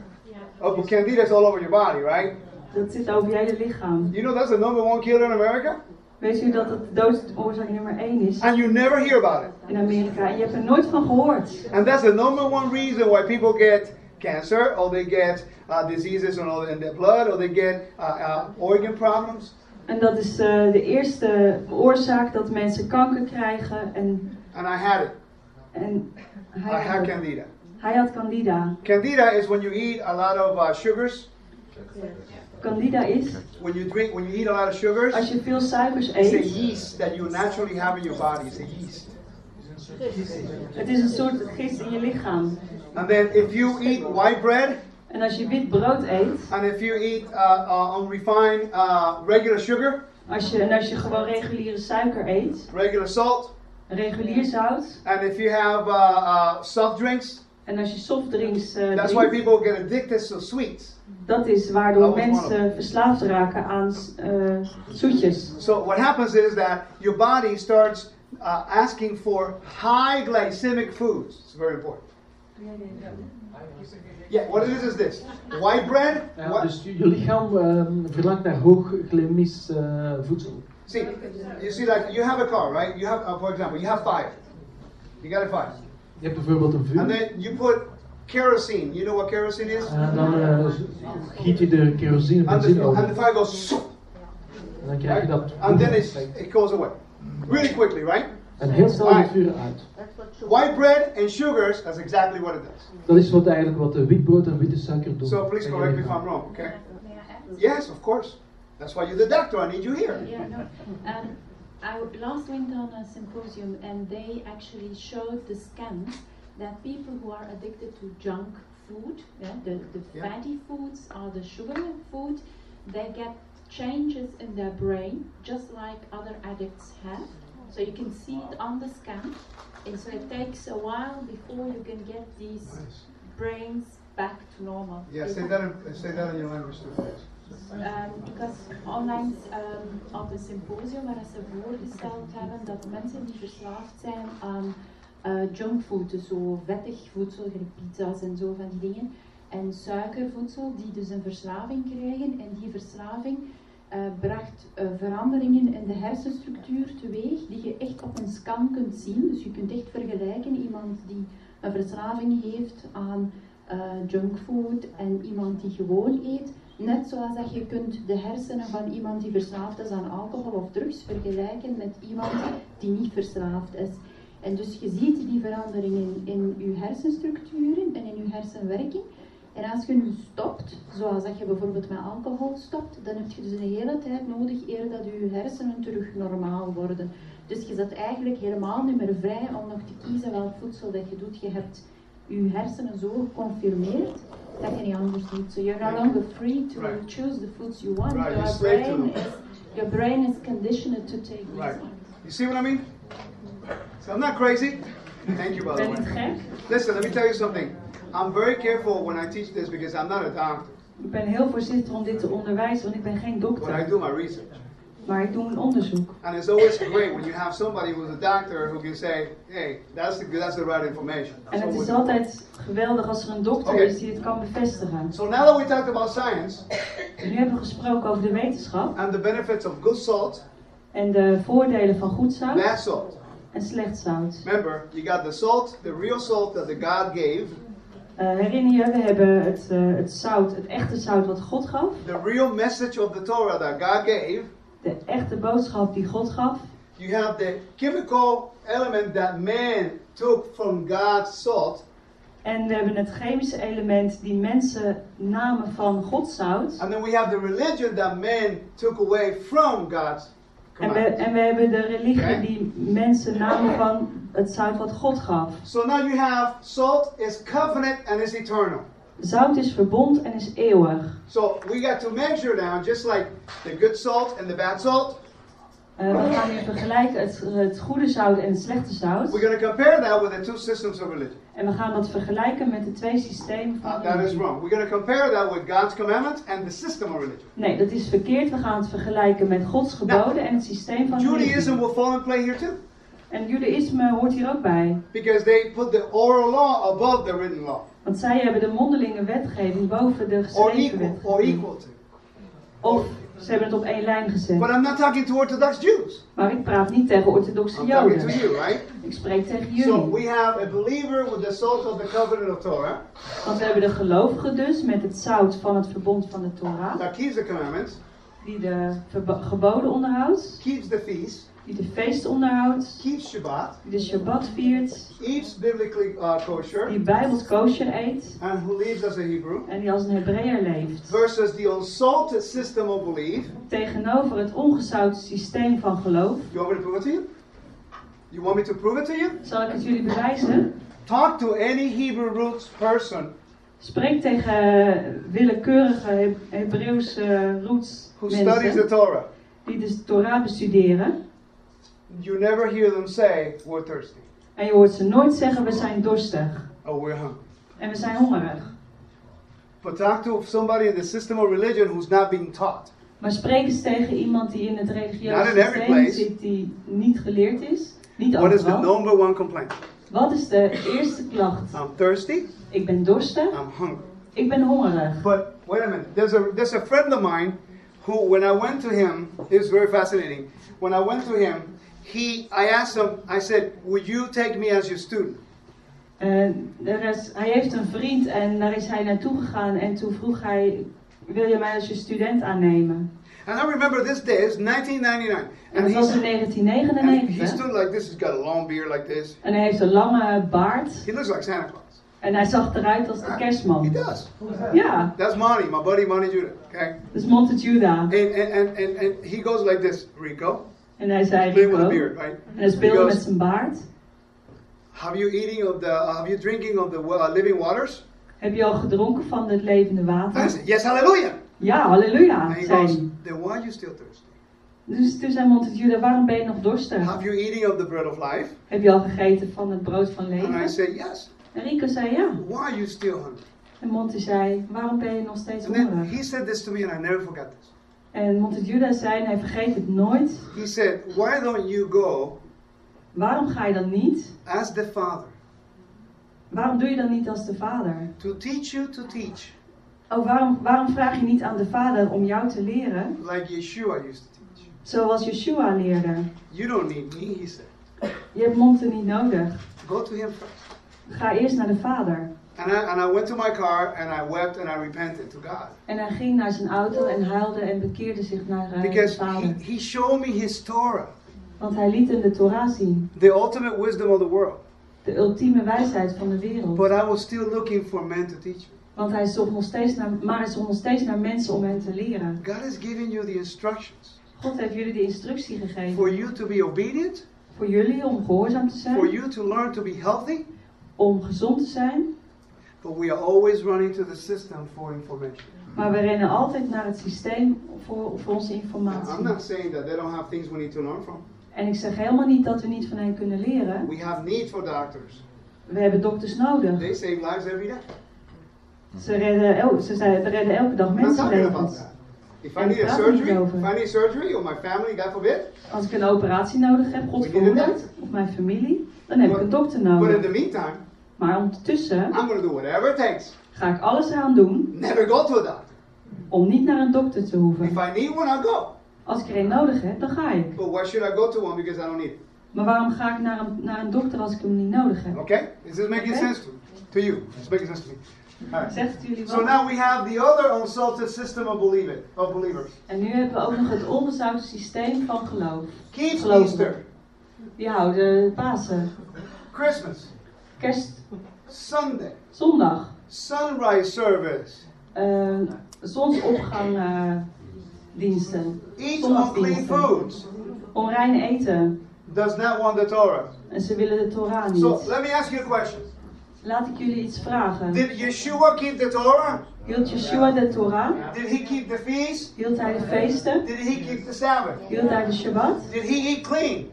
Oh, but candida is all over your body, right? Dat zit over je hele lichaam. You know that's the number one killer in America, Weet u dat het doodsoorzaak nummer 1 is and you never hear about it. in Amerika? En je hebt er nooit van gehoord. And that's the number one reason why people get cancer, or they get uh, diseases in, in their blood, or they get uh, uh, organ problems. En dat is eh, de eerste oorzaak dat mensen kanker krijgen. En, And I had it. Hij, had had, candida. hij had candida. Candida is when you eat a lot of uh, sugars. Candida is When you drink, when you eat a lot of sugars, als je veel suikers eet. it's a yeast that you naturally have in your body. It's a yeast. Het is een soort gist in je lichaam. And then if you eat white bread, En als je wit brood eet, and if you eat uh, uh, unrefined uh, regular sugar, als je, en als je gewoon reguliere suiker eet, regular salt, regulier zout, and if you have uh, uh, soft drinks, en als je softdrinks eh that's why people get addicted to sweets. dat is waardoor mensen verslaafd raken aan eh, zoetjes. So what happens is that your body starts uh, asking for high glycemic foods. It's very important. Yeah, what it is is this: white bread. Ja, What, dus je, je lichaam ehm, verlangt naar hoog glemisch eh, voedsel. See, you see, like you have a car, right? You have, uh, for example, you have fire. You got a fire, Je hebt bijvoorbeeld een vuur. and then you put kerosene. You know what kerosene is? En dan eh, giet je er kerosine, And benzine the, and the fire goes, "Soep," En dan krijg je right? dat. and then it's, it goes away really quickly, right? En heel snel is het vuur uit. White bread and sugars. That's exactly what it does. Dat is wat eigenlijk wat de witbrood en witte suiker doen. So please correct me if. I'm wrong, okay? May I add? Yes, of course. That's why you're the doctor. I need you here. Yeah, no. Um, I last went on a symposium and they actually showed the scans that people who are addicted to junk food, yeah, the, the Yeah. fatty foods or the sugary food, they get changes in their brain just like other addicts have. So you can see it on the scan. And so it takes a while before you can get these Nice. brains back to normal. Yeah, say that in, say that in your language too, please. Um, because onlangs um, op een symposium waar ze voorgesteld hebben dat mensen die verslaafd zijn aan eh, junkfood, dus zo vettig voedsel, pizza's en zo van die dingen, en suikervoedsel, die dus een verslaving krijgen. En die verslaving eh, bracht eh, veranderingen in de hersenstructuur teweeg, die je echt op een scan kunt zien. Dus je kunt echt vergelijken iemand die een verslaving heeft aan junkfood en iemand die gewoon eet. Net zoals dat je kunt de hersenen van iemand die verslaafd is aan alcohol of drugs vergelijken met iemand die niet verslaafd is. En dus je ziet die veranderingen in je hersenstructuren en in je hersenwerking. En als je nu stopt, zoals dat je bijvoorbeeld met alcohol stopt, dan heb je dus een hele tijd nodig eer dat je hersenen terug normaal worden. Dus je zit eigenlijk helemaal niet meer vrij om nog te kiezen welk voedsel dat je doet. Je hebt je hersenen zo geconfirmeerd dat je niet anders doet. So you're no longer free to Right. choose the foods you want. Right, your brain is your brain is conditioned to take these Right. ones. You see what I mean? So I'm not crazy. Thank you, by the way. gek? Listen, let me tell you something. I'm very careful when I teach this because I'm not a doctor, Ik ben heel voorzichtig om dit te onderwijzen, want ik ben geen but I dokter. do my research. Maar ik doe een onderzoek. And it's always great when you have somebody who's a doctor who can say, hey, that's the, that's the right information. En het is altijd geweldig als er een dokter is die het kan bevestigen. So now that we talked about science Nu hebben we gesproken over de wetenschap and the benefits of good salt, en de voordelen van goed zout bad salt. en slecht zout. Remember, you got the salt, the real salt that the God gave, Eh, herinner je, we hebben het, eh, het zout, het echte zout wat God gaf. the real message of the Torah that God gave. De echte boodschap die God gaf. You have the chemical element that man took from God's salt, En we hebben het chemische element die mensen namen van Gods zout. and then we have the religion that man took away from God's En we, en we hebben de religie die mensen namen van het zout wat God gaf. So now you have salt is covenant and is eternal. Zout is verbond en is eeuwig. So we got to measure now, just like the good salt and the bad salt. Eh, we gaan nu vergelijken het, het goede zout en het slechte zout. We're going to compare that with the two systems of religion. En we gaan dat vergelijken met de twee systemen van Uh, that is religie. wrong. We're going to compare that with God's commandments and the system of religion. Nee, dat is verkeerd. We gaan het vergelijken met Gods geboden en het systeem van Judaism religie. will fall in play here too, En judaïsme hoort hier ook bij. because they put the oral law above the written law, Want zij hebben de mondelinge wetgeving boven de geschreven equal, or wetgeving. equal to. Of ze hebben het op één lijn gezet. But I'm not talking to Orthodox Jews. Maar ik praat niet tegen orthodoxe I'm talking to joden. you, right? Ik spreek tegen So jullie. we have a believer with the salt of the covenant of Torah Want we hebben de gelovigen dus met het zout van het verbond van de Torah. that keeps the commandments, Die de geboden onderhoudt. keeps the feast, Die de feest onderhoudt. keeps Shabbat, Die de Shabbat viert. eats biblically uh, kosher, Die bijbels kosher eet. and who lives as a Hebrew, En die als een Hebreeër leeft. versus the unsalted system of belief. Tegenover het ongezouten systeem van geloof. You want me to prove it to you? You want me to prove it to you? Zal ik het jullie bewijzen? Talk to any Hebrew roots person Spreek tegen willekeurige He- Hebreeuwse roots who studies the Torah. die de Torah bestuderen. You never hear them say, We're thirsty. En je hoort ze nooit zeggen we zijn dorstig. Oh, we're hungry. En we zijn hongerig. But talk to somebody in the system of religion who's not being taught. Maar spreek eens tegen iemand die in het religieuze systeem zit die niet geleerd is. Niet What is the number one complaint? Wat is de eerste klacht? I'm thirsty, Ik ben dorstig. I'm hungry. Ik ben hongerig. But wait a minute. There's a there's a friend of mine who, when I went to him, it was very fascinating. When I went to him, he I asked him. I said, "Would you take me as your student?" Eh, er is, hij heeft een vriend en daar is hij naartoe gegaan en toen vroeg hij, wil je mij als je student aannemen? And I remember this day. It's 1999, En dat was in and he 1999. stood like this. He's got a long beard like this. En hij heeft een lange baard He looks like Santa Claus. en hij zag eruit als de He kerstman. does. Ja, That's Monty, my buddy Monty Judah. Okay. dus Monte Juda. And and, and, and and he goes like this, Rico. En hij zei Playing with a Rico. beard, right? En hij speelde goes, met zijn baard. Have you eating of the? Uh, have you drinking of the uh, living waters? Heb je al gedronken van het levende water? said, yes, hallelujah. Ja, halleluja, And he zei goes, then why are you still thirsty? Dus toen zei Montejuda, waarom ben je nog dorstig? Have you eating of the bread of life? Heb je al gegeten van het brood van And I leven? said, yes. En Rico zei ja. Why are you still hungry? En Monte zei, waarom ben je nog steeds hongerig? he said this to me, and I never forgot this. En Montejuda zei, hij vergeet het nooit. He said, why don't you go Waarom ga je dan niet? as the Father Waarom doe je dan niet als de vader? to teach you to teach, Oh, waarom, waarom vraag je niet aan de vader om jou te leren? like Yeshua used to teach? Zoals Yeshua leerde. You don't need me, he said. Je hebt Monte niet nodig. Go to him first. Ga eerst naar de vader. And I, and I went to my car and I wept and I repented to God. En hij ging naar zijn auto en huilde en bekeerde zich naar eh, de Because he, vader. he showed me his Torah, Want hij liet hem de Torah zien. the ultimate wisdom of the world. De ultieme wijsheid van de wereld. But I was still looking for men to teach me. Want hij zocht nog steeds naar, maar hij zocht nog steeds naar mensen om hen te leren. God is giving you the instructions God heeft jullie de instructie gegeven. for you to be obedient, Voor jullie om gehoorzaam te for zijn. you to learn to be healthy, Om gezond te zijn. But we are always running to the system for information. Maar we rennen altijd naar het systeem voor, voor onze Now, I'm informatie. not saying that they don't have things we need to learn from. En ik zeg helemaal niet dat we niet van hen kunnen leren. We have need for doctors. We hebben dokters nodig. They save lives every day. Ze redden, el, ze zijn, redden elke dag mensenlevens. If I need a er surgery, if I need surgery or my family, God forbid, Als ik een operatie nodig heb, God of mijn familie, dan heb ik een dokter but in nodig. the meantime, Maar ondertussen I'm to do whatever it takes. ga ik alles eraan doen Never go to a doctor. om niet naar een dokter te hoeven. If I need one, I'll go. Als ik er een nodig heb, dan ga ik. But why should I go to one because I don't need it? Maar waarom ga ik naar een, naar een dokter als ik hem niet nodig heb? Okay? Is this making Okay. sense to, to you? It's making sense to me. All right. Zegt het jullie So wat? now we have the other unsalted system of believing, of believers. En nu hebben we ook nog het onbezouten systeem van geloof. Keep Geloven. Easter, Die houden Pasen, Christmas, kerst, Sunday, zondag, sunrise service. eh, zonsopgang eh, diensten, Eat unclean foods. onrein eten. Does not want the Torah. En ze willen de Torah So niet. let me ask you a question. Laat ik jullie iets vragen. Did Yeshua keep the Torah? Hield Yeshua de Torah? Did he keep the feast? Hield hij de feesten? Did he keep the Sabbath? Hield hij de Shabbat? Did he eat clean?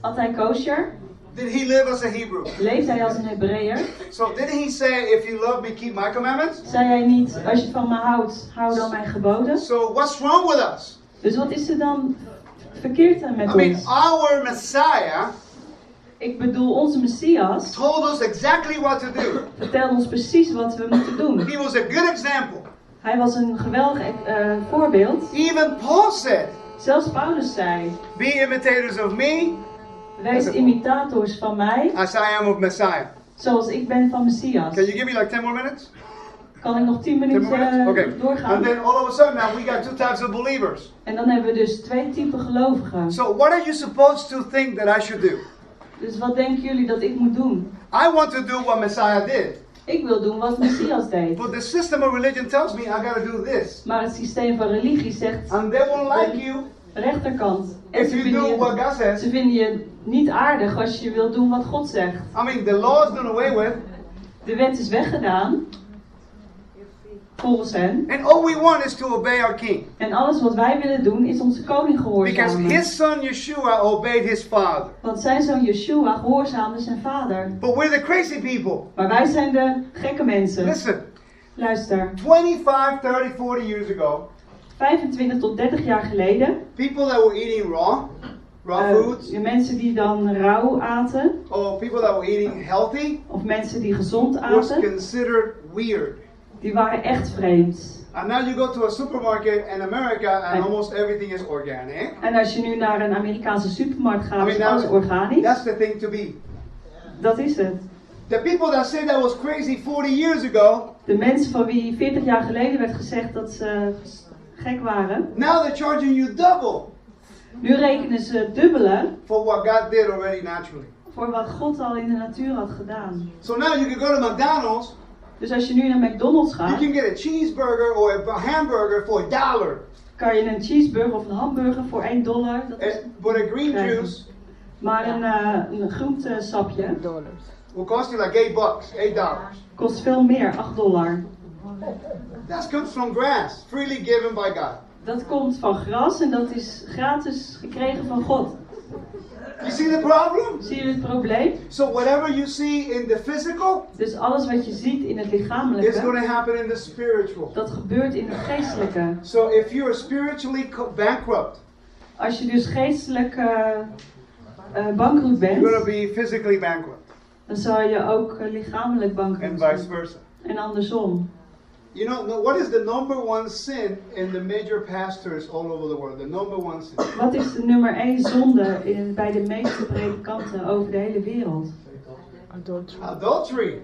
Had hij kosher? Did he live as a Hebrew? Leefde hij als een Hebreeër? So didn't he say, if you love me, keep my commandments? Zei hij niet, als je van me houdt, hou dan mijn geboden? So what's wrong with us? Dus wat is er dan verkeerd aan met I mean, ons? our Messiah Ik bedoel, onze Messias told us exactly what to do. vertelde ons precies wat we moeten doen. He was a good example. Hij was een geweldig eh, voorbeeld. Even Paul said, Zelfs Paulus zei, be imitators of me wees imitators van mij, as I am of Messiah. zoals ik ben van Messias. Can you give me like 10 more minutes? Kan ik nog 10 10 minuten Okay. doorgaan? And then all of a sudden now we got two types of believers. En dan hebben we dus twee typen gelovigen. So what are you supposed to think that I should do? Dus wat denken jullie dat ik moet doen? I want to do what Messiah did. Ik wil doen wat Messias deed. But the system of religion tells me I gotta do this. Maar het systeem van religie zegt And they won't like you rechterkant. En if ze you vinden, do what je, God says. ze vinden je niet aardig als je wil doen wat God zegt. I mean, the law is done away with. De wet is weggedaan. Volgens hen. And all we want is to obey our king. En alles wat wij willen doen is onze koning Because gehoorzamen. his son Yeshua obeyed his father. Want zijn zoon Yeshua gehoorzaamde zijn vader. But we're the crazy people. Maar wij zijn de gekke mensen. Listen, Luister, 25, 30, 40 years ago, 25 tot 30 jaar geleden. people that were eating raw, raw eh, foods, de mensen die dan rauw aten. or people that were eating healthy, Of mensen die gezond was aten. considered weird. Die waren echt vreemd. And now you go to a supermarket in America and En- almost everything is organic. En als je nu naar een Amerikaanse supermarkt I gaat, is mean, alles organisch. that's the thing to be. Dat is het. The people that said that was crazy 40 years ago, De mensen van wie 40 jaar geleden werd gezegd dat ze gek waren. now they're charging you double Nu rekenen ze het dubbele for what God did already naturally. voor wat God al in de natuur had gedaan. So now you can go to McDonald's, Dus als je nu naar McDonald's you gaat, can get a cheeseburger or a hamburger for a dollar. kan je een cheeseburger of een hamburger voor 1 dollar. Dat is, Eh, But a green krijgen. juice Maar een, eh een groentesapje Dollars. will cost you like eight bucks, eight dollars. kost veel meer, 8 dollar. That comes from grass, freely given by God. Dat komt van gras en dat is gratis gekregen van God. You see the problem? Zie je het probleem? So whatever you see in the physical Dus alles wat je ziet in het is going lichamelijke, to happen in the spiritual. dat gebeurt in het geestelijke. So if you are spiritually bankrupt, Als je dus geestelijk eh, eh, bankroet you're going to bent, be physically bankrupt, dan zal je ook eh, lichamelijk and bankroet vice zijn. versa. En andersom. You know, no, what is the number one sin in the major pastors all over the world? The number one sin. Wat is de nummer één zonde in, bij de meeste predikanten over de hele wereld? Adultery. Adultery.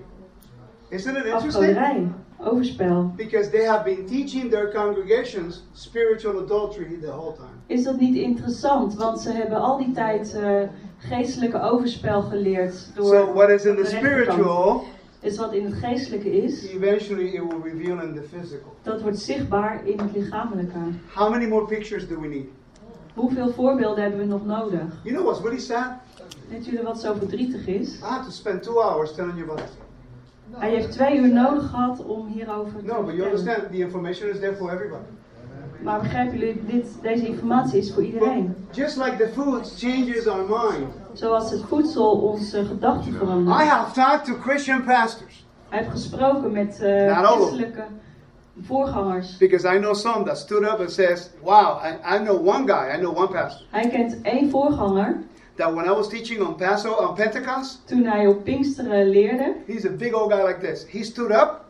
Isn't it interesting? Afgoderij, overspel. Because they have been teaching their congregations spiritual adultery the whole time. Is dat niet interessant? Want ze hebben al die tijd eh, geestelijke overspel geleerd door So what is in the spiritual, Is wat in het geestelijke is, eventually it will reveal in the physical. dat wordt zichtbaar in het lichamelijke. How many more pictures do we need? Hoeveel voorbeelden hebben we nog nodig? You know what's really sad? Weet jullie wat zo verdrietig is? I had to spend two hours telling you about this. Hij heeft twee uur nodig gehad om hierover te No, but you understand, the information is there for everybody. Maar begrijpen jullie, dit, deze informatie is voor iedereen. Just like the food changes our mind. Zoals het voedsel onze gedachten I verandert. have talked to Christian pastors Hij heeft gesproken met them. christelijke voorgangers. because I know some that stood up and says, "Wow, I, I know one guy, I know one pastor Hij kent één voorganger. that when I was teaching on Passover on Pentecost, Toen hij op Pinksteren leerde, he's a big old guy like this. He stood up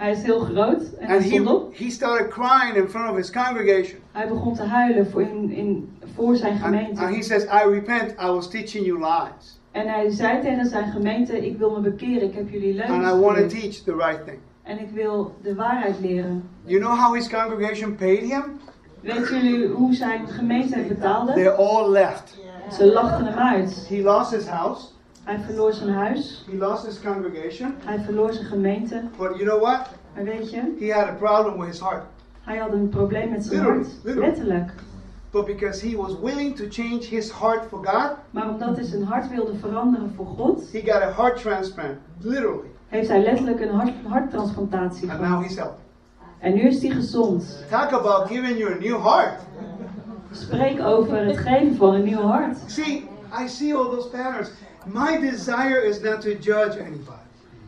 hij is heel groot en hij and stond he op. he started crying in front of his congregation, Hij begon te huilen voor, in, in, voor zijn and, and he gemeente. says, "I repent. I was teaching you lies, En hij zei tegen zijn gemeente, ik wil me bekeren, ik heb jullie and leugens I want to teach the right thing." En ik wil de waarheid leren. You know how his congregation paid him? Weet jullie hoe zijn gemeente hem betaalde? They all left. Ze lachten hem uit. He lost his house. Hij verloor zijn huis. He lost his congregation. Hij verloor zijn gemeente. But you know what? Maar weet je, He had a problem with his heart. hij had een probleem met zijn Literally, hart. literally. Letterlijk. But because he was willing to change his heart for God, Maar omdat hij zijn hart wilde veranderen voor God, he got a heart transplant. Literally. heeft hij letterlijk een hart, harttransplantatie And now gehad. he's healthy. En nu is hij gezond. Talk about giving you a new heart. Spreek over het geven van een nieuw hart. See, I see all those patterns. My desire is not to judge anybody.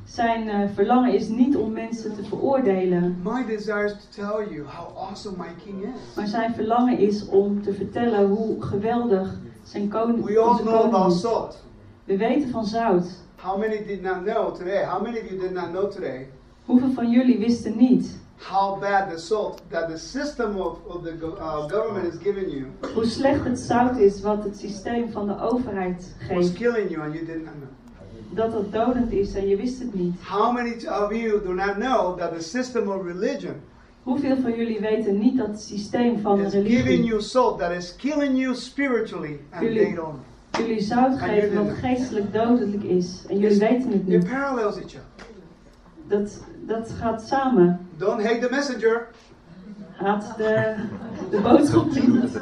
Zijn eh, verlangen is niet om mensen te veroordelen. My desire is to tell you how awesome my king is. Maar zijn verlangen is om te vertellen hoe geweldig zijn koning, We all know about is. salt. We weten van zout. How many did not know today? How many of you did not know today Hoeveel van jullie wisten niet how bad the salt that the system of, of the uh, government is giving you hoe slecht het zout is wat het systeem van de overheid was geeft? killing you and you did not know? Dat dat dodend is en je wist het niet. How many of you do not know that the system of religion Hoeveel van jullie weten niet dat het systeem van de is giving religie you salt that is killing you spiritually and Jullie- they don't? jullie zout En geven wat geestelijk dodelijk is en jullie weten het It niet? parallels each other. Dat, dat gaat samen. Don't hate the messenger. Haat de, de boodschap niet.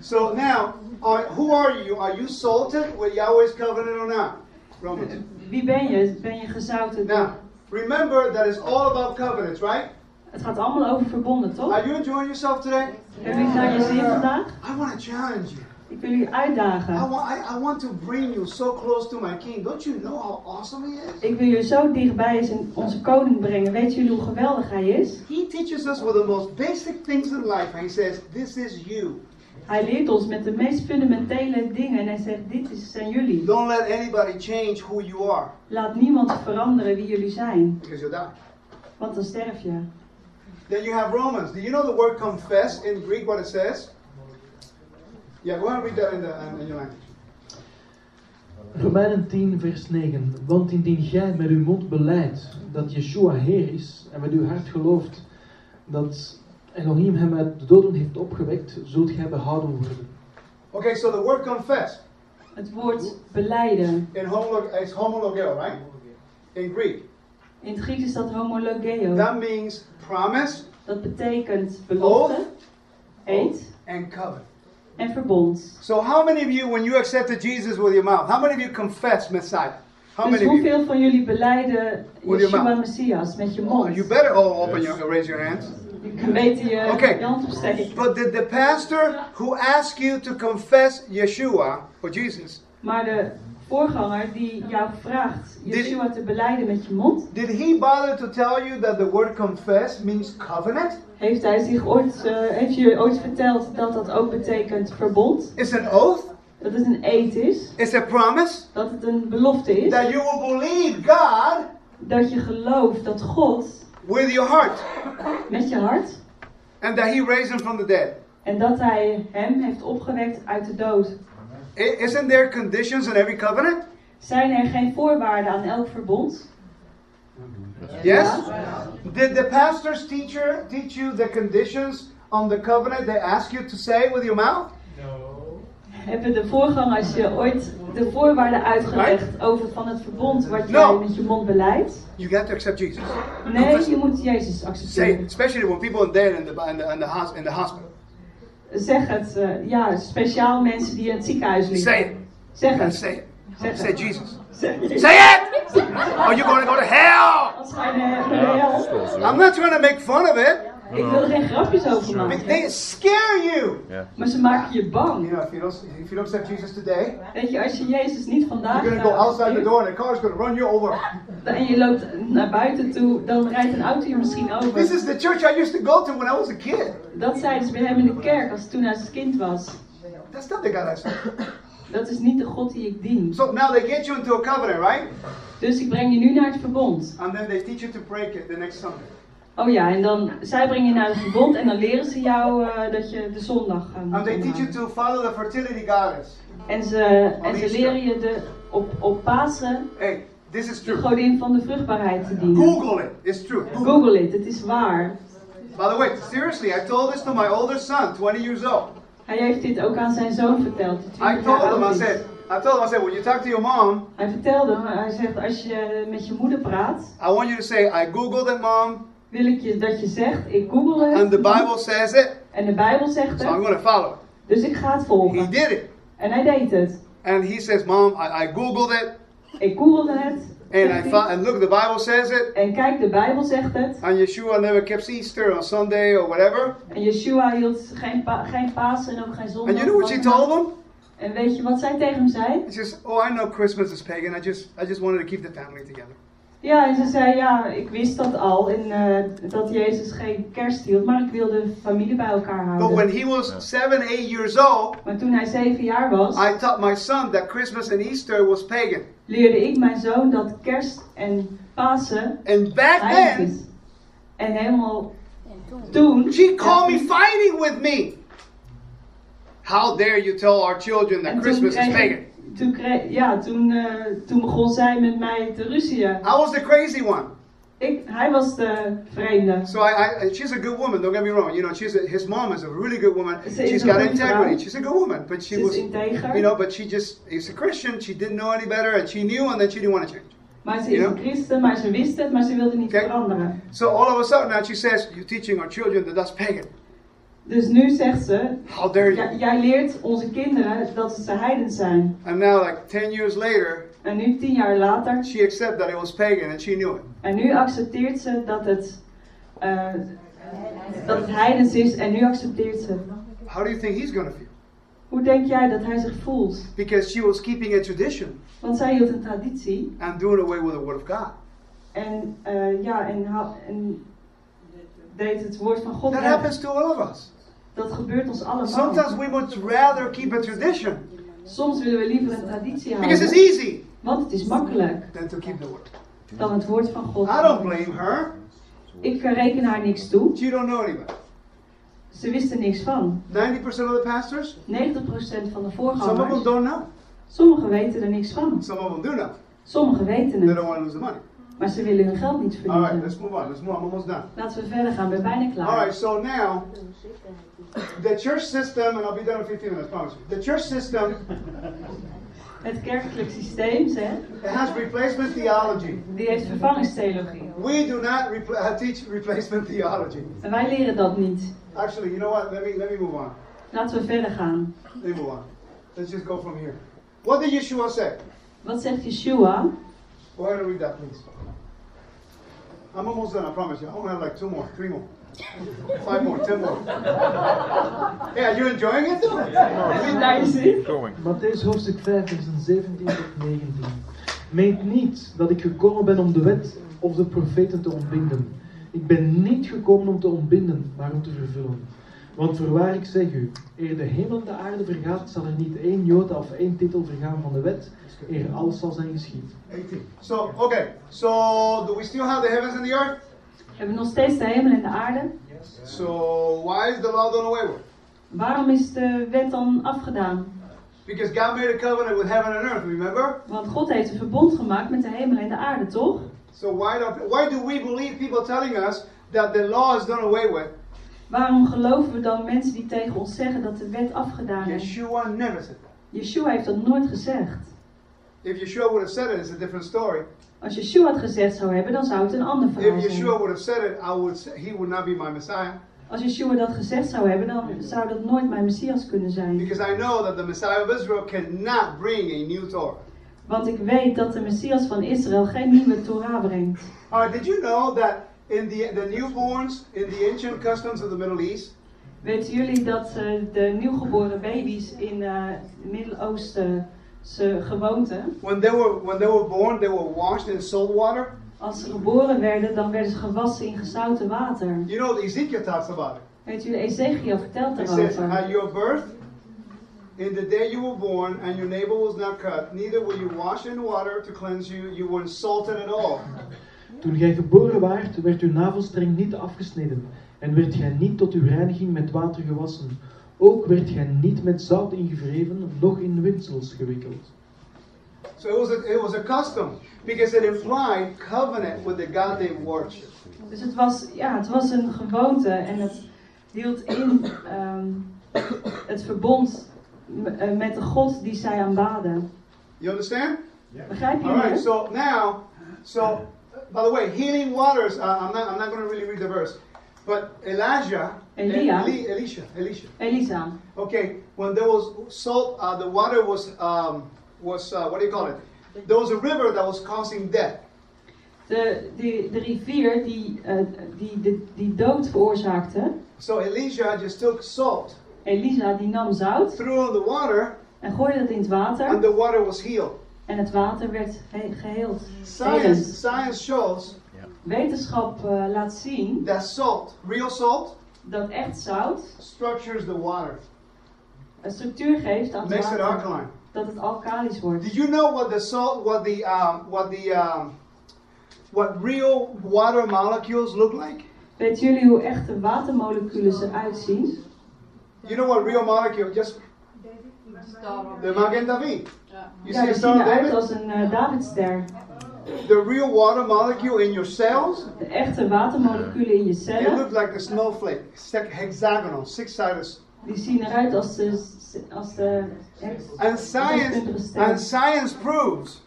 So now, are, who are you? Are you salted with Yahweh's covenant or not? Romans. Wie ben je? Ben je gezouten? Now, remember that it's all about covenants, right? Het gaat allemaal over verbonden, toch? Are you enjoying yourself today? Hebben jullie naar je zin vandaag? I want to challenge you. Ik wil jullie I uitdagen. want, I, I want to bring you so close to my king. Don't you know how awesome he is? Ik wil jullie zo dichtbij zijn- onze koning brengen. Weet jullie hoe geweldig hij is? He teaches us with the most basic things in life, he says, This is you. Hij leert ons met de meest fundamentele dingen en hij zegt: Dit is, zijn jullie. Don't let anybody change who you are, Laat niemand veranderen wie jullie zijn, because you'll die. want dan sterf je. Then you have Romans. Do you know the word confess in Greek, what it says? Yeah, go ahead and read that in, the, in your language. Romeinen 10, vers 9. Want indien gij met uw mond beleidt dat Yeshua Heer is en met uw hart gelooft dat Elohim hem uit de doden heeft opgewekt, zult gij behouden worden. Okay, so the word confess Het woord beleiden. in homolog is homologeo, right? In Greek. In het Grieks is dat homologeo. That means promise Dat betekent belofte, eed and covenant. En verbond. So how many of you, when you accepted Jesus with your mouth, how many of you confess Messiah? How Dus many of you? hoeveel van jullie beleiden Yeshua mouth. Messias met je Oh, mond? you better all open your, raise your hands. Je kan beter je, Oké. je hand opsteken. But did the pastor who asked you to confess Yeshua or Jesus, Maar de voorganger die jou vraagt Yeshua te beleiden met je mond, did he bother to tell you that the word confess means covenant? heeft hij zich ooit, eh, heeft je ooit verteld dat dat ook betekent verbond? It's an oath. Dat het een eed is, It's a promise dat het een belofte is, that you will believe God dat je gelooft dat God with your heart met je hart and that he raised him from the dead. en dat hij hem heeft opgewekt uit de dood. Isn't there conditions in every covenant? Zijn er geen voorwaarden aan elk verbond? Yes? Did the pastor's teacher teach you the conditions on the covenant they ask you to say with your mouth? Hebben de voorgangers je ooit de voorwaarden uitgelegd over van het verbond wat No. met je mond beleidt? You got to accept Jesus. Nee, je moet Jezus accepteren. especially when people are dead in the, in the, in the hospital. Zeg het, eh, ja, speciaal mensen die in het ziekenhuis liggen. Say it. Zeg het. say it. Zeg Say het. Jesus. Zeg het. Say it! Or you're going to go to hell! I'm not trying to make fun of it. Ik wil er geen grapjes over maken. They scare you. Maar ze maken je You bang. know, if you don't, if you don't accept Jesus today, Weet je, als je Jezus niet vandaag you're to go outside the door and the car's going to run you over. en je loopt naar buiten toe, dan rijdt een auto je misschien This over. is the church I used to go to when I was a kid. Dat zeiden ze bij hem in de kerk als toen hij als kind was. That's not the God I serve. Dat is niet de God die ik dien. So now they get you into a covenant, right? Dus ik breng je nu naar het verbond. And then they teach you to break it the next Sunday. Oh ja, en dan, zij brengen je naar het verbond en dan leren ze jou eh, dat je de zondag uh, moet And they teach you to follow the fertility goddess. En ze, en ze leren je de, op, op Pasen Hey, this is de godin van de vruchtbaarheid te dienen. Google it. It's true. Google. Google it, het is waar. By the way, seriously, I told this to my older son, 20 years old. Hij heeft dit ook aan zijn zoon verteld. die I 20 told him, I said, I told him, I said, when you talk to your mom, Hij vertelde me, hij zegt als je met je moeder praat, I want you to say, I Googled it, mom, wil ik je dat je zegt, ik google het. and the Bible says it, En de Bijbel zegt so I'm het, going to follow it. dus ik ga het He volgen. did it. En hij deed het. And he says, Mom, I, I Googled it, Ik googelde het. and I found, and look, the Bible says it, En kijk, de Bijbel zegt het. and Yeshua never kept Easter on Sunday or whatever. En Yeshua hield geen, pa geen Pasen en ook geen zondag. And you know what she told him? En weet je wat zij tegen hem zei? She says, Oh, I know Christmas is pagan. I just, I just wanted to keep the family together. Ja, en ze zei, ja, ik wist dat al. En eh, dat Jezus geen kerst hield. Maar ik wilde familie bij elkaar But when houden. he was seven, eight years old, Maar toen hij zeven jaar was, I taught my son that Christmas and Easter was pagan. leerde ik mijn zoon dat kerst en Pasen And back then, is. En helemaal toen... she called me fighting with me. How dare you tell our children en that Christmas is pagan? Toen, kreeg, ja, toen, eh, toen begon zij met mij te ruzien. I was the crazy one. Ik, hij was de vreemde. So I, I, she's a good woman. Don't get me wrong. You know, she's a, his mom is a really good woman. Ze She's got integrity. vrouw. She's a good woman, but she Ze is was, integer. you know, but she just is a Christian. She didn't know any better, and she knew, and then she didn't want to change. Maar ze is een christen, maar ze wist het, maar ze wilde niet veranderen. So all of a sudden now she says, "You're teaching our children that that's pagan. Dus nu zegt ze, How dare you?" ja, jij leert onze kinderen dat ze heiden zijn. And now, like ten years later, En nu tien jaar later, she accepted that it was pagan, and she knew it. en nu accepteert ze dat het, eh, dat het heidens is en nu accepteert ze. How do you think he's to feel? Hoe denk jij dat hij zich voelt? Because she was keeping a tradition Want zij hield een traditie and doing away with the word of God. en, eh, ja, en, en deed het woord van God That weg. happens to all of us. Dat gebeurt ons allemaal. Sometimes we would rather keep a tradition Soms willen we liever een traditie because it's houden, easy want het is makkelijk than to keep the word. dan het woord van God. I don't blame her. Ik reken haar niks toe. She don't know any better. Ze wist er niks van. 90% of the pastors, 90% van de some of them voorgangers, don't know. sommigen weten er niks van. Some of them do know. Sommigen weten They het, don't want to lose the money. Maar ze willen hun geld niet All right, let's move on. Let's move on. I'm almost done. Laten we verder gaan, we zijn bijna All klaar. right, so now the church system, and I'll be done in 15 minutes, promise you. The church system Het kerkelijk systeem, zeg, it has replacement theology. die heeft vervangingstheologie. We do not repl- uh, teach replacement theology. En wij leren dat niet. Actually, you know what? Let me let me move on. Laten we verder gaan. Let me move on. Let's just go from here. What did Yeshua say? Wat zegt Yeshua? Go ahead and read that, please. I'm almost done, I promise you. I only have like two more, three more, five more, ten more. Yeah, you enjoying it though? Nice? Going. Matthäus hoofdstuk 5, versen 17 tot 19. Meent niet dat ik gekomen ben om de wet of de profeten te ontbinden. Ik ben niet gekomen om te ontbinden, maar om te vervullen. Want voorwaar ik zeg u, eer de hemel en de aarde vergaat, zal er niet één jota of één titel vergaan van de wet, eer alles zal zijn geschied. 18. So, okay. So, do we still have the heavens and the earth? Hebben we nog steeds de hemel en de aarde? So, why is the law done away with? Waarom is de wet dan afgedaan? Because God made a covenant with heaven and earth, remember? Want God heeft een verbond gemaakt met de hemel en de aarde, toch? So why don't why do we believe people telling us that the law is done away with? Waarom geloven we dan mensen die tegen ons zeggen dat de wet afgedaan is? Yeshua never said that. Yeshua heeft dat nooit gezegd. If Yeshua would have said it, it's a different story. Als Yeshua het gezegd zou hebben, dan zou het een ander verhaal If Yeshua zijn. would have said it, I would say, he would not be my Messiah. Als Yeshua dat gezegd zou hebben, dan zou dat nooit mijn Messias kunnen zijn. Because I know that the Messiah of Israel cannot bring a new Torah. Want ik weet dat de Messias van Israël geen nieuwe Torah brengt. Alright, did you know that in the the newborns in the ancient customs of the Middle East, Weten jullie dat eh, de nieuwgeboren baby's in eh Midden-Oostense gewoonten, when they were when they were born, they were washed in salt water? als ze geboren werden, dan werden ze gewassen in gezouten water. You know, Ezekiel talks about it. Weet jullie, Ezekiel vertelt He says, daarover. At your birth, in the day you were born, and your navel was not cut, neither were you washed in water to cleanse you, you weren't salted at all. Toen gij geboren waart, werd uw navelstreng niet afgesneden, en werd gij niet tot uw reiniging met water gewassen. Ook werd gij niet met zout ingevreven, noch in winsels gewikkeld. So it was a, it was a custom because it implied covenant with the God they worship. Dus het was, ja, het was een gewoonte en het hield in ehm, het verbond eh, met de God die zij aanbaden. You understand? Begrijp je All right. So now, so by the way, healing waters. Uh, I'm not. I'm not going to really read the verse, but Elijah, Elia. Eli, Elisha, Elisha. Elisa, Okay, when there was salt, uh, the water was um, was uh, what do you call it? There was a river that was causing death. de, de, de rivier die, die, de, die dood veroorzaakte. So Elisha just took salt, Elisa die nam zout threw it in the water, en gooide het in het water. and the water was healed. En het water werd he- geheeld. Science, science shows Wetenschap eh, laat zien that salt, real salt, dat echt zout structures the water, een structuur geeft aan het makes it water. alkaline. Dat het alkalisch wordt. Did you know what the salt, what the, um, what the, um, what real water molecules look like? Weten jullie hoe echte watermoleculen eruit zien? You know what real molecule? Just the Magen David. You see die a zien star of eruit David? als een eh, Davidster. The real water molecule in your cells. De echte watermoleculen in je It cellen, looks like a snowflake, sec- hexagonal, six-sided. die zien eruit als de, als de And science, and science proves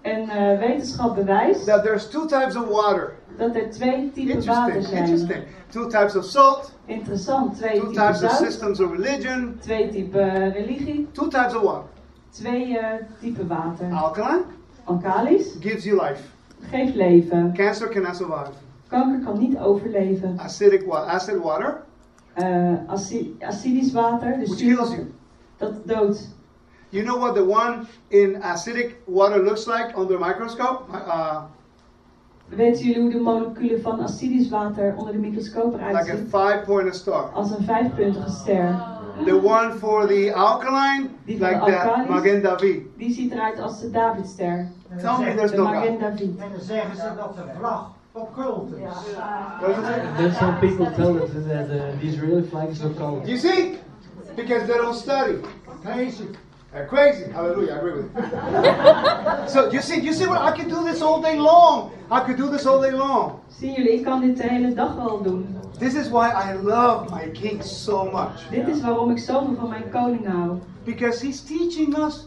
En eh, wetenschap bewijst that there's two types of water. dat er twee typen water zijn. interesting. Two types of salt, Interessant, twee two types of zout, systems of religion, twee typen religie, two types of water. twee eh, typen water. Alkaline Alkalisch gives you life. geeft leven. Cancer cannot survive. Kanker kan niet overleven. Acidic wa- acid water, Eh, aci- acidisch water, dus which kills you. dat doodt. You know what the one in acidic water looks like under the microscope? Uh, Weten jullie hoe de moleculen van acidisch water onder de microscoop eruit like a five-pointed star. Als een vijfpuntige ster. The one for the alkaline, Die like de that alkalisch. Magen David. Die ziet eruit als de Davidster. En Tell dan, me zeggen, there's De no Magen God. David. en dan zeggen ze dat de vlag op kult is. What does? Then some people tell us that the, the, the Israeli flag is not called. You see? Because they don't study. Crazy. They're crazy. Hallelujah. I agree with you. so you see, you see what I could do this all day long. I could do this all day long. Zien jullie, ik kan dit de hele dag wel doen. This is why I love my king so much. Dit is waarom ik zoveel van mijn koning hou. Because he's teaching us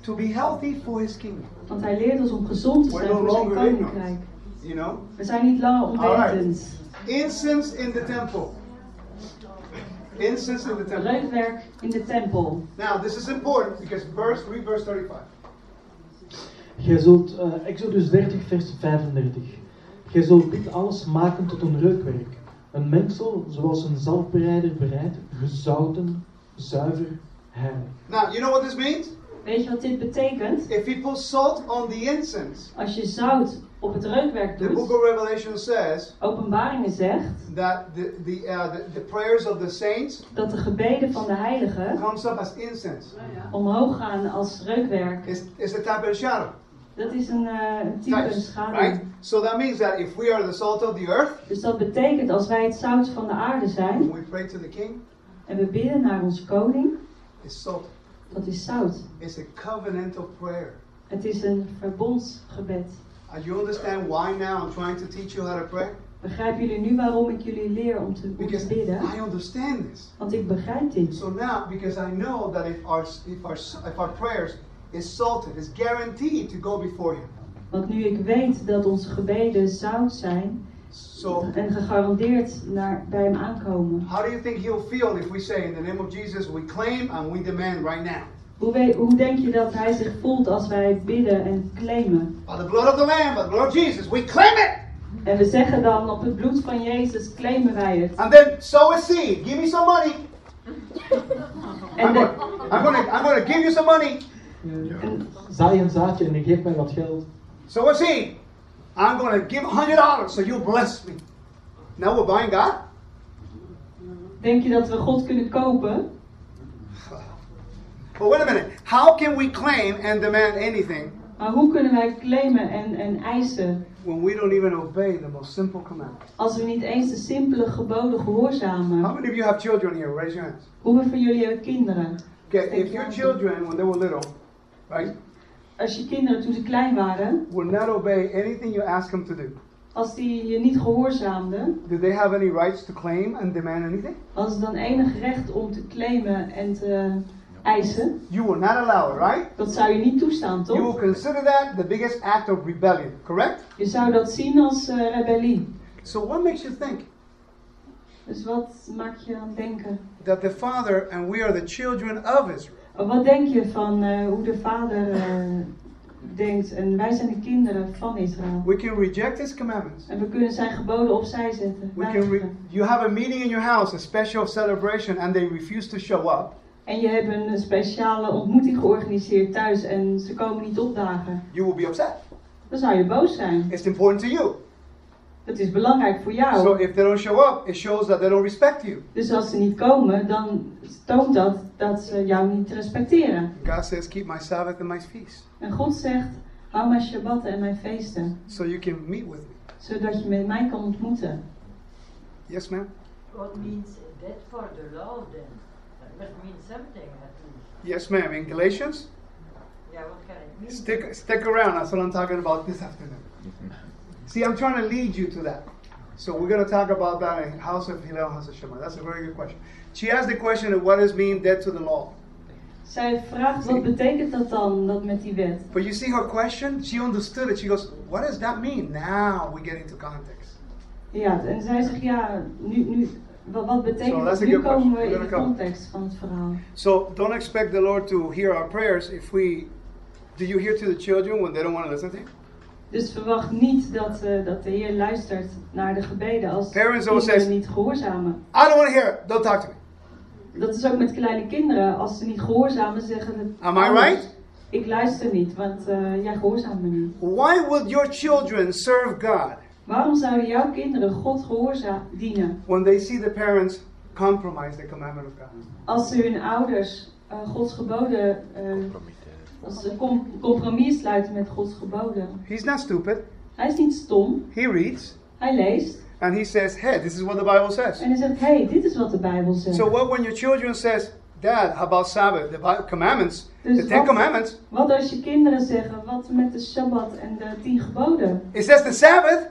to be healthy for his kingdom. Want hij leert ons om gezond te zijn voor zijn koninkrijk. You know? We zijn niet langer onwetend. Incense in the temple. Incense in the temple. Reukwerk in de tempel. Now, this is important because verse, read verse 35. Gij zult, eh, Exodus 30, vers 35. Gij zult dit alles maken tot een reukwerk. Een mengsel zoals een zalfbereider bereidt, gezouten, zuiver, heilig. Now, you know what this means? Weet je wat dit betekent? If he puts salt on the incense, Als je zout op het reukwerk the book doet, of Revelation says openbaringen zegt that the, the, uh, the, the prayers of the saints dat de gebeden van de heiligen comes up as incense. omhoog gaan als reukwerk. It's, it's a type of shadow. Dat is een, eh, een type Types, schaduw. right? So that means that if we are the salt of the earth, Dus dat betekent als wij het zout van de aarde zijn we pray to the king, en we bidden naar onze koning, it's salt. dat is zout. It's a covenantal prayer. Het is een verbondsgebed. And you understand why now I'm trying to teach you how to pray? Begrijpen jullie nu waarom ik jullie leer om te, om te Because bidden? I understand this. Want ik begrijp dit. So now, because I know that if our if our if our prayers is salted, is guaranteed to go before Him. Want nu ik weet dat onze gebeden zout zijn So en gegarandeerd naar, bij hem aankomen. how do you think He'll feel if we say, in the name of Jesus, we claim and we demand right now, Hoe, weet, hoe denk je dat hij zich voelt als wij bidden en claimen? by the blood of the Lamb, by the blood of Jesus, we claim it, En we zeggen dan op het bloed van Jezus claimen wij het. and then sow a seed. Give me some money. En, I'm de- going, I'm to give you some money. en Zaai een zaadje en geef mij wat geld. Sow a seed. I'm going to give a hundred dollars so you'll bless me. Now we're buying God. denk je dat we God kunnen kopen? But wait a minute. How can we claim and demand anything Maar hoe kunnen wij claimen en, en eisen when we don't even obey the most simple command? als we niet eens de simpele geboden How gehoorzamen? many of you have children here? Raise your hands. Hoeveel van jullie hebben kinderen? Okay, if your children, when they were little, right, Als je kinderen toen ze klein waren, would not obey anything you ask them to do, als die je niet gehoorzaamden, do they have any rights to claim and demand anything? hadden ze dan enig recht om te claimen en te eisen? You will not allow it, right? Dat zou je niet toestaan, You will toch? consider that the biggest act of rebellion, correct? Je zou dat zien als eh, rebellie. So what makes you think Dus wat maakt je aan denken? that the Father and we are the children of Israel? Wat denk je van eh, hoe de vader eh, denkt en wij zijn de kinderen van Israël? We can reject His commandments. En we kunnen zijn geboden opzij zetten. We can you have a meeting in your house, a special celebration, and they refuse to show up. En je hebt een speciale ontmoeting georganiseerd thuis en ze komen niet opdagen. You will be upset. Dan zou je boos zijn. It's important to you. Het is belangrijk voor jou. So if they don't show up, it shows that they don't respect you. Dus als ze niet komen, dan toont dat dat ze jou niet respecteren. God says, keep my Sabbath and my feast, En God zegt, hou mijn Shabbatten en mijn feesten, so you can meet with me. zodat je met mij kan ontmoeten. Yes, ma'am. What means that for the law then? That must mean something at least. Yes, ma'am. In Galatians, Yeah, what can it mean? stick stick around. That's what I'm talking about this afternoon. See, I'm trying to lead you to that. So we're going to talk about that in House of Hillel, House of Shema. That's a very good question. She asked the question of what does mean dead to the law. Zij vraagt, wat betekent dat dan, dat met die wet? But you see her question? She understood it. She goes, what does that mean? Now we get into context. Ja, en zij zegt, ja, nu, nu wat, wat So betekent dat? a Nu komen we in de context van het verhaal. So don't expect the Lord to hear our prayers if we. Do you hear to the children when they don't want to listen to you? Dus verwacht niet dat, eh, dat de Heer luistert naar de gebeden als kinderen says- niet gehoorzamen. I don't want to hear it. Don't talk to me. Dat is ook met kleine kinderen. Als ze niet gehoorzamen, zeggen het Am I right? Ik luister niet, want eh, jij gehoorzaamt me niet. Why would your children serve God Waarom zouden jouw kinderen God gehoorzaam dienen? when they see the parents compromise the commandment of God? Als ze hun ouders eh, Gods geboden, eh, als ze com compromis sluiten met Gods geboden. He's not stupid. Hij is niet stom, He reads hij leest and he says, "Hey, this is what the Bible says." en hij zegt, hey, dit is wat de Bijbel zegt. So what when your children says, "Dad, how about Sabbath? The Bi- commandments, Dus the Ten wat- Commandments." Wat als je kinderen zeggen, wat met de Shabbat en de tien geboden? It says the Sabbath,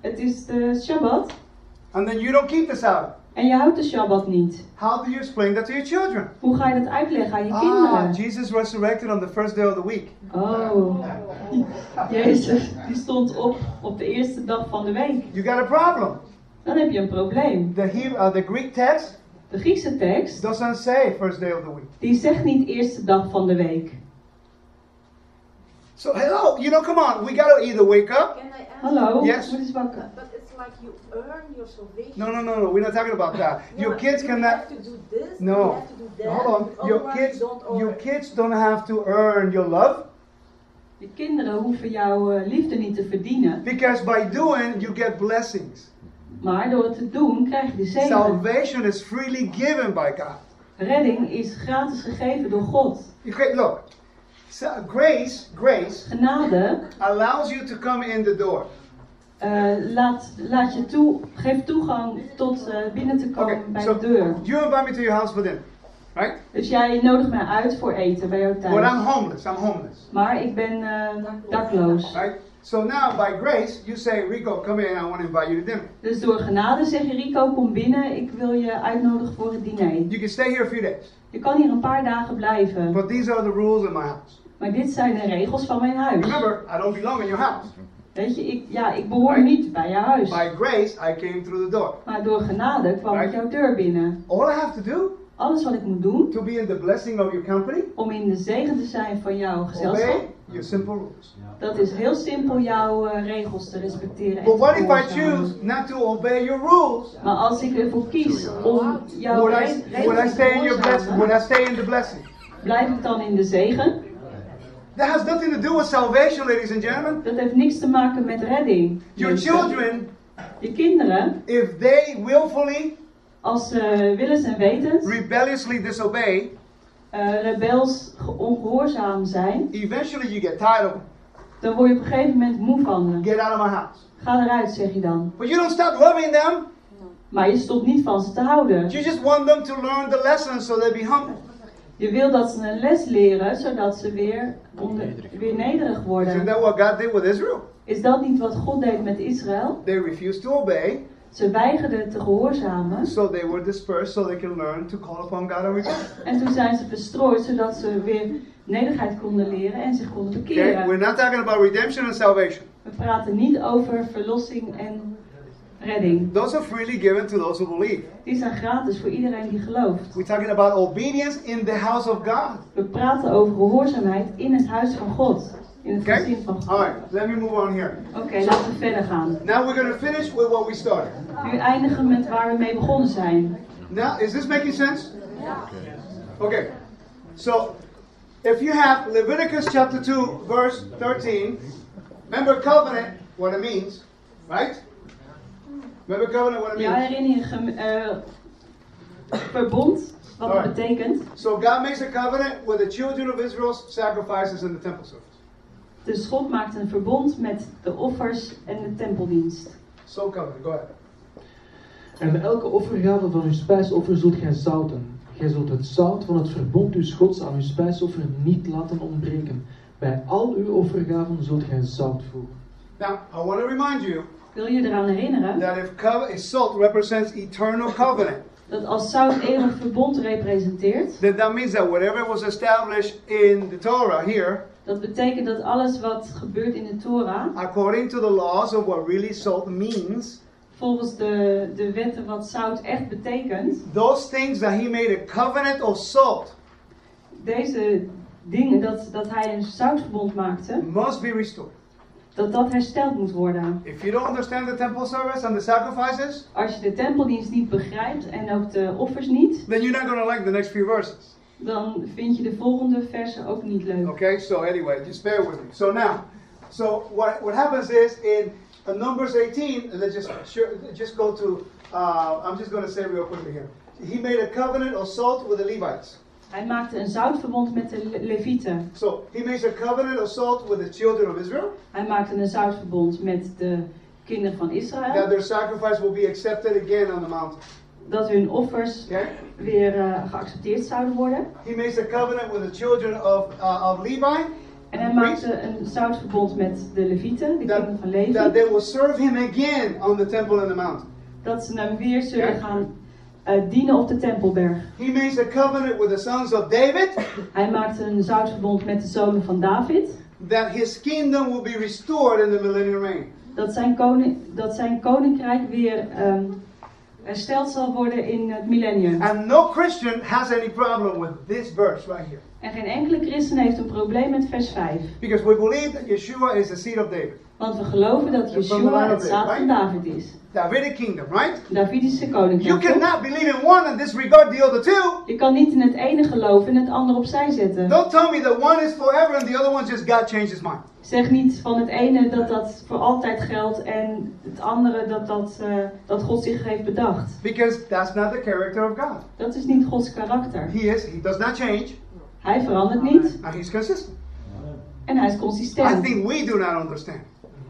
Het is de Shabbat and then you don't keep the Sabbath. en je houdt de Shabbat niet. How do you explain that to your children? Hoe ga je dat uitleggen aan je Ah, kinderen? Jesus resurrected on the first day of the week. Oh, Jezus, die stond op op de eerste dag van de week. You got a problem. Dan heb je een probleem. The Hebrew, uh, the Greek text De Griekse tekst, doesn't say first day of the week. die zegt niet eerste dag van de week. So hello, you know, come on, we gotta either wake up. Can? Hallo, Yes. word eens wakker. But it's like you earn your salvation. No, no, no, no, we're not talking about that. No, Your kids you cannot. have to do this, you No, have to do that. hold on. Your kids, your kids don't have to earn your love Je kinderen hoeven jouw eh, liefde niet te verdienen, because by doing you get blessings. maar door het te doen krijg je de zegen. Salvation is freely given by God. Redding is gratis gegeven door God. Okay, look, so grace, grace Genade allows you to come in the door. eh, laat, laat je toe, geeft toegang tot eh, binnen te komen Okay, bij so de deur. you invite me to your house for dinner, right? Dus jij nodigt mij uit voor eten bij jou But thuis. I'm homeless. I'm homeless, Maar ik ben eh, dakloos. right? So now by grace, you say, Rico, come in. I want to invite you to dinner. Dus door genade zeg je Rico, kom binnen, ik wil je uitnodigen voor het diner. You can stay here a few days, Je kan hier een paar dagen blijven. but these are the rules in my house. Maar dit zijn de regels van mijn huis. Remember, I don't belong in your house. Weet je, ik, ja, ik behoor niet bij jouw huis. By grace, I came through the door. Maar door genade kwam ik Right. jouw deur binnen. All I have to do Alles wat ik moet doen to be in the blessing of your company, om in de zegen te zijn van jouw gezelschap, obey your simple rules. dat is heel simpel jouw eh, regels te respecteren. En But what if I choose not to obey your rules? Maar als ik ervoor kies om jouw Would re- I, would I regels te stay in your blessing? Would gehoorzamen, I stay in the blessing? blijf ik dan in de zegen? That has nothing to do with salvation, ladies and gentlemen. Dat heeft niks te maken met redding. Your mensen. children, Je kinderen, if they willfully, als ze willens en wetens, rebelliously disobey, eh, rebels, ge- ongehoorzaam zijn, eventually you get tired of them. dan word je op een gegeven moment moe van ze. Get out of my house. Ga eruit, zeg je dan. But you don't stop loving them. Maar je stopt niet van ze te houden. You just want them to learn the lesson so they be humble. Je wil dat ze een les leren, zodat ze weer, onder, weer nederig Isn't worden. that what God did with Israel? Is dat niet wat God deed met Israël? They refused to obey, Ze weigerden te gehoorzamen. so they were dispersed so they can learn to call upon God and repent. En toen zijn ze verstrooid, zodat ze weer nederigheid konden leren en zich konden Okay? We're bekeren. not talking about redemption and salvation. We praten niet over verlossing en redding. Those are freely given to those who believe. Die zijn gratis voor iedereen die gelooft. We're talking about obedience in the house of God. We praten over gehoorzaamheid in het huis van God. In het Okay? gezin van God. Let me move on here. Oké, laten we verder gaan. Now we're going to finish with what we started. Nu eindigen met waar we mee begonnen zijn. Now, is this making sense? Okay. So, if you have Leviticus chapter 2, verse 13, remember covenant, what it means, right? Remember covenant, what it Ja, means? herinner je gem- eh, verbond, wat het betekent. So, God makes a covenant with the children of Israel's sacrifices in the temple service. Dus God maakt een verbond met de offers en de tempeldienst. So, covenant, go ahead. En elke offergave van uw spijsoffer zult gij zouten. Gij zult het zout van het verbond uw gods aan uw spijsoffer niet laten ontbreken. Bij al uw offergaven zult gij zout voegen. Now, I want to remind you Wil je eraan herinneren that if, if salt represents eternal covenant, dat als zout eeuwig verbond representeert, then that means that whatever was established in the Torah here, dat betekent dat alles wat gebeurt in de Torah, according to the laws of what really salt means, volgens de, de wetten wat zout echt betekent, those things that he made a covenant of salt deze dingen, dat, dat hij een zoutverbond maakte, must be restored. Dat dat hersteld moet worden. If you don't understand the temple service and the sacrifices, Als je de tempeldienst niet begrijpt en ook de offers niet, then you're not going to like the next few verses. dan vind je de volgende versen ook niet leuk. Okay, so anyway, just bear with me. So now, so what, what happens is in uh, Numbers 18, let's just just go to, uh, I'm just going to say real quickly here. He made a covenant of salt with the Levites. Hij maakte een zoutverbond met de Le- Levieten. So he makes a covenant of salt with the children of Israel, Hij maakte een zoutverbond met de kinderen van that Israël. their sacrifice will be accepted again on the mountain. Dat hun offers Okay? weer eh, geaccepteerd zouden worden. He makes a covenant with the children of, uh, of Levi, En hij maakte een zoutverbond met de Levieten, de that, kinderen van that Levi. they will serve him again on the temple in the mountain. Dat ze hem weer zullen gaan dienen op de Tempelberg. He makes a covenant with the sons of David, Hij maakte een zoutverbond met de zonen van David. that his kingdom will be restored in the millennial reign. Dat zijn, koning, dat zijn koninkrijk weer ehm, hersteld zal worden in het millennium. And no Christian has any problem with this verse right here. En geen enkele christen heeft een probleem met vers 5. Because we believe that Yeshua is the seed of David. Want we geloven dat Yeshua het zaad van David is. Davidic kingdom, right? Davidische You koninkrijk. toch? cannot believe in one and disregard the other two. Je kan niet in het ene geloven en het andere opzij zetten. Don't tell me that one is forever and the other one just God changed his mind. Zeg niet van het ene dat dat voor altijd geldt en het andere dat, dat, eh, dat God zich heeft bedacht. Because that's not the character of God. Dat is niet Gods karakter. He is, he does not change, Hij verandert niet and he's consistent. en hij is I consistent. think we do not understand.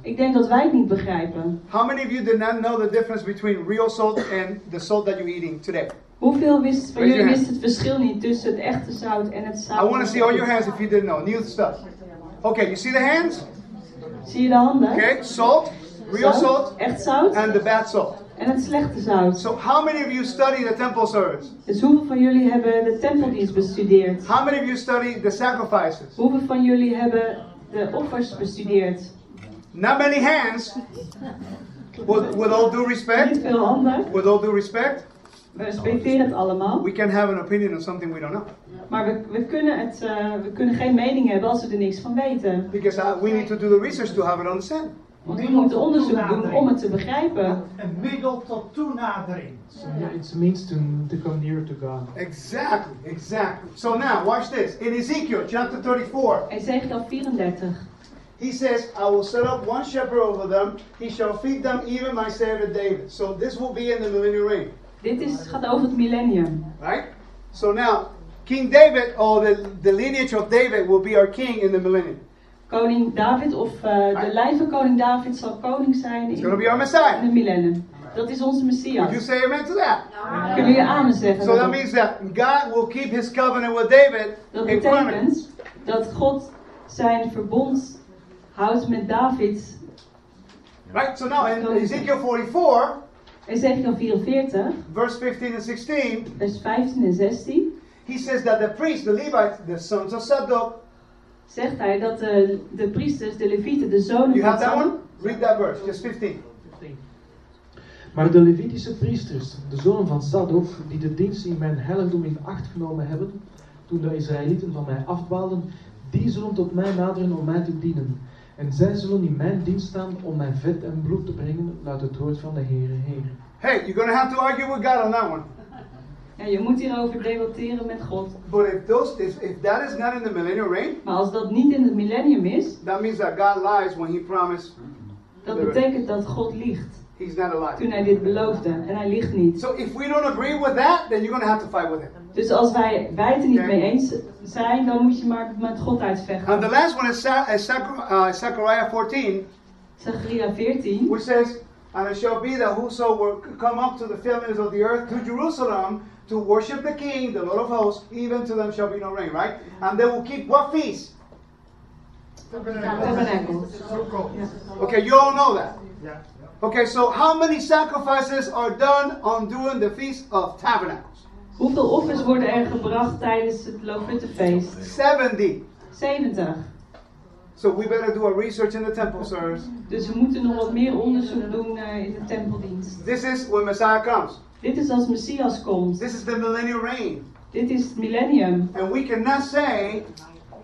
Ik denk dat wij het niet begrijpen. How many of you did not know the difference between real salt and the salt that you're eating today? Hoeveel wist van jullie wist het verschil niet tussen het echte zout en het I zout? want to see all your hands if you didn't know. New stuff. Okay, you see the hands? Zie je de handen? Okay, salt, real salt, echt zout and the bad salt. En het slechte zout. So, how many of you study the temple service? Dus hoeveel van jullie hebben de tempeldienst bestudeerd? How many of you study the sacrifices? Hoeveel van jullie hebben de offers bestudeerd? Not many hands. With, with all due Niet respect, veel handen. with all due respect, We respecteren het allemaal. we can have an opinion on something we don't know. Maar we, we, kunnen het, eh, we kunnen geen mening hebben als we er niks van weten. Because uh, we need to do the research to have it understand. Want we moeten onderzoek doen om het te begrijpen. Een middel tot toenadering. So yeah, it's means to, to come nearer to God. Exactly, exactly. So now, watch this. In Ezekiel chapter 34, Ezekiel 34. he says, I will set up one shepherd over them. He shall feed them, even my servant David. So this will be in the millennial reign, Dit is, gaat over het millennium. right? So now, King David, or the, the lineage of David, will be our king in the millennium. Koning David, of eh, de lijn van koning David, zal koning zijn in, het millennium. Dat is onze Would you Messias. say amen to that? Kunnen jullie amen zeggen? So that means that God will keep his covenant with David Dat betekent dat God zijn verbond houdt met David. Right? So now in Ezekiel 44, Ezekiel 44, verse 15 and 16, vers 15 en 16, he says that the priests, the Levites, the sons of Zadok, zegt hij dat de, de priesters, de levieten, de zonen you van have that one? Read that verse, just 15. Maar de Levitische priesters, de zonen van Zadok, die de dienst in mijn heiligdom in acht genomen hebben, toen de Israëlieten van mij afdwaalden, die zullen tot mij naderen om mij te dienen. En zij zullen in mijn dienst staan om mijn vet en bloed te brengen, luidt het woord van de Heere Heer. Hey, you're going to have to argue with God on that one. Ja, je moet hierover debatteren met God. But if those, if, if that is not in the millennial reign, Maar als dat niet in het millennium is, that means that God lies when He promised. dat betekent dat God liegt. He's not a Toen liar. hij dit beloofde. En hij liegt niet. So if we don't agree with that, then you're going to have to fight with Him. Dus als wij, wij het er niet mee eens zijn, dan moet je maar met God And uitvechten. the last one is, is uh, Zechariah 14, Zachariah 14. which says, And it shall be that whoso will come up to the families of the earth to Jerusalem to worship the King, the Lord of hosts, even to them shall be no rain, right? And they will keep what feast? Tabernakel. Okay, you all know that. Yeah. Okay, so how many sacrifices are done on doing the Feast of Tabernacles? Hoeveel offers worden er gebracht tijdens het Loofhuttenfeest? 70. 70. So we better do a research in the temple service. Dus we moeten nog wat meer onderzoek doen eh, in de tempeldienst. This is when Messiah comes. Dit is als Messias komt. This is the millennial reign. Dit is het millennium. And we cannot say,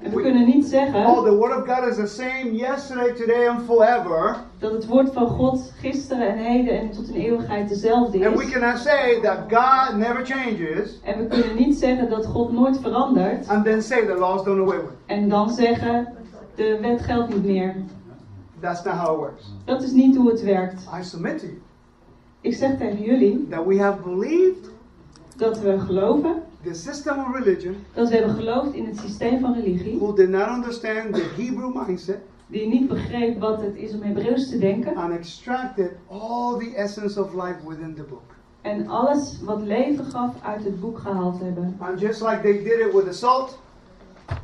En we kunnen niet oh, zeggen the word of God is the same yesterday, today, and forever. dat het woord van God gisteren en heden en tot in eeuwigheid dezelfde And we is. cannot say that God never changes En we kunnen niet zeggen dat God nooit verandert. and then say the laws done away with. En dan zeggen de wet geldt niet meer. That's not how it works. Dat is niet hoe het werkt. I submit to you Ik zeg tegen jullie that we have believed dat we geloven, the system of religion dat we hebben geloofd in het systeem van religie, who did not understand the Hebrew mindset die niet begreep wat het is om Hebreeuws te denken. and extracted all the essence of life within the book. En alles wat leven gaf uit het boek gehaald hebben. And just like they did it with the salt,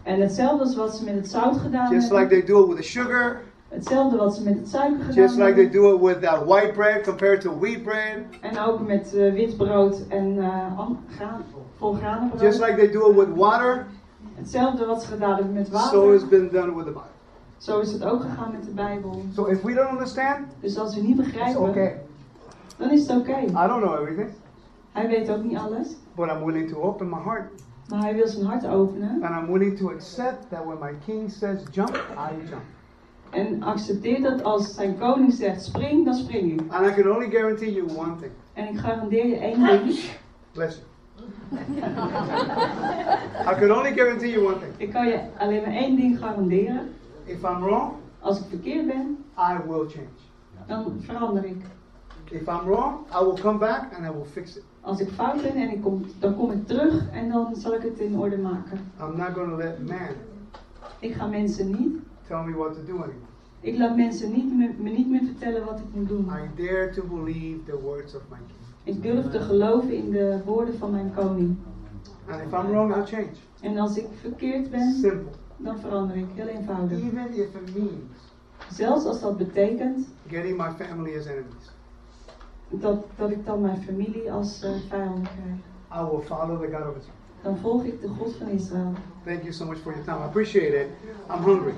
En hetzelfde als wat ze met het zout gedaan just like hebben. they do it with the sugar, Hetzelfde wat ze met het suiker gedaan just like they do it with that white bread compared to wheat bread, En ook met eh, wit brood en eh an- graan, vol granenbrood. just like they do it with water, Hetzelfde wat ze gedaan hebben met so water. it's been done with the Bible. Zo is het ook gegaan met de Bijbel. So if we don't understand, Dus als we niet begrijpen, okay. dan is het oké. I don't know everything, Hij weet ook niet alles, but I'm willing to open my heart. maar hij wil zijn hart openen. And I'm willing to accept that when my king says jump, I jump. En accepteer dat als zijn koning zegt spring, dan spring ik. And I can only guarantee you one thing. En ik garandeer je één ding. Bless you. I can only guarantee you one thing. Ik kan je alleen maar één ding garanderen. If I'm wrong, Als ik verkeerd ben, I will change. dan verander ik. If I'm wrong, I will come back and I will fix it. Als ik fout ben en ik kom, dan kom ik terug en dan zal ik het in orde maken. I'm not to let man Ik ga mensen niet, tell me what to do anymore. ik laat mensen niet me, me niet meer vertellen wat ik moet doen. I dare to believe the words of my king. Ik durf te geloven in de woorden van mijn koning. And if I'm wrong, I'll change. En als ik verkeerd ben, Simple. dan verander ik. Heel eenvoudig. Even if it means Zelfs als dat betekent getting my family as enemies, dat, dat ik dan mijn familie als eh, vijanden krijg. I will follow the God of Israel. Dan volg ik de God van Israël. Thank you so much for your time. I appreciate it. I'm hungry.